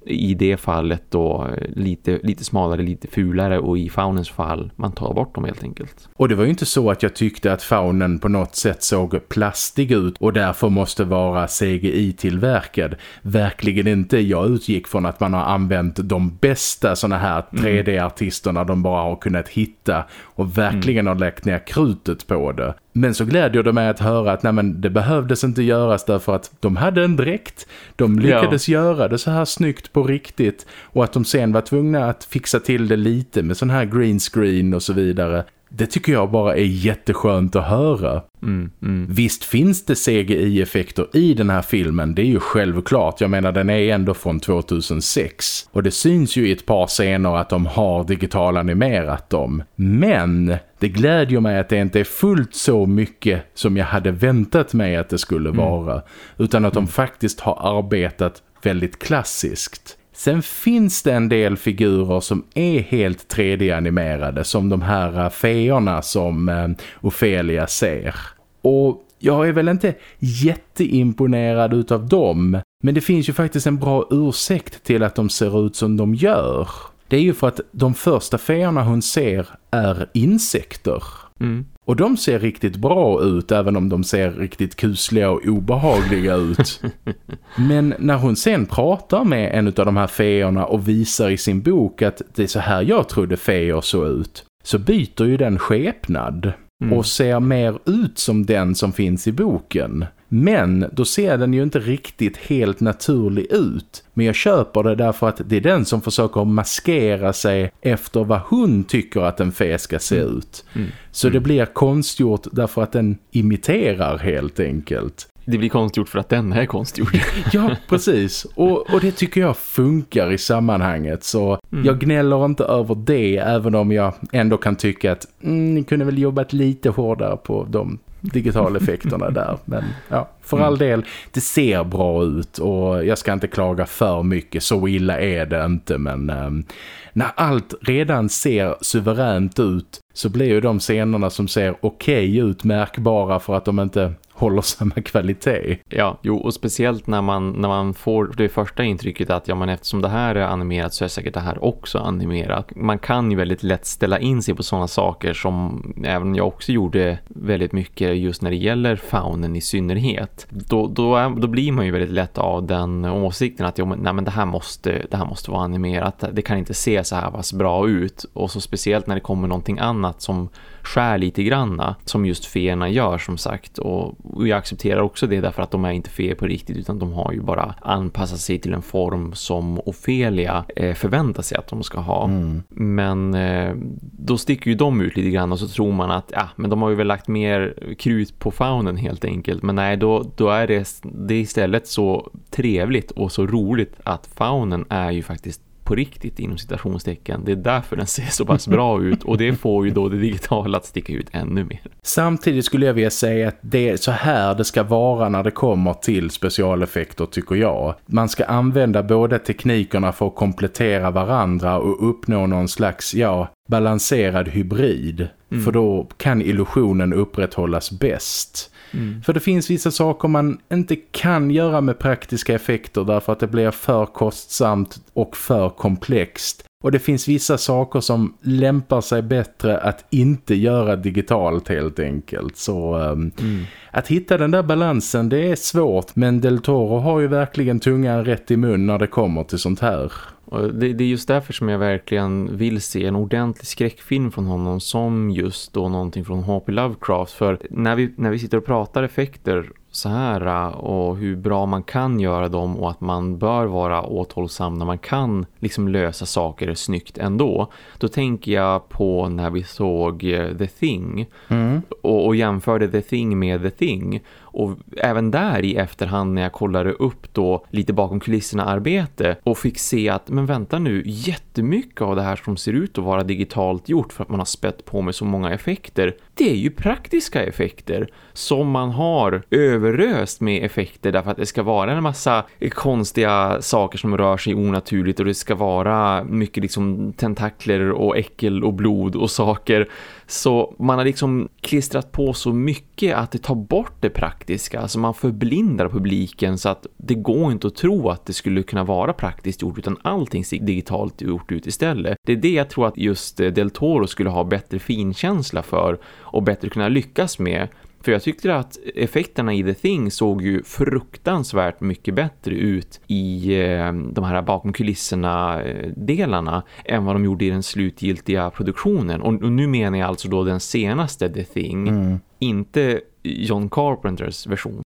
i det fallet då lite, lite smalare, lite fulare och i faunens fall man tar bort dem helt enkelt. Och det var ju inte så att jag tyckte att faunen på något sätt såg plastig ut och därför måste vara CGI-tillverkad. Verkligen inte. Jag utgick från att man har använt de bästa såna här 3D-artisterna de bara har kunnat hitta och verkligen mm. har lagt ner krutet på det. Men så glädjer det mig att höra att nej, men det behövdes inte göras därför att de hade en dräkt. De lyckades ja. göra det så här snyggt på riktigt. Och att de sen var tvungna att fixa till det lite med sån här green screen och så vidare. Det tycker jag bara är jätteskönt att höra. Mm, mm. Visst finns det CGI-effekter i den här filmen, det är ju självklart. Jag menar, den är ändå från 2006. Och det syns ju i ett par scener att de har digital animerat dem. Men det glädjer mig att det inte är fullt så mycket som jag hade väntat mig att det skulle mm. vara. Mm. Utan att de faktiskt har arbetat väldigt klassiskt. Sen finns det en del figurer som är helt 3D-animerade som de här äh, feorna som äh, Ophelia ser. Och jag är väl inte jätteimponerad utav dem men det finns ju faktiskt en bra ursäkt till att de ser ut som de gör. Det är ju för att de första feorna hon ser är insekter. Mm. Och de ser riktigt bra ut även om de ser riktigt kusliga och obehagliga ut. Men när hon sen pratar med en av de här feorna och visar i sin bok att det är så här jag trodde feor såg ut. Så byter ju den skepnad mm. och ser mer ut som den som finns i boken. Men då ser den ju inte riktigt helt naturlig ut. Men jag köper det därför att det är den som försöker maskera sig efter vad hon tycker att en fe ska se mm. ut. Mm. Så mm. det blir konstgjort därför att den imiterar helt enkelt. Det blir konstgjort för att den är konstgjord. ja, precis. Och, och det tycker jag funkar i sammanhanget. Så mm. jag gnäller inte över det även om jag ändå kan tycka att mm, ni kunde väl jobbat lite hårdare på de digitaleffekterna där. Men ja, för all mm. del, det ser bra ut och jag ska inte klaga för mycket. Så illa är det inte, men um, när allt redan ser suveränt ut så blir ju de scenerna som ser okej okay ut märkbara för att de inte håller samma kvalitet. Ja, jo, och speciellt när man, när man får det första intrycket att ja, men eftersom det här är animerat så är säkert det här också animerat. Man kan ju väldigt lätt ställa in sig på sådana saker som även jag också gjorde väldigt mycket just när det gäller faunen i synnerhet. Då, då, är, då blir man ju väldigt lätt av den åsikten att ja, men, nej, men det, här måste, det här måste vara animerat. Det kan inte se så här pass bra ut. Och så speciellt när det kommer någonting annat som skär lite granna som just feerna gör som sagt och, jag accepterar också det därför att de är inte fe på riktigt utan de har ju bara anpassat sig till en form som Ofelia eh, förväntar sig att de ska ha. Mm. Men eh, då sticker ju de ut lite grann och så tror man att ja, men de har ju väl lagt mer krut på faunen helt enkelt. Men nej, då, då är det, det är istället så trevligt och så roligt att faunen är ju faktiskt på riktigt inom citationstecken. Det är därför den ser så pass bra ut och det får ju då det digitala att sticka ut ännu mer. Samtidigt skulle jag vilja säga att det är så här det ska vara när det kommer till specialeffekter tycker jag. Man ska använda båda teknikerna för att komplettera varandra och uppnå någon slags, ja, balanserad hybrid. Mm. För då kan illusionen upprätthållas bäst. Mm. För det finns vissa saker man inte kan göra med praktiska effekter därför att det blir för kostsamt och för komplext. Och det finns vissa saker som lämpar sig bättre att inte göra digitalt helt enkelt. Så um, mm. att hitta den där balansen det är svårt. Men Del Toro har ju verkligen tungan rätt i mun när det kommer till sånt här. Det, det, är just därför som jag verkligen vill se en ordentlig skräckfilm från honom som just då någonting från H.P. Lovecraft. För när vi, när vi sitter och pratar effekter så här äh, och hur bra man kan göra dem och att man bör vara återhållsam när man kan liksom lösa saker snyggt ändå. Då tänker jag på när vi såg äh, The Thing mm. och, och jämförde The Thing med The Thing och även där i efterhand när jag kollade upp då lite bakom kulisserna arbete och fick se att, men vänta nu, jättemycket av det här som ser ut att vara digitalt gjort för att man har spett på med så många effekter, det är ju praktiska effekter som man har överöst med effekter därför att det ska vara en massa konstiga saker som rör sig onaturligt och det ska vara mycket liksom tentakler och äckel och blod och saker så man har liksom klistrat på så mycket att det tar bort det praktiska. Alltså man förblindar publiken så att det går inte att tro att det skulle kunna vara praktiskt gjort utan allting ser digitalt gjort ut istället. Det är det jag tror att just Del Toro skulle ha bättre finkänsla för och bättre kunna lyckas med för jag tyckte att effekterna i The Thing såg ju fruktansvärt mycket bättre ut i eh, de här bakom kulisserna eh, delarna än vad de gjorde i den slutgiltiga produktionen. Och, och nu menar jag alltså då den senaste The Thing, mm. inte John Carpenters version.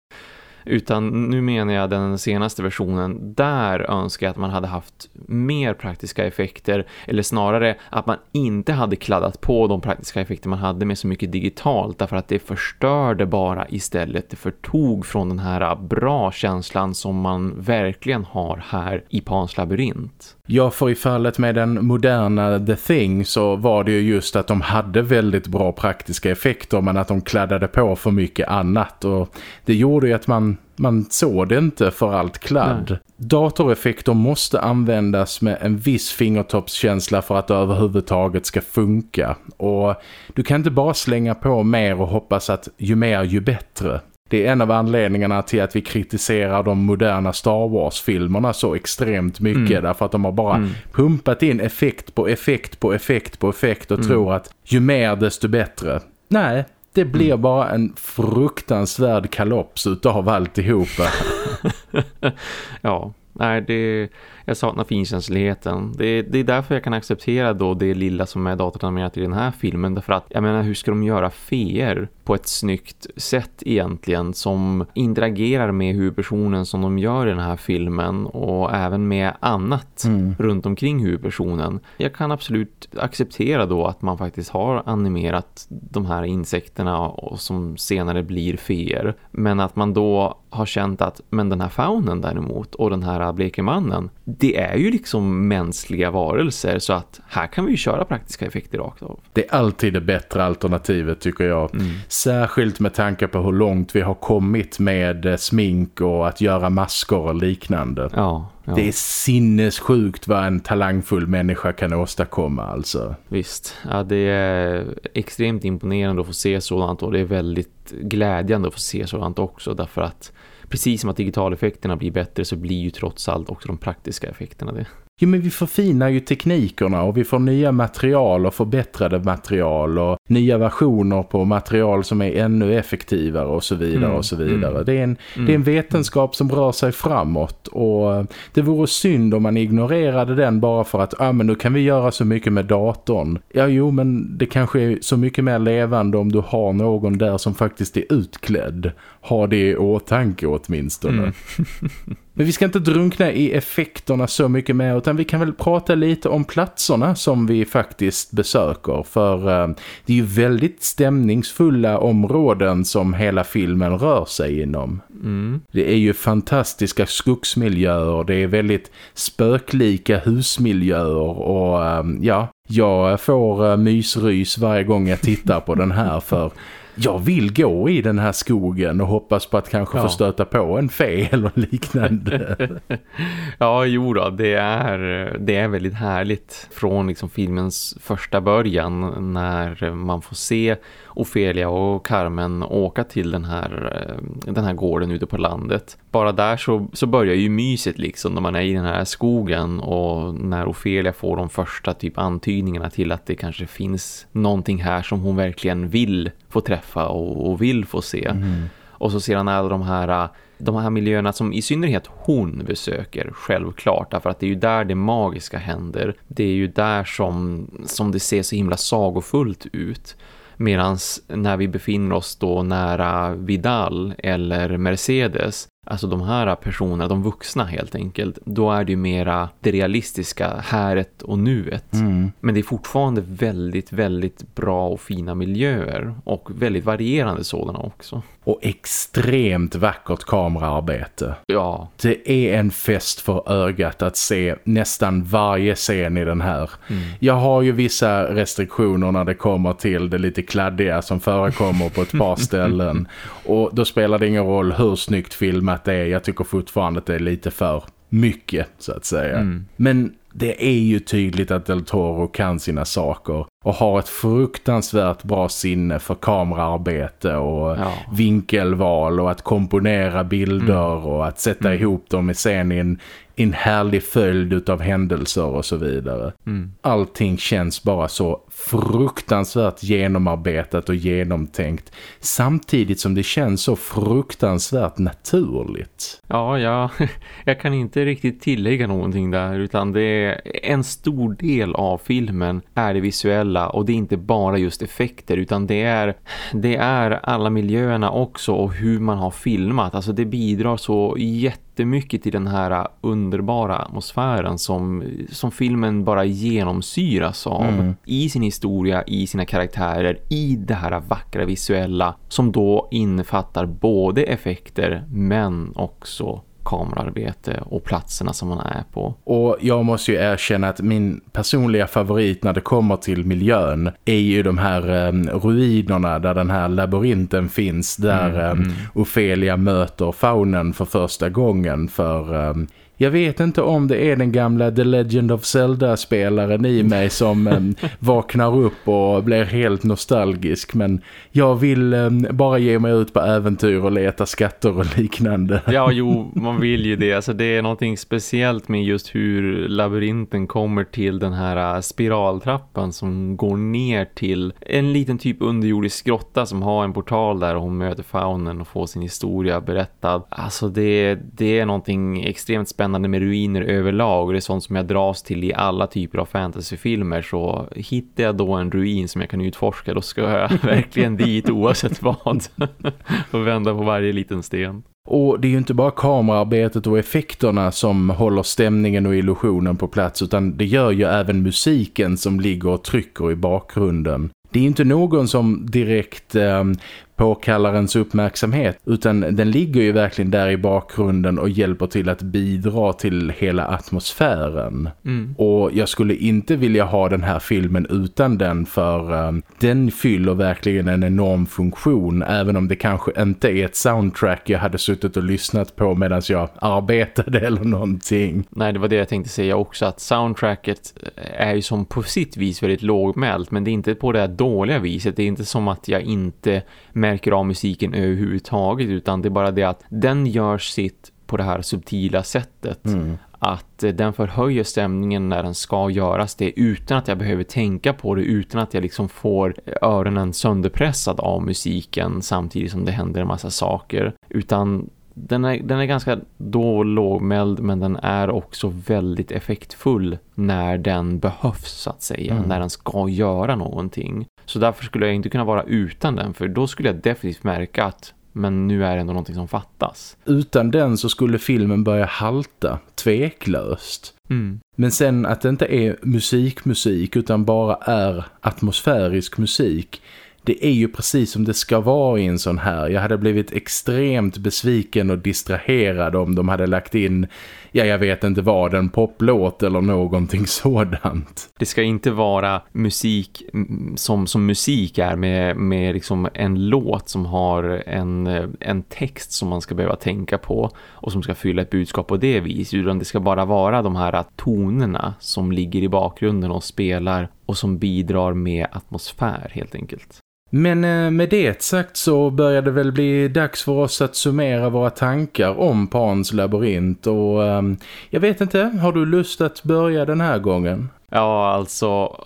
Utan nu menar jag den senaste versionen, där önskar jag att man hade haft mer praktiska effekter. Eller snarare att man inte hade kladdat på de praktiska effekter man hade med så mycket digitalt. Därför att det förstörde bara istället. Det förtog från den här bra känslan som man verkligen har här i Pans labyrint. Ja, för i fallet med den moderna The Thing så var det ju just att de hade väldigt bra praktiska effekter men att de kladdade på för mycket annat och det gjorde ju att man, man såg det inte för allt kladd. Nej. Datoreffekter måste användas med en viss fingertoppskänsla för att det överhuvudtaget ska funka och du kan inte bara slänga på mer och hoppas att ju mer ju bättre. Det är en av anledningarna till att vi kritiserar de moderna Star Wars-filmerna så extremt mycket. Mm. Därför att de har bara mm. pumpat in effekt på effekt på effekt på effekt och mm. tror att ju mer desto bättre. Nej, det blir mm. bara en fruktansvärd kalops utav alltihopa. ja, nej det jag saknar finkänsligheten. Det, det är därför jag kan acceptera då det lilla som är datoranimerat i den här filmen. Därför att, jag menar, hur ska de göra feer på ett snyggt sätt egentligen som interagerar med huvudpersonen som de gör i den här filmen och även med annat mm. runt omkring huvudpersonen. Jag kan absolut acceptera då att man faktiskt har animerat de här insekterna och som senare blir feer. Men att man då har känt att men den här faunen däremot och den här blekemannen det är ju liksom mänskliga varelser så att här kan vi ju köra praktiska effekter rakt av. Det är alltid det bättre alternativet tycker jag. Mm. Särskilt med tanke på hur långt vi har kommit med eh, smink och att göra masker och liknande. Ja, ja. Det är sinnessjukt vad en talangfull människa kan åstadkomma alltså. Visst, ja, det är extremt imponerande att få se sådant och det är väldigt glädjande att få se sådant också därför att precis som att digitaleffekterna blir bättre så blir ju trots allt också de praktiska effekterna det. Jo men vi förfinar ju teknikerna och vi får nya material och förbättrade material och nya versioner på material som är ännu effektivare och så vidare mm. och så vidare. Mm. Det, är en, mm. det är en vetenskap som rör sig framåt och det vore synd om man ignorerade den bara för att ah, men nu kan vi göra så mycket med datorn. Ja jo men det kanske är så mycket mer levande om du har någon där som faktiskt är utklädd. Ha det i åtanke åtminstone. Mm. Men vi ska inte drunkna i effekterna så mycket mer utan vi kan väl prata lite om platserna som vi faktiskt besöker. För uh, det är ju väldigt stämningsfulla områden som hela filmen rör sig inom. Mm. Det är ju fantastiska skogsmiljöer, det är väldigt spöklika husmiljöer och uh, ja, jag får uh, mysrys varje gång jag tittar på den här för jag vill gå i den här skogen och hoppas på att kanske ja. få stöta på en fe eller liknande. ja, jo då, det är, det är väldigt härligt från liksom filmens första början när man får se Ofelia och Carmen åka till den här, eh, den här gården ute på landet. Bara där så, så börjar ju myset liksom när man är i den här skogen och när Ofelia får de första typ antydningarna till att det kanske finns någonting här som hon verkligen vill få träffa och, och vill få se. Mm. Och så ser han alla de här, de här miljöerna som i synnerhet hon besöker, självklart. Därför att det är ju där det magiska händer. Det är ju där som, som det ser så himla sagofullt ut. Medan när vi befinner oss då nära Vidal eller Mercedes Alltså de här personerna, de vuxna helt enkelt. Då är det ju mera det realistiska häret och nuet. Mm. Men det är fortfarande väldigt, väldigt bra och fina miljöer. Och väldigt varierande sådana också. Och extremt vackert kameraarbete. Ja. Det är en fest för ögat att se nästan varje scen i den här. Mm. Jag har ju vissa restriktioner när det kommer till det lite kladdiga som förekommer på ett par ställen. Och då spelar det ingen roll hur snyggt filmat det är. Jag tycker fortfarande att det är lite för mycket så att säga. Mm. Men det är ju tydligt att Del Toro kan sina saker och har ett fruktansvärt bra sinne för kameraarbete och ja. vinkelval och att komponera bilder mm. och att sätta mm. ihop dem i scen i en, en härlig följd av händelser och så vidare. Mm. Allting känns bara så fruktansvärt genomarbetat och genomtänkt samtidigt som det känns så fruktansvärt naturligt. Ja, ja. Jag kan inte riktigt tillägga någonting där utan det är en stor del av filmen är det visuella och det är inte bara just effekter utan det är, det är alla miljöerna också och hur man har filmat. Alltså det bidrar så jättemycket till den här underbara atmosfären som, som filmen bara genomsyras av mm. i sin historia, i sina karaktärer, i det här vackra visuella som då innefattar både effekter men också kamerarbete och platserna som man är på. Och jag måste ju erkänna att min personliga favorit när det kommer till miljön är ju de här um, ruinerna där den här labyrinten finns där mm, um, mm. Ophelia möter faunen för första gången för um, jag vet inte om det är den gamla The Legend of Zelda-spelaren i mig som um, vaknar upp och blir helt nostalgisk. Men jag vill um, bara ge mig ut på äventyr och leta skatter och liknande. Ja, jo, man vill ju det. Alltså, det är någonting speciellt med just hur labyrinten kommer till den här äh, spiraltrappan som går ner till en liten typ underjordisk grotta som har en portal där och hon möter faunen och får sin historia berättad. Alltså det, det är någonting extremt spännande spännande med ruiner överlag och det är sånt som jag dras till i alla typer av fantasyfilmer så hittar jag då en ruin som jag kan utforska då ska jag verkligen dit oavsett vad och vända på varje liten sten. Och det är ju inte bara kamerarbetet och effekterna som håller stämningen och illusionen på plats utan det gör ju även musiken som ligger och trycker i bakgrunden. Det är inte någon som direkt eh, påkallar ens uppmärksamhet utan den ligger ju verkligen där i bakgrunden och hjälper till att bidra till hela atmosfären. Mm. Och jag skulle inte vilja ha den här filmen utan den för um, den fyller verkligen en enorm funktion även om det kanske inte är ett soundtrack jag hade suttit och lyssnat på medan jag arbetade eller någonting. Nej, det var det jag tänkte säga också att soundtracket är ju som på sitt vis väldigt lågmält men det är inte på det här dåliga viset. Det är inte som att jag inte märker av musiken överhuvudtaget utan det är bara det att den gör sitt på det här subtila sättet. Mm. att eh, den förhöjer stämningen när den ska göras det utan att jag behöver tänka på det, utan att jag liksom får öronen sönderpressad av musiken samtidigt som det händer en massa saker. Utan den är, den är ganska då lågmäld men den är också väldigt effektfull när den behövs så att säga, mm. när den ska göra någonting. Så därför skulle jag inte kunna vara utan den för då skulle jag definitivt märka att men nu är det ändå någonting som fattas. Utan den så skulle filmen börja halta, tveklöst. Mm. Men sen att det inte är musikmusik utan bara är atmosfärisk musik det är ju precis som det ska vara i en sån här. Jag hade blivit extremt besviken och distraherad om de hade lagt in, ja jag vet inte vad, en poplåt eller någonting sådant. Det ska inte vara musik som, som musik är med, med liksom en låt som har en, en text som man ska behöva tänka på och som ska fylla ett budskap på det viset. Utan det ska bara vara de här tonerna som ligger i bakgrunden och spelar och som bidrar med atmosfär helt enkelt. Men eh, med det sagt så börjar det väl bli dags för oss att summera våra tankar om Pans labyrint och ehm, jag vet inte, har du lust att börja den här gången? Ja, alltså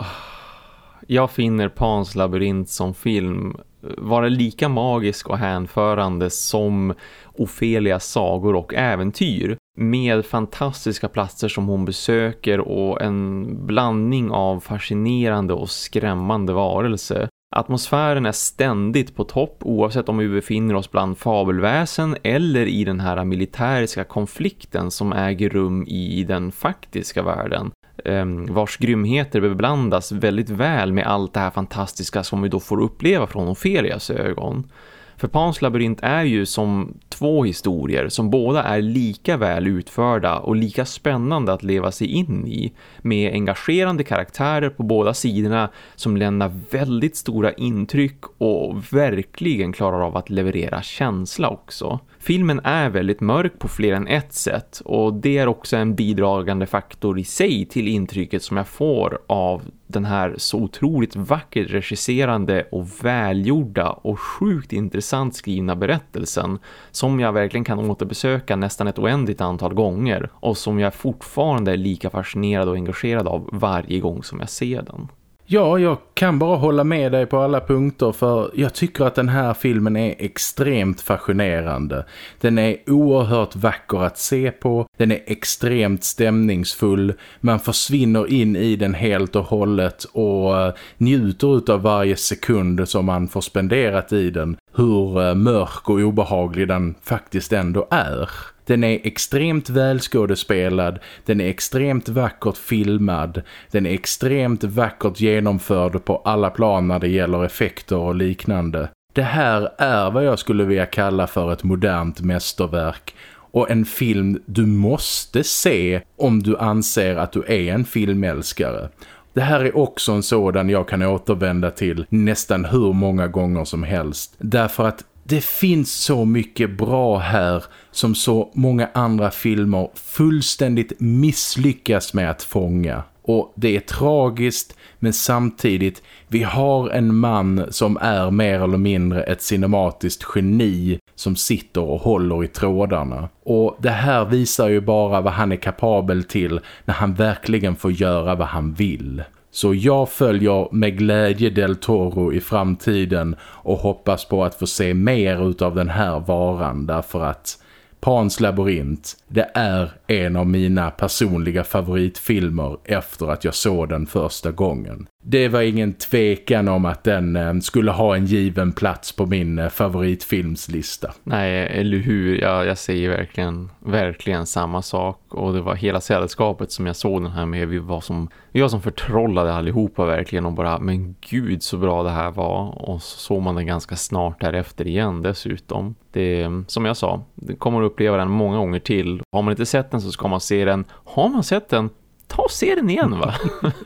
jag finner Pans labyrint som film vara lika magisk och hänförande som Ofelias sagor och äventyr med fantastiska platser som hon besöker och en blandning av fascinerande och skrämmande varelse. Atmosfären är ständigt på topp oavsett om vi befinner oss bland fabelväsen eller i den här militäriska konflikten som äger rum i den faktiska världen. Ehm, vars grymheter beblandas väldigt väl med allt det här fantastiska som vi då får uppleva från Ofelias ögon. För Pans labyrint är ju som två historier som båda är lika väl utförda och lika spännande att leva sig in i med engagerande karaktärer på båda sidorna som lämnar väldigt stora intryck och verkligen klarar av att leverera känsla också. Filmen är väldigt mörk på fler än ett sätt och det är också en bidragande faktor i sig till intrycket som jag får av den här så otroligt vackert regisserande och välgjorda och sjukt intressant skrivna berättelsen som jag verkligen kan återbesöka nästan ett oändligt antal gånger och som jag fortfarande är lika fascinerad och engagerad av varje gång som jag ser den. Ja, jag kan bara hålla med dig på alla punkter för jag tycker att den här filmen är extremt fascinerande. Den är oerhört vacker att se på, den är extremt stämningsfull, man försvinner in i den helt och hållet och eh, njuter av varje sekund som man får spenderat i den, hur eh, mörk och obehaglig den faktiskt ändå är. Den är extremt välskådespelad, den är extremt vackert filmad, den är extremt vackert genomförd på alla plan när det gäller effekter och liknande. Det här är vad jag skulle vilja kalla för ett modernt mästerverk och en film du måste se om du anser att du är en filmälskare. Det här är också en sådan jag kan återvända till nästan hur många gånger som helst. Därför att det finns så mycket bra här som så många andra filmer fullständigt misslyckas med att fånga. Och det är tragiskt men samtidigt vi har en man som är mer eller mindre ett cinematiskt geni som sitter och håller i trådarna. Och det här visar ju bara vad han är kapabel till när han verkligen får göra vad han vill. Så jag följer med glädje Del Toro i framtiden och hoppas på att få se mer utav den här varan därför att Pans labyrint, det är en av mina personliga favoritfilmer efter att jag såg den första gången. Det var ingen tvekan om att den eh, skulle ha en given plats på min eh, favoritfilmslista. Nej, eller hur? Jag, jag säger verkligen, verkligen samma sak. Och det var hela sällskapet som jag såg den här med. Vi var som, vi var som förtrollade allihopa verkligen och bara, men gud så bra det här var. Och så såg man den ganska snart därefter igen dessutom. Det, som jag sa, det kommer att uppleva den många gånger till. Har man inte sett den så ska man se den. Har man sett den ta och se den igen va?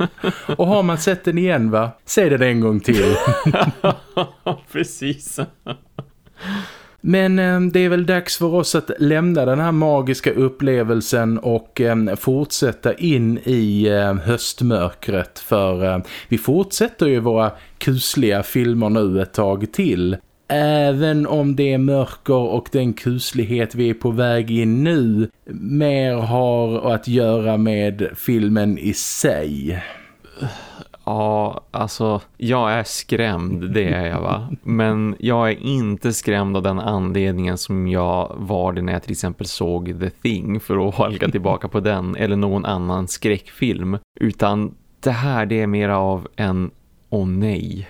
och har man sett den igen va? Se den en gång till. Precis. Men eh, det är väl dags för oss att lämna den här magiska upplevelsen och eh, fortsätta in i eh, höstmörkret för vi fortsätter ju våra kusliga filmer nu ett tag till även om det mörker och den kuslighet vi är på väg in nu mer har att göra med filmen i sig. Ja, alltså jag är skrämd, det är jag va. Men jag är inte skrämd av den anledningen som jag var det när jag till exempel såg The Thing för att halka tillbaka på den eller någon annan skräckfilm. Utan det här det är mer av en åh oh, nej.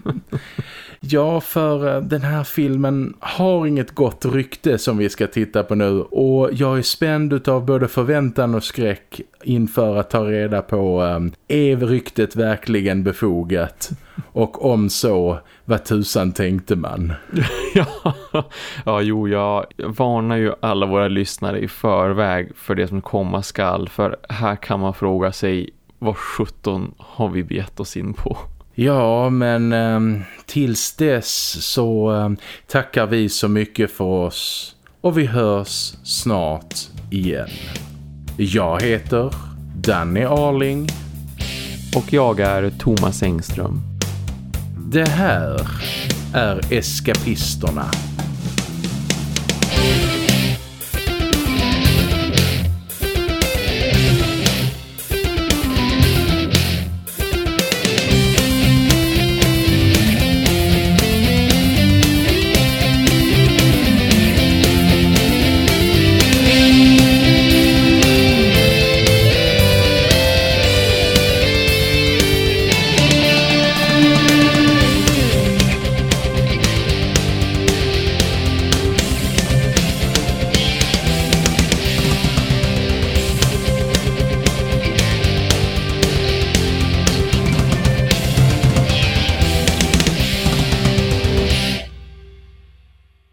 ja, för eh, den här filmen har inget gott rykte som vi ska titta på nu. Och jag är spänd av både förväntan och skräck inför att ta reda på um, är ryktet verkligen befogat? Och om så, vad tusan tänkte man? ja, ja, jo, jag varnar ju alla våra lyssnare i förväg för det som komma skall. För här kan man fråga sig vad 17 har vi gett oss in på? Ja, men eh, tills dess så eh, tackar vi så mycket för oss och vi hörs snart igen. Jag heter Danny Arling. Och jag är Thomas Engström. Det här är Eskapisterna.